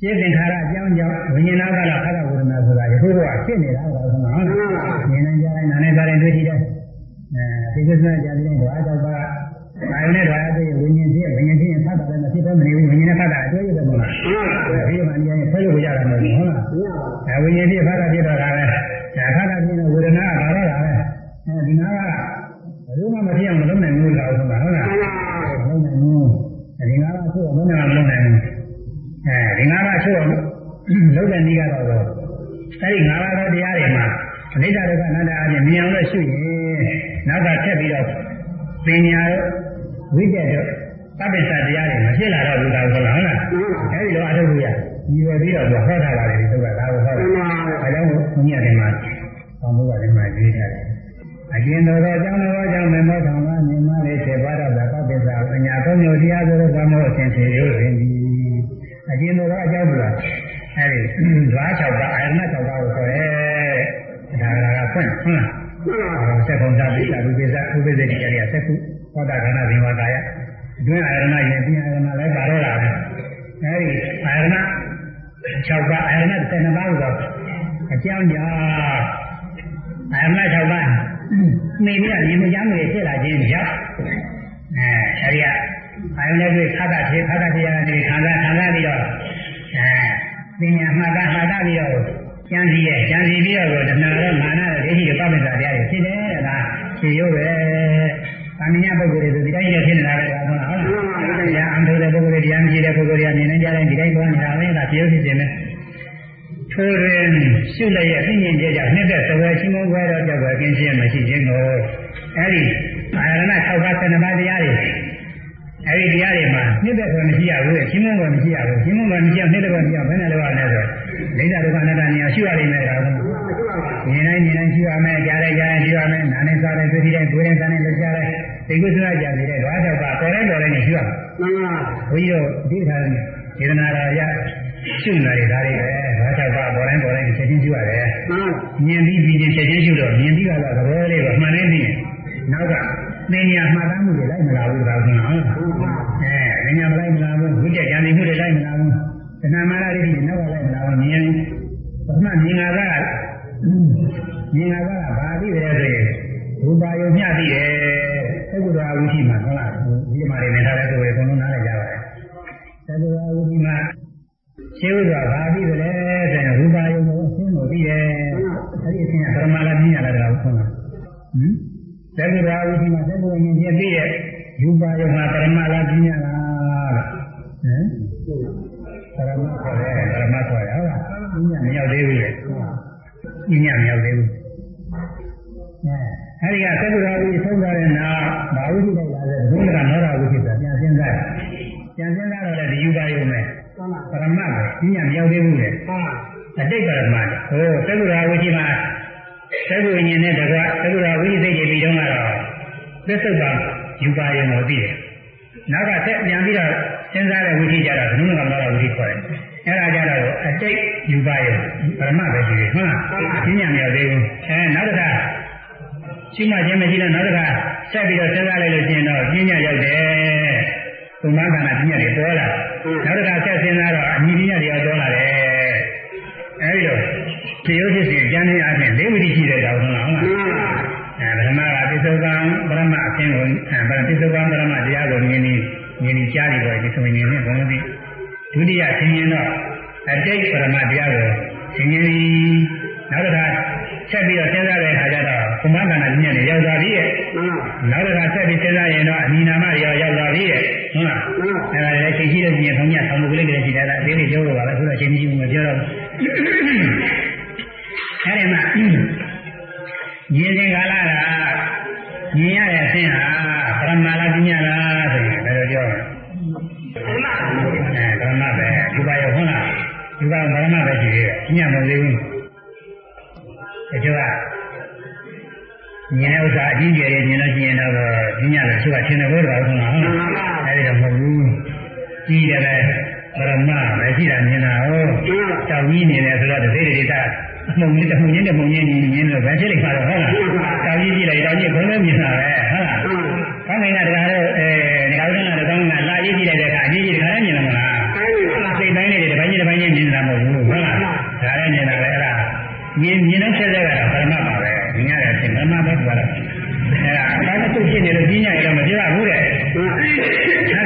Speaker 1: ရှင်းသင်္ခါရအကြောင်းကြောင့်ဝိညာဏကလည်းခန္ဓာဝေဒနာဆိုတာဒီလိုကဖြစ်နေတာကဟုတ်လားဟုတ်လားဉာဏ်နဲ့ကြားတိုင်းနာနဲ့ကြားတိုင်းတွေ့ထိတယ်အဲဒီကိစ္စကြားတိုင်းတော့အတောက်ပါအာယုနဲ့ဓာတ်တွေဝိညာဉ်ဖြစ်ဝိညာဉ်ဖြစ်ရင်ဖတ်တာလည်းမဖြစ်တော့မနေဘူးဝိညာဉ်နဲ့ဖတ်တာအတွေ့ရတယ်မလားဒီမှာဉာဏ်နဲ့ဆွဲလို့ရတာမဟုတ်ဘူးဟုတ်လားအဲဝိညာဉ်ဖြစ်ဖတ်တာဖြစ်တော့တာပဲဒါခါတာဖြစ်တဲ့ဝေဒနာကဘာတော့တာပဲအဲဒီနာကဘယ်လိုမှမဖြစ်အောင်မလုပ်နိုင်ဘူးလားဟုတ်လားဟုတ်လားမလုပ်နိုင်ဘူးဒီနာကဆိုတော့မလုပ်နိုင်ဘူး အဲဒီငါးပါးချို့အောင်လုံးတဲ့နည်းကတော့အဲဒီငါးပါးသောတရားတွေမှာအနိစ္စဒုက္ခအနတ္တအပြင်မြင်အောင်လို့ရှိရင်နောက်ကဆက်ပြီးတော့ပညာတို့ဝိတ္တတို့သဗ္ဗစ္စတရားတွေမဖြစ်လာတော့ဘူးလားဟုတ်လားဟုတ်လားအဲဒီလိုအထုပ်ရညီဝပြီးတော့ဟောထားပါတယ်ဒီသုကဒါကိုဟောတယ်အဲကြောင့်ဘုရားတွေမှာဆောင်းဘုရားတွေမှာရေးထားတယ်အကျဉ်းတော်သောအကြောင်းတော်ကြောင့်မေမောထောင်ကမြင်မလေးဖြစ်ပါတော့သဗ္ဗစ္စပညာသုံးမျိုးတရားဆိုတဲ့သမောအရှင်ဖြေရုပ်ရှင်ဒီ အကျဉ်းတော်ကအကြောင်းကအဲဒီဓွား၆ပါးအာရဏ၆ပါးကိုခေါ်တယ်ဒါကကဖွင့်ဟုတ်လားဆက်ကုန်တာပိဿဝိပိဿဥပ္ပဇ္ဇတိကြရဆက်ခုဟောတာခဏဇင်ဝကာယအတွင်းအာရဏရဲ့ပြင်အာရဏလည်းပါတော့လာတယ်အဲဒီအာရဏ6ပါးအာရဏ12ပါးကိုအကြောင်းကြောင့်အာရဏ6ပါးမိမိကမြင်မကြမ်းတွေဖြစ်လာခြင်းကြောင့်အဲအဲဒီက အာယုန်နဲ့တွေ့ခတ်တာဖြစ်ခတ်တာတရားတွေခံစားခံစားပြီးတော့အဲပညာမှတ်တာမှတ်တာပြီးတော့ကျန်စီရဲ့ကျန်စီပြီးတော့တဏှာရောမာနရောဒိဋ္ဌိရောပပ္ပစာတရားတွေဖြစ်တယ်တဲ့ဒါဖြေရုပ်ပဲ။သာမညပုဂ္ဂိုလ်တွေဆိုဒီတိုင်းနဲ့ဖြစ်နေတာပဲဟုတ်လားဟုတ်လား။တရားအထုတဲ့ပုဂ္ဂိုလ်တွေတရားမရှိတဲ့ပုဂ္ဂိုလ်တွေကမြင်နေကြတဲ့ဒီတိုင်းပေါ်နေတာပဲဒါဖြေရုပ်ဖြစ်ခြင်းပဲ။ထိုတွင်ရှုလည်းရဲ့အမြင့်ကြကြနှစ်သက်သဝယ်ချင်းမွဲတော့ကြောက်ွယ်ကင်းခြင်းမရှိခြင်းကိုအဲဒီအာရဏ6ပါး7ပါးတရားတွေ အဲဒီတရားတွေမှာနှစ်သက်ခွင့်မရှိရဘူးချင်းမွဲမရှိရဘူးချင်းမွဲမရှိအောင်နှစ်သက်ခွင့်မရှိအောင်ဘယ်နဲ့လုပ်ရလဲဆိုလိမ့်တာဒုက္ခအနတ္တနေရာရှိရနိုင်မယ်ကွာမြင်တိုင်းမြင်တိုင်းရှိရမယ်ကြားတိုင်းကြားတိုင်းရှိရမယ်နားနဲ့စားတိုင်းတွေ့တိုင်းတွေ့တိုင်းစားတိုင်းလုပ်ကြတယ်သိကုသနာကြနေတဲ့ဓဝါတော့ကပေါ်တိုင်းပေါ်တိုင်းနေရှိရမယ်မှန်ပါဘုန်းကြီးတို့ဒီခါဒေသနာတော်ရရှုနေတယ်ဒါတွေပဲဓဝါတော့ကပေါ်တိုင်းပေါ်တိုင်းချက်ချင်းရှိရတယ်မှန်မြင်ပြီးပြီးချင်းချက်ချင်းရှိတော့မြင်ပြီးတော့သဘောလေးကိုမှန်နေပြီနောက်က သင်ညာမှတ်သားမှုတွေလိုက်မလာဘူးဒါကဟုတ်အဲသင်ညာမလိုက်မလာဘူးဝိတ္တဉာဏ်မှုတွေလိုက်မလာဘူးတဏှာမာရတွေနောက်ကလိုက်မလာဘူးမြင်ပထမမြင်တာကမြင်တာကဘာသိတယ်ဆိုရင်ရူပါယုံမျှသိတယ်သက္ကရာဝိသိမှာဟုတ်လားဒီမှာနေထားတဲ့ကိုယ်ကိုအကုန်လုံးနားလည်ကြပါတယ်သက္ကရာဝိသိမှာရှင်းဥစွာဘာသိတယ်လဲဆိုရင်ရူပါယုံကိုအရှင်းကိုသိတယ်အဲ့ဒီအရှင်းကပရမလာပြညာလာတာကိုဆုံးတာဟင် သက္ကရာဝိသိမှာသက္ကရာဉာဏ်ပြည့်သိရဲ့ရူပါယုံမှာပရမလာပြညာလာဟမ်ပရမခေါ်တယ်ပရမခေါ်တယ်ဟုတ်လားညမရောက်သေးဘူးလေညမရောက်သေးဘူးအဲဒီကသက္ကရာဝိသုံးထားတဲ့နာဘာဝိသိလိုက်လာတဲ့ဘုရားနောရာဝိသိဆိုပြန်စဉ်းစားပြန်စဉ်းစားတော့လည်းဒီယူပါယုံနဲ့ပရမပဲညမရောက်သေးဘူးလေအတိတ်ပရမဟိုသက္ကရာဝိသိမှာ သက္ကဝိညာဉ်နဲ့တကွသက္ကရာဝိသိစိတ်တွေပြီးတော့ကတော့သစ္စုပ္ပန်ယူပါယုံကိုသိတယ်နောက်ကဆက်ပြန်ပြီးတော့စဉ်းစားတဲ့ဝိသိကြတာဘုရားနောရာဝိသိခေါ်တယ်အဲ့ဒါကြတော့အတိတ်ယူပါရဲ့ပရမပဲရှိတယ်ဟုတ်လားပြညာမရသေးဘူးအဲနောက်တစ်ခါရှိမှချင်းမရှိတော့နောက်တစ်ခါဆက်ပြီးတော့စဉ်းစားလိုက်လို့ရှိရင်တော့ပြညာရောက်တယ်သုမကနာပြညာတွေပေါ်လာနောက်တစ်ခါဆက်စဉ်းစားတော့အညီပြညာတွေပေါ်လာတယ်အဲဒီတော့ ဖြေရုပ်ဖြစ်စဉ်ကျမ်းနေအပြင်လေးဝိတိရှိတဲ့ကောင်ဟုတ်လားဟုတ်လားအဲပထမကပိဿုကံပရမအသင်ကိုအဲပိဿုကံပရမတရားကိုမြင်နေမြင်နေကြားနေတော့ဒီဆိုရင်လည်းဘုံသိဒုတိယသင်ရင်တော့အတိတ်ပရမတရားကိုသင်ရင်နောက်တစ်ခါချက်ပြီးတော့စဉ်းစားတဲ့အခါကျတော့ဘမကနာညက်နေရောက်သွားပြီရဲ့
Speaker 2: မှန်ပါ
Speaker 1: နောက်တစ်ခါဆက်ပြီးစဉ်းစားရင်တော့အနီနာမရောရောက်သွားပြီရဲ့ဟုတ်လား
Speaker 2: မှန်ပါ
Speaker 1: အဲ့ဒါလည်းချိန်ရှိလို့ပြင်ခေါင်းညဆောင်းမှုကလေးတွေရှိတယ်လားအသေးလေးပြောလို့ပါပဲအခုတော့ချိန်မရှိဘူးမပြောတော့ အဲ့ဒီမှာရင်းစဉ်ကာလကမြင်ရတဲ့အဆင်းဟာပရမလာပညာလားဆိုရင်ဘယ်လိုပြောလဲ
Speaker 2: မှန်ပါ
Speaker 1: အဲဓမ္မပဲဒီပါရောဟုတ်လားဒီပါဓမ္မပဲရှိသေးတယ်ညမသေးဘူးတချို့ကမြင်တဲ့ဥစ္စာအကြီးကျယ်တွေမြင်လို့ရှိရင်တော့ညညလည်းသူကထင်တယ်ဘုရားဟုတ်လားဟုတ်လားအဲဒီတော့မဟုတ်ဘူးကြီးတယ်ပဲ ပရမပဲရှိတာမြင်တာဟုတ်တောင်ကြီးနေတယ်ဆိုတော့တသိတွေတာအမှုန်လေးတစ်မှုချင်းတစ်မှုချင်းမြင်လို့ပဲဖြစ်လိမ့်ပါတော့ဟုတ်လားတောင်ကြီးကြည့်လိုက်တောင်ကြီးဘုံလည်းမြင်တာပဲဟုတ်လားကောင်းကင်ကတကားတော့အဲတကားတော့တကားကလာကြီးကြည့်လိုက်တဲ့အခါအကြီးကြီးတကားလည်းမြင်တယ်မလားစိတ်တိုင်းလေးတွေတစ်ပိုင်းတစ်ပိုင်းချင်းမြင်တာမဟုတ်ဘူးဟုတ်လားဒါလည်းမြင်တာပဲအဲ့ဒါမြင်မြင်တဲ့ဆက်ဆက်ကတော့ပရမတ်ပါပဲမြင်ရတဲ့အချိန်ပရမတ်ပဲပြောတာအဲ့ဒါအတိုင်းတစ်ခုဖြစ်နေလို့ကြီးညာရတော့မပြောရဘူးတဲ့သာသင်ချမ်းတဲ့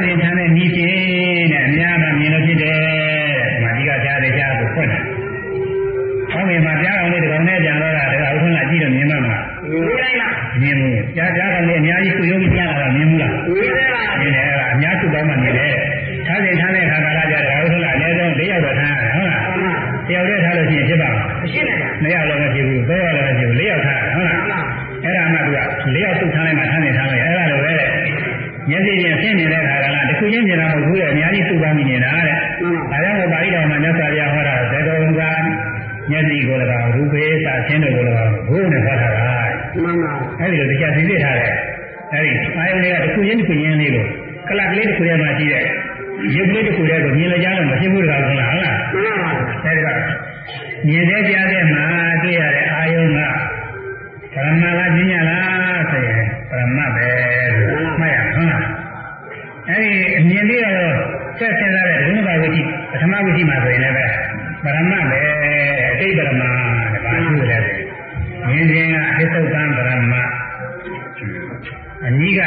Speaker 1: ကြားကြားကောင်လေးအများကြီးကိုယုံကြည်ကြားလာတာမြင်ဘူးလား
Speaker 2: မြင်တယ်လား
Speaker 1: ဒီနေ့အဲ့ဒါအများစုပေါင်းမှနေတယ်။ထားစဉ်ထားတဲ့ခါကာလကြတယ်ဟုတ်လားအနည်းဆုံး၄ယောက်တော့ထားရတယ်ဟုတ်လား။တယောက်တည်းထားလို့ရှိရင်ဖြစ်ပါ့မလား
Speaker 2: မရှိနိုင်ပါ။
Speaker 1: မရတော့မဖြစ်ဘူး။၃ယောက်လည်းမဖြစ်ဘူး၄ယောက်ထားရတယ်ဟုတ်လား။အဲ့ဒါမှသူက၄ယောက်စုထားလိုက်မှထားနေထားလိုက်အဲ့ဒါလိုပဲတဲ့။မျက်စိချင်းဆင်းနေတဲ့ခါကလာတစ်ခုချင်းမြင်တာမဟုတ်ဘူးလေအများကြီးစုပေါင်းနေတာတဲ့။ဒါကြောင့်ပါဠိတော်မှာမြတ်စွာဘုရားဟောတာသတ္တဝံကမျက်စိကိုလည်းရူပေသာဆင်းတို့ကိုလည်းဘုရားနဲ့ဟောတာလား
Speaker 2: မှန်ပါ။
Speaker 1: အဲဒီလိုတရားသိသိထားတယ်။အဲဒီအာယုန်တွေကတစ်ခုချင်းတစ်ခုချင်းလေးကိုကလပ်ကလေးတစ်ခုထဲမှာရှိတဲ့ရုပ်ကလေးတစ်ခုထဲကိုမြင်လို့ကြားလို့မဖြစ်ဘူးတကားဟုတ်လားဟုတ်လား
Speaker 2: မှန်ပါ။
Speaker 1: အဲဒီကမြင်တဲ့ကြားတဲ့မှာတွေ့ရတဲ့အာယုန်ကပရမလားပညာလားဆိုရင်ပရမပဲလို့မှတ်ရဟုတ်လား။အဲဒီအမြင်လေးကတော့ဆက်ဆင်းလာတဲ့ဒုက္ခဝိတိပထမဝိတိမှာဆိုရင်လည်းပဲပရမပဲအတိတ်ပရမတဲ့ဘာလို့လဲဆိုရင် မြင်ခြင်းကအစ္ဆုတ်တံပရမအနည်းက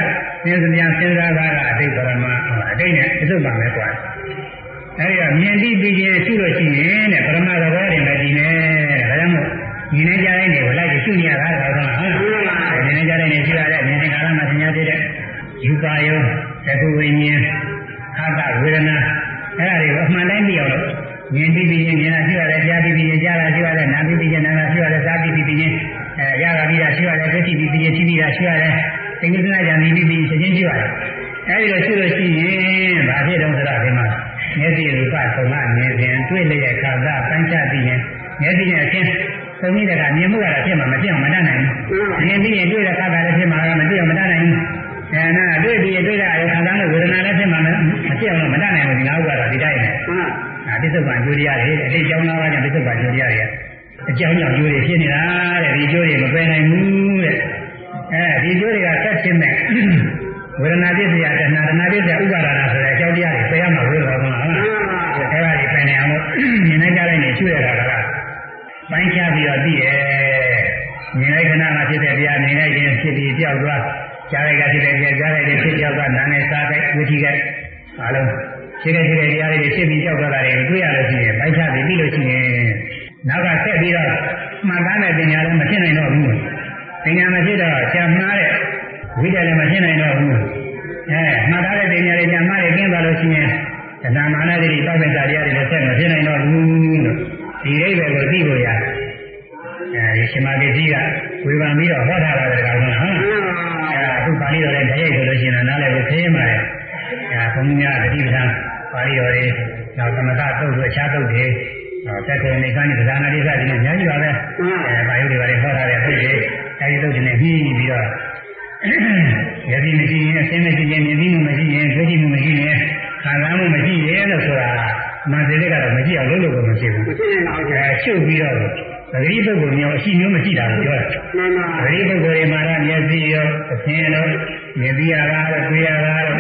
Speaker 1: စဉ်းစားပြန်စဉ်းစားတာကအတိတ်ပရမအတိတ်နဲ့အစုပ်ပါမယ်ကွာအဲဒီတော့မြင်သိပြီးခြင်းရှုလို့ရှိရင်တဲ့ပရမသဘောတွေလည်းဒီနဲ့တဲ့ဒါကြောင့်မို့မြင်နေကြတဲ့နေကိုလိုက်ရှုနေရတာဟုတ်လားဟုတ်လားမြင်နေကြတဲ့နေရှုရတဲ့မြင်တဲ့ကာလမှာသင်ညာဖြစ်တဲ့ယူပါယုသကုဝိညာဉ်အာတဝေဒနာအဲ့ဒါတွေကိုအမှန်တိုင်းသိအောင်လို့ မြင်ပြီးပြီးချင်းမြင်တာရှုရတယ်ကြားပြီးပြီးချင်းကြားတာရှုရတယ်နားပြီးပြီးချင်းနားတာရှုရတယ်စားပြီးပြီးပြီးချင်းအဲရတာပြီးတာရှုရတယ်သိပြီးပြီးချင်းသိပြီးတာရှုရတယ်သင်္ကေတနာကြံပြီးပြီးချက်ချင်းကြည့်ရတယ်။အဲဒီလိုရှိလို့ရှိရင်ဘာဖြစ်တုံးဆိုတော့ဒီမှာမျက်စိရူပသုံးကနေစဉ်တွေ့လျက်ခါသာပိုင်းခြားပြီးရင်မျက်စိနဲ့အချင်းသုံးနေတဲ့ကမြင်မှုကတော့ဖြစ်မှာမဖြစ်အောင်မတတ်နိုင်ဘူး။မြင်ပြီးရင်တွေ့တဲ့ခါသာလည်းဖြစ်မှာမဖြစ်အောင်မတတ်နိုင်ဘူး။ အဲနာတွေ့ပြီးရင်တွေ့တဲ့အရုပ်ခံစားမှုဝေဒနာလည်းဖြစ်မှာမဖြစ်အောင်မတတ်နိုင်ဘူးဒီနောက်ကတော့ဒီတိုင်းပဲ
Speaker 2: မှန်။
Speaker 1: ဒါပစ္စုပန်ကျိုးတရားတွေအတိတ်ကြောင်းသားကကြောင့်ပစ္စုပန်ကျိုးတရားတွေအကြောင်းကြောင့်ကျိုးတွေဖြစ်နေတာတဲ့ဒီကျိုးတွေမပယ်နိုင်ဘူးတဲ့။အဲဒီကျိုးတွေကဆက်ဖြစ်မဲ့ဝေဒနာပြည့်စရာတဏှာတဏှာပြည့်စရာဥပါဒနာဆိုတဲ့အကြောင်းတရားတွေပယ်ရမှာဘုရားကောင်းလားဟုတ်လား။အဲဒါတွေပယ်နေအောင်လို့မြင်နေကြလိုက်နေရှုရတာကပိုင်းခြားပြီးတော့သိရဲ့။မြင်လိုက်ခဏမှဖြစ်တဲ့တရားမြင်လိုက်ရင်ဖြစ်ပြီးပြောက်သွား ကြားလိုက်ကဖြစ်တဲ့ကြားကြားလိုက်ရင်ဖြစ်ပြောက်သွားနာနဲ့စားတဲ့ဝိသိကအားလုံးရှိတဲ့ရှိတဲ့တရားတွေဖြစ်ပြီးကြောက်သွားတာတွေတွေ့ရလို့ရှိရင်ပိုင်းခြားပြီးပြီးလို့ရှိရင်နောက်ကဆက်ပြီးတော့မှန်သားတဲ့ပညာလည်းမဖြစ်နိုင်တော့ဘူးပညာမဖြစ်တော့ဆံမှားတဲ့ဝိတ္တလည်းမဖြစ်နိုင်တော့ဘူးအဲမှန်သားတဲ့ပညာတွေဆံမှားတွေကျင်းသွားလို့ရှိရင်သဏ္ဍာန်မာနတွေတောက်တဲ့တရားတွေလည်းဆက်မဖြစ်နိုင်တော့ဘူးလို့ဒီအိဗယ်ကိုသိဖို့ရတယ် အဲရှင်မဂ္ဂတိကဝေဖန်ပြီးတော့ဟောထားတာလည်းကောင်းလားဟုတ်လားအဲအခုပါဠိတော်လည်းတရိုက်ဆိုလို့ရှိရင်နားလည်းကိုသိရင်ပါတယ်အဲဘုန်းကြီးများတတိပဌာန်ပါဠိတော်တွေနောက်သမထတုတ်တွေအခြားတုတ်တွေဟောသက်ကုန်နေကန်းဒီသာနာတိစသည်နဲ့အများကြီးပါပဲအဲပါဠိတွေပါလေဟောထားတဲ့ပုဒ်တွေအဲဒီတုတ်တွေနဲ့ပြီးပြီးတော့ယတိမရှိရင်အစင်းမရှိရင်မြင်ပြီးမှုမရှိရင်သိရှိမှုမရှိရင်ခံစားမှုမရှိရင်လို့ဆိုတာမန္တလေးကတော့မရှိအောင်လုပ်လို့ကိုမရှိဘူး
Speaker 2: မရှိနိုင်ပါဘူး
Speaker 1: အဲရှုပ်ပြီးတော့ ပဂရိပုဂ္ဂိုလ်မျိုးအရှိမျိုးမရှိတာကိုပြောတာ
Speaker 2: မှန်ပါ
Speaker 1: ပဂရိပုဂ္ဂိုလ်တွေမှာတော့မျက်စိရောအသင်ရောမြင်ပြီးရတာတော့တွေ့ရတာတော့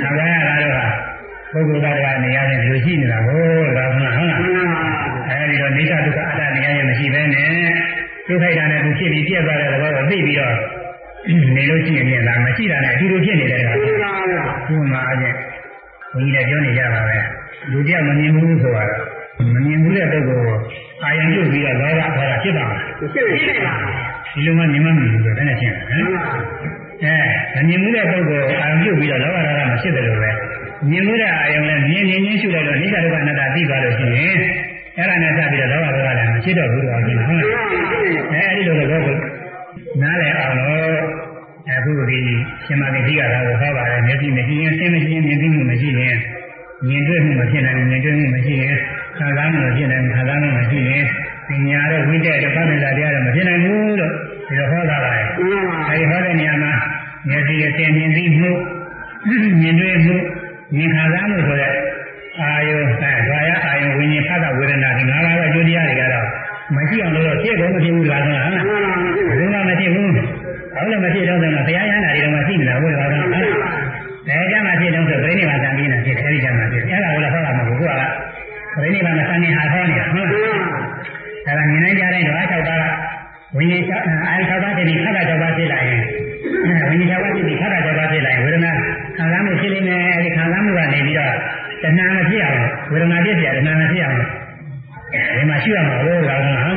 Speaker 1: ခံစားရတာတော့ပုဂ္ဂိုလ်သားကနေရာနဲ့ဒီလိုရှိနေတာကိုဒါမှဟုတ်လား
Speaker 2: မှန်ပါ
Speaker 1: အဲဒီတော့နေသဒုက္ခအတ္တနေရာရဲ့မရှိဘဲနဲ့ဒုက္ခိတာနဲ့သူဖြစ်ပြီးပြက်သွားတဲ့သဘောကိုသိပြီးတော့နေလို့ရှိရင်လည်းမရှိတာနဲ့အတူတူဖြစ်နေတယ်ကွာ
Speaker 2: မှန်ပါဗျာ
Speaker 1: ဒီမှာအချင်းဘုန်းကြီးလည်းပြောနေကြပါပဲလူတယောက်မမြင်ဘူးဆိုတော့ မမြင်ဘူးတဲ့ပုဂ္ဂိုလ်ကိုအာယံပြုတ်ပြီးတော့လောဘခေါ်တာဖြစ်ပါမှာ
Speaker 2: မရှိနိုင်ပါဘူး
Speaker 1: ဒီလိုမှမြင်မှမမြင်ဘူးပဲဘယ်နဲ့ရှင်းလဲဟမ်အဲမမြင်မှုတဲ့ပုဂ္ဂိုလ်အာရုံပြုပြီးတော့လောဘဒေါသမဖြစ်တယ်လို့ပဲမြင်မှုတဲ့အာရုံလည်းမြင်မြင်ချင်းရှုလိုက်တော့နိစ္စဒုက္ခအနတ္တသိသွားလို့ရှိရင်အဲ့ဒါနဲ့စပြီးတော့လောဘဒေါသလည်းမရှိတော့ဘူးတော့ဟုတ်လားဟုတ်လားအဲအဲ့ဒီလိုတော့ပုဂ္ဂိုလ်နားလည်အောင်လို့အခုဒီရှင်မဂတိကသာကိုဟောပါတယ်မျက်စိမရှိရင်စိတ်မရှိရင်မြင်သိမှုမရှိရင်မြင်တွေ့မှုမဖြစ်နိုင်ဘူးမြင်တွေ့မှုမရှိရင် ခံစားမှုမဖြစ်နိုင်ဘူးခံစားမှုမရှိရင်ပညာတော့ဝိတ္တတပတ်နဲ့တရားတော့မဖြစ်နိုင်ဘူးလို့ဒီလိုဟောတာပါလေအဲဒီဟောတဲ့နေရာမှာမျက်စိအစဉ်မြင်သိမှုမြင်တွေ့မှုမြင်ခံစားမှုဆိုတဲ့အာယုအဲဓာယအာယုဝိညာဉ်ဖတ်တာဝေဒနာဒီငါးပါးကကျိုးတရားတွေကတော့မရှိအောင်လို့ဖြစ်ကုန်မဖြစ်ဘူးလားဟုတ်လားဘယ်လိုမှမဖြစ်ဘူးဘာလို့မဖြစ်တော့ဆိုတော့တရားရဟနာတွေတော့မရှိနေတာဟုတ်လားဟုတ်လားဒါကြမှာဖြစ်တော့ဆိုပြိဋိဘံသံပြီးနေဖြစ်တယ်အဲဒီကြမှာဖြစ်အဲ့ဒါကိုလည်းဟောတာမဟုတ်ဘူးက ပြိဋိဘံကသံနေဟာဟောနေတာဟုတ်လားဒါကမြင်နိုင်ကြတဲ့ဓဝါ၆ပါးကဝိညာဉ်အာယု၆ပါးဖြစ်ပြီးခန္ဓာ၆ပါးဖြစ်လာရင်ဝိညာဉ်၆ပါးဖြစ်ပြီးခန္ဓာ၆ပါးဖြစ်လာရင်ဝေဒနာခံစားမှုဖြစ်နေတယ်အဲဒီခံစားမှုကနေပြီးတော့တဏှာမဖြစ်အောင်ဝေဒနာပြည့်ပြတဏှာမဖြစ်အောင်ဒီမှာရှိရမှာလို့လားဟုတ်လား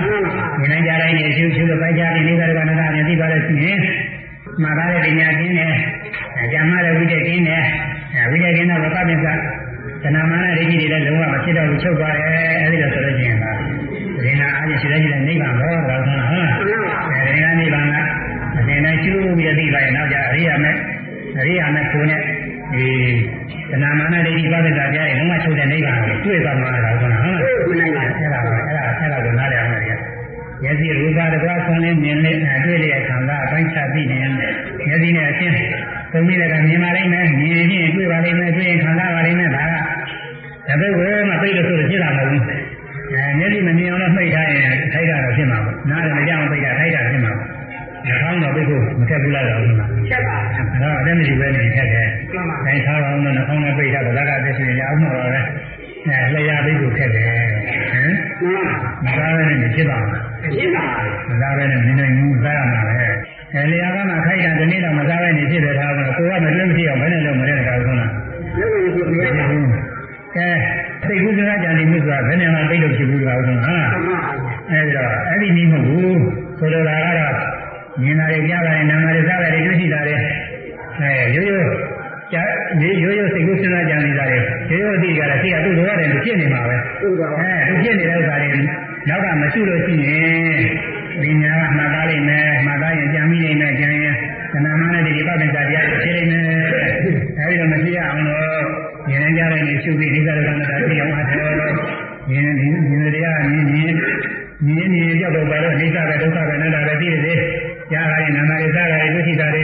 Speaker 1: မြင်နိုင်ကြတိုင်းနေရှုရှုလို့ပိုက်ကြပြီးနိစ္စဒုက္ခနာတာမြင်သိပါလို့ရှိရင်မှားသားတဲ့ပညာကျင်းတယ်။ကြာမှတဲ့ဝိတ္တကျင်းတယ်။ဝိတ္တကျင်းတော့ဘာပစ္စာ သနာမနာဒိဋ္ဌိတွေလည်းလုံးဝမဖြစ်တော့ဘူးချုပ်သွားတယ်။အဲဒီလိုဆိုလို့ရှိရင်ဒါဒိနာအားဖြင့်ရှိတဲ့ရှိတဲ့နိဗ္ဗာန်တော့တော့ဟုတ်လား။အဲဒီနိဗ္ဗာန်ကအရင်တိုင်းရှုပြီးသိပါရင်နောက်ကြအရိယာမဲ့အရိယာမဲ့ကိုနဲ့ဒီသနာမနာဒိဋ္ဌိပစ္စာကြားရင်လုံးဝချုပ်တဲ့နိဗ္ဗာန်ကိုတွေ့သွားမှာတော့ဟုတ်လား။ဟုတ်နိုင်ပါအဲ့ဒါအဲ့ဒါအဲ့ဒါကိုနားလည်အောင်လေ။ယသိရူပတကွာဆွန်လေးမြင်လေးတွေ့လျက်ခံစားအပိုင်းချပြီးနေယသိနဲ့အချင်း သုံးနေတဲ့ကမြင်ပါလိမ့်မယ်မြင်ရင်တွေ့ပါလိမ့်မယ်တွေ့ရင်ခံစားပါလိမ့်မယ်ဒါကဒါပေမဲ့မသိလို့ဆိုလို့ဖြစ်တာမဟုတ်ဘူးအဲမျက်စိမမြင်အောင်လို့မှိတ်ထားရင်ထိုက်တာတော့ဖြစ်မှာပေါ့နားလည်းမကြအောင်ပိတ်တာထိုက်တာဖြစ်မှာပေါ့နှာခေါင်းတော့ပိတ်ဖို့မထက်ဘူးလားတော့ဟုတ်လား
Speaker 2: ချက်ပါ
Speaker 1: အဲ့တော့အဲ့ဒါမရှိဘဲနေထက်တယ်တိုင်းထားအောင်တော့နှာခေါင်းနဲ့ပိတ်ထားတော့ဒါကသက်ရှင်ရအောင်တော့ပဲအဲလျှာပိတ်ဖို့ခက်တယ်ဟမ်မသားပဲနဲ့ဖြစ်ပါမှာ
Speaker 2: ဖြစ်ပါ
Speaker 1: မသားပဲနဲ့မင်းနိုင်ဘူးစားရမှာပဲ အဲလျှာကမှခိုက်တာဒီနေ့တော့မသားပဲနေဖြစ်တယ်ထားတော့ကိုကမတွင်းမဖြစ်အောင်ဘယ်နဲ့လုပ်မလဲတကားဆုံးလား
Speaker 2: လုပ်လို့ဖြစ်ပြရပါဘူး
Speaker 1: ကဲသိကုသနာကြံနေမှုဆိုတာဘယ်နဲ့မှသိလို့ဖြစ်ဘူးလားဆုံးဟာအဲဒီတော့အဲ့ဒီနည်းမဟုတ်ဘူးဆိုလိုတာကတော့မြင်တာတွေကြားတာတွေနားတာတွေစားတာတွေတွေ့ရှိတာတွေအဲရိုးရိုးကြာရိုးရိုးစိတ်ကူးစဉ်းစားကြံနေတာတွေရိုးရိုးသိကြတာသိကသူ့လိုရတယ်သူဖြစ်နေမှာပဲ
Speaker 2: ဟုတ်ပါဘူး
Speaker 1: အဲသူဖြစ်နေတဲ့ဥစ္စာတွေနောက်ကမရှိလို့ရှိရင် ဒီညာကမှတ်သားလိုက်မယ်မှတ်သားရင်ကြံမိနိုင်မယ်ကြံရင်သနာမနဲ့ဒီပပ္ပစာတရားဖြစ်နေမယ်အဲဒီတော့မရှိရအောင်လို့ဉာဏ်ကြတဲ့နေရှုပြီးဒီကရကနာတာသိအောင်အားထုတ်ဉာဏ်ဒီဉာဏ်တရားမြင်မြင်မြင်မြင်ကြောက်တော့ပါတော့အိဋ္ဌကဒုက္ခကနာတာလည်းသိတယ်ကြားရတဲ့နာမတွေစားရတယ်ဒုက္ခိတာတွေ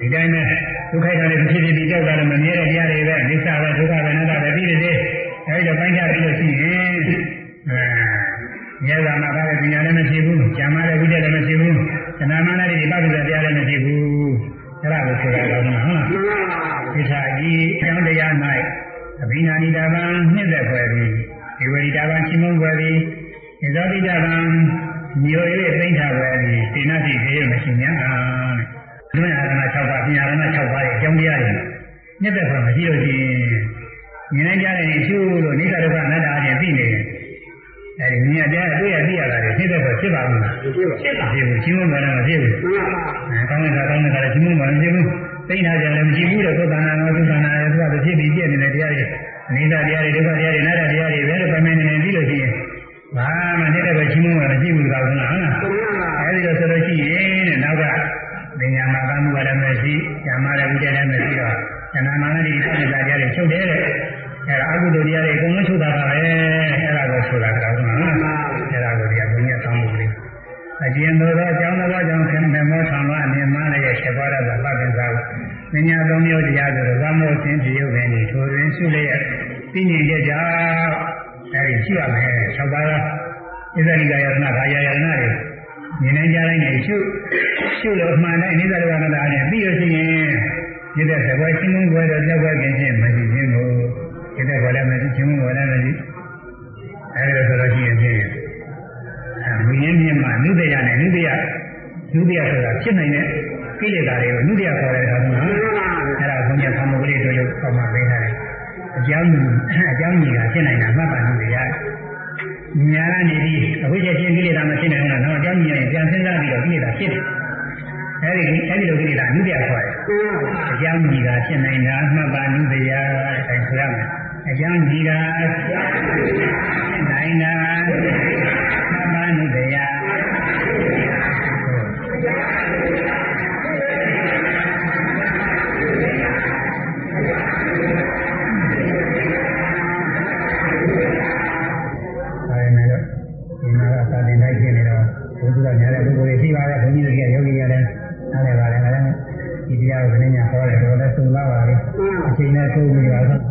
Speaker 1: ဒီတိုင်းနဲ့ဒုက္ခိတာတွေဖြစ်ဖြစ်ပြီးကြောက်တာလည်းမမြဲတဲ့တရားတွေပဲအိဋ္ဌကဒုက္ခကနာတာလည်းသိတယ်အဲဒီတော့ပိုင်းခြားပြီးလို့ရှိရင်အဲ ဉာဏ်သာမှာပါတဲ့ပညာလည်းမရှိဘူး။ဉာဏ်မှာလည်းဝိတ္တလည်းမရှိဘူး။သနာမနာတွေပပ္ပဇာတရားလည်းမရှိဘူး။အဲ့ဒါကိုဆိုတာတော့ဟုတ်လား။ဒီသာကြီးအကြောင်းတရား၌အဘိညာဏိတဗံနှစ်သက်ဖွယ်ပြီးဒီဝရိတဗံချိမုံဖွယ်ပြီးသဇောတိတဗံမျိုးရည်သိမ့်ထားဖွယ်ပြီးသိနာတိခေမရှိ냐။ဒီမှာအရဏ6ပါးပညာရဏ6ပါးရဲ့အကြောင်းတရားတွေနှစ်သက်ဖွယ်မရှိလို့ရှိရင်ဉာဏ်ကြတဲ့ရှုလို့နိစ္စဒုက္ခအနတ္တအချင်းသိနေတယ် အဲဒီမြင်ရတဲ့အတွေ့အသိရတာတွေဖြစ်တဲ့ဆိုဖြစ်ပါဘူးလား
Speaker 2: ဖြစ်ပါဖြစ်ပါ
Speaker 1: ဖြစ်ဘူးချင်းမမှန်တာမဖြစ်ဘူး
Speaker 2: မှန်ပါ
Speaker 1: အဲကောင်းတဲ့ခါကောင်းတဲ့ခါချင်းမမှန်ဖြစ်ဘူးသိနေတာကြလည်းမရှိဘူးတဲ့သုတ္တနာငါသုတ္တနာရဲ့သူကဖြစ်ပြီးပြည့်နေတဲ့တရားတွေအနိစ္စတရားတွေဒုက္ခတရားတွေနာတတရားတွေပဲလို့ပမင်းနေနေပြီးလို့ရှိရင်ဘာမှနေတဲ့ပဲချင်းမမှန်မရှိဘူးလားဟုတ်လားအဲဒီတော့ဆိုလို့ရှိရင်တဲ့နောက်ကပညာမှာကမှုကလည်းမရှိ၊ဉာဏ်မှာလည်းဝိတ္တလည်းမရှိတော့ဉာဏ်မှာလည်းဒီသစ္စာတရားတွေချုပ်တယ်တဲ့ အဲဒါအကုသိုလ်တရားတွေအကုန်လုံးချုပ်တာပါပဲအဲဒါကိုဆိုတာကတော့နော်အဲဒါကိုဒီကဘုရားဆောင်းလို့လေအကျဉ်းသောအကြောင်းသောကြောင့်ခင်မမောထာမအနေမလည်းချက်ပေါ်ရတာပပင်စားကိုပညာသုံးမျိုးတရားဆိုတော့မောသင်ပြရုပ်ပဲနေထိုတွင်ရှိလျက်သိဉ္ဇကြကြောင့်အဲဒီရှိရမယ်၆ပါးဣဇရိကယရဏခာယယရဏတွေမြင်နေကြတိုင်းနဲ့ရှုရှုလို့အမှန်တိုင်းအိသရဝနာနဲ့ပြီးလို့ရှိရင်ဒီတဲ့သဘောချင်းမွယ်တော့သက်ွက်ခြင်းဖြင့်မရှိခြင်းကို ဒီနဲ့ဝယ်လိုက်မယ်ဒီချင်းဝယ်လိုက်မယ်ဒီအဲဒီလိုဆိုတော့ရှိရင်ဖြင့်မူရင်းမြင့်မှာနုတ္တရနဲ့နုတ္တရနုတ္တရဆိုတာဖြစ်နိုင်တဲ့ကိလေသာတွေကိုနုတ္တရခေါ်တဲ့အခါမှာအဲဒါကိုညဆံမကလေးတို့လို့ပုံမှန်ပေးထားတယ်အကြောင်းကြီးအကြောင်းကြီးကဖြစ်နိုင်တာမှတ်ပါလို့ရတယ်ညာကနေပြီးအဝိဇ္ဇာရှင်ကိလေသာမဖြစ်နိုင်တော့တော့အကြောင်းကြီးရင်ပြန်စဉ်းစားပြီးတော့ကိလေသာဖြစ်တယ်အဲဒီအဲဒီလိုကိလေသာအနုတ္တရခေါ်တယ်အကြောင်းကြီးကဖြစ်နိုင်တာမှတ်ပါလို့ရတယ်အဲဒါဆိုရမယ် အကြောင်းကြီးတာနိုင်တာသမဏုတယဒီတရားကိုလည်းညာဟောတယ်ဆိုတော့လည်းသုံးလာပါလေအချိန်နဲ့သုံးပြီးပါတော့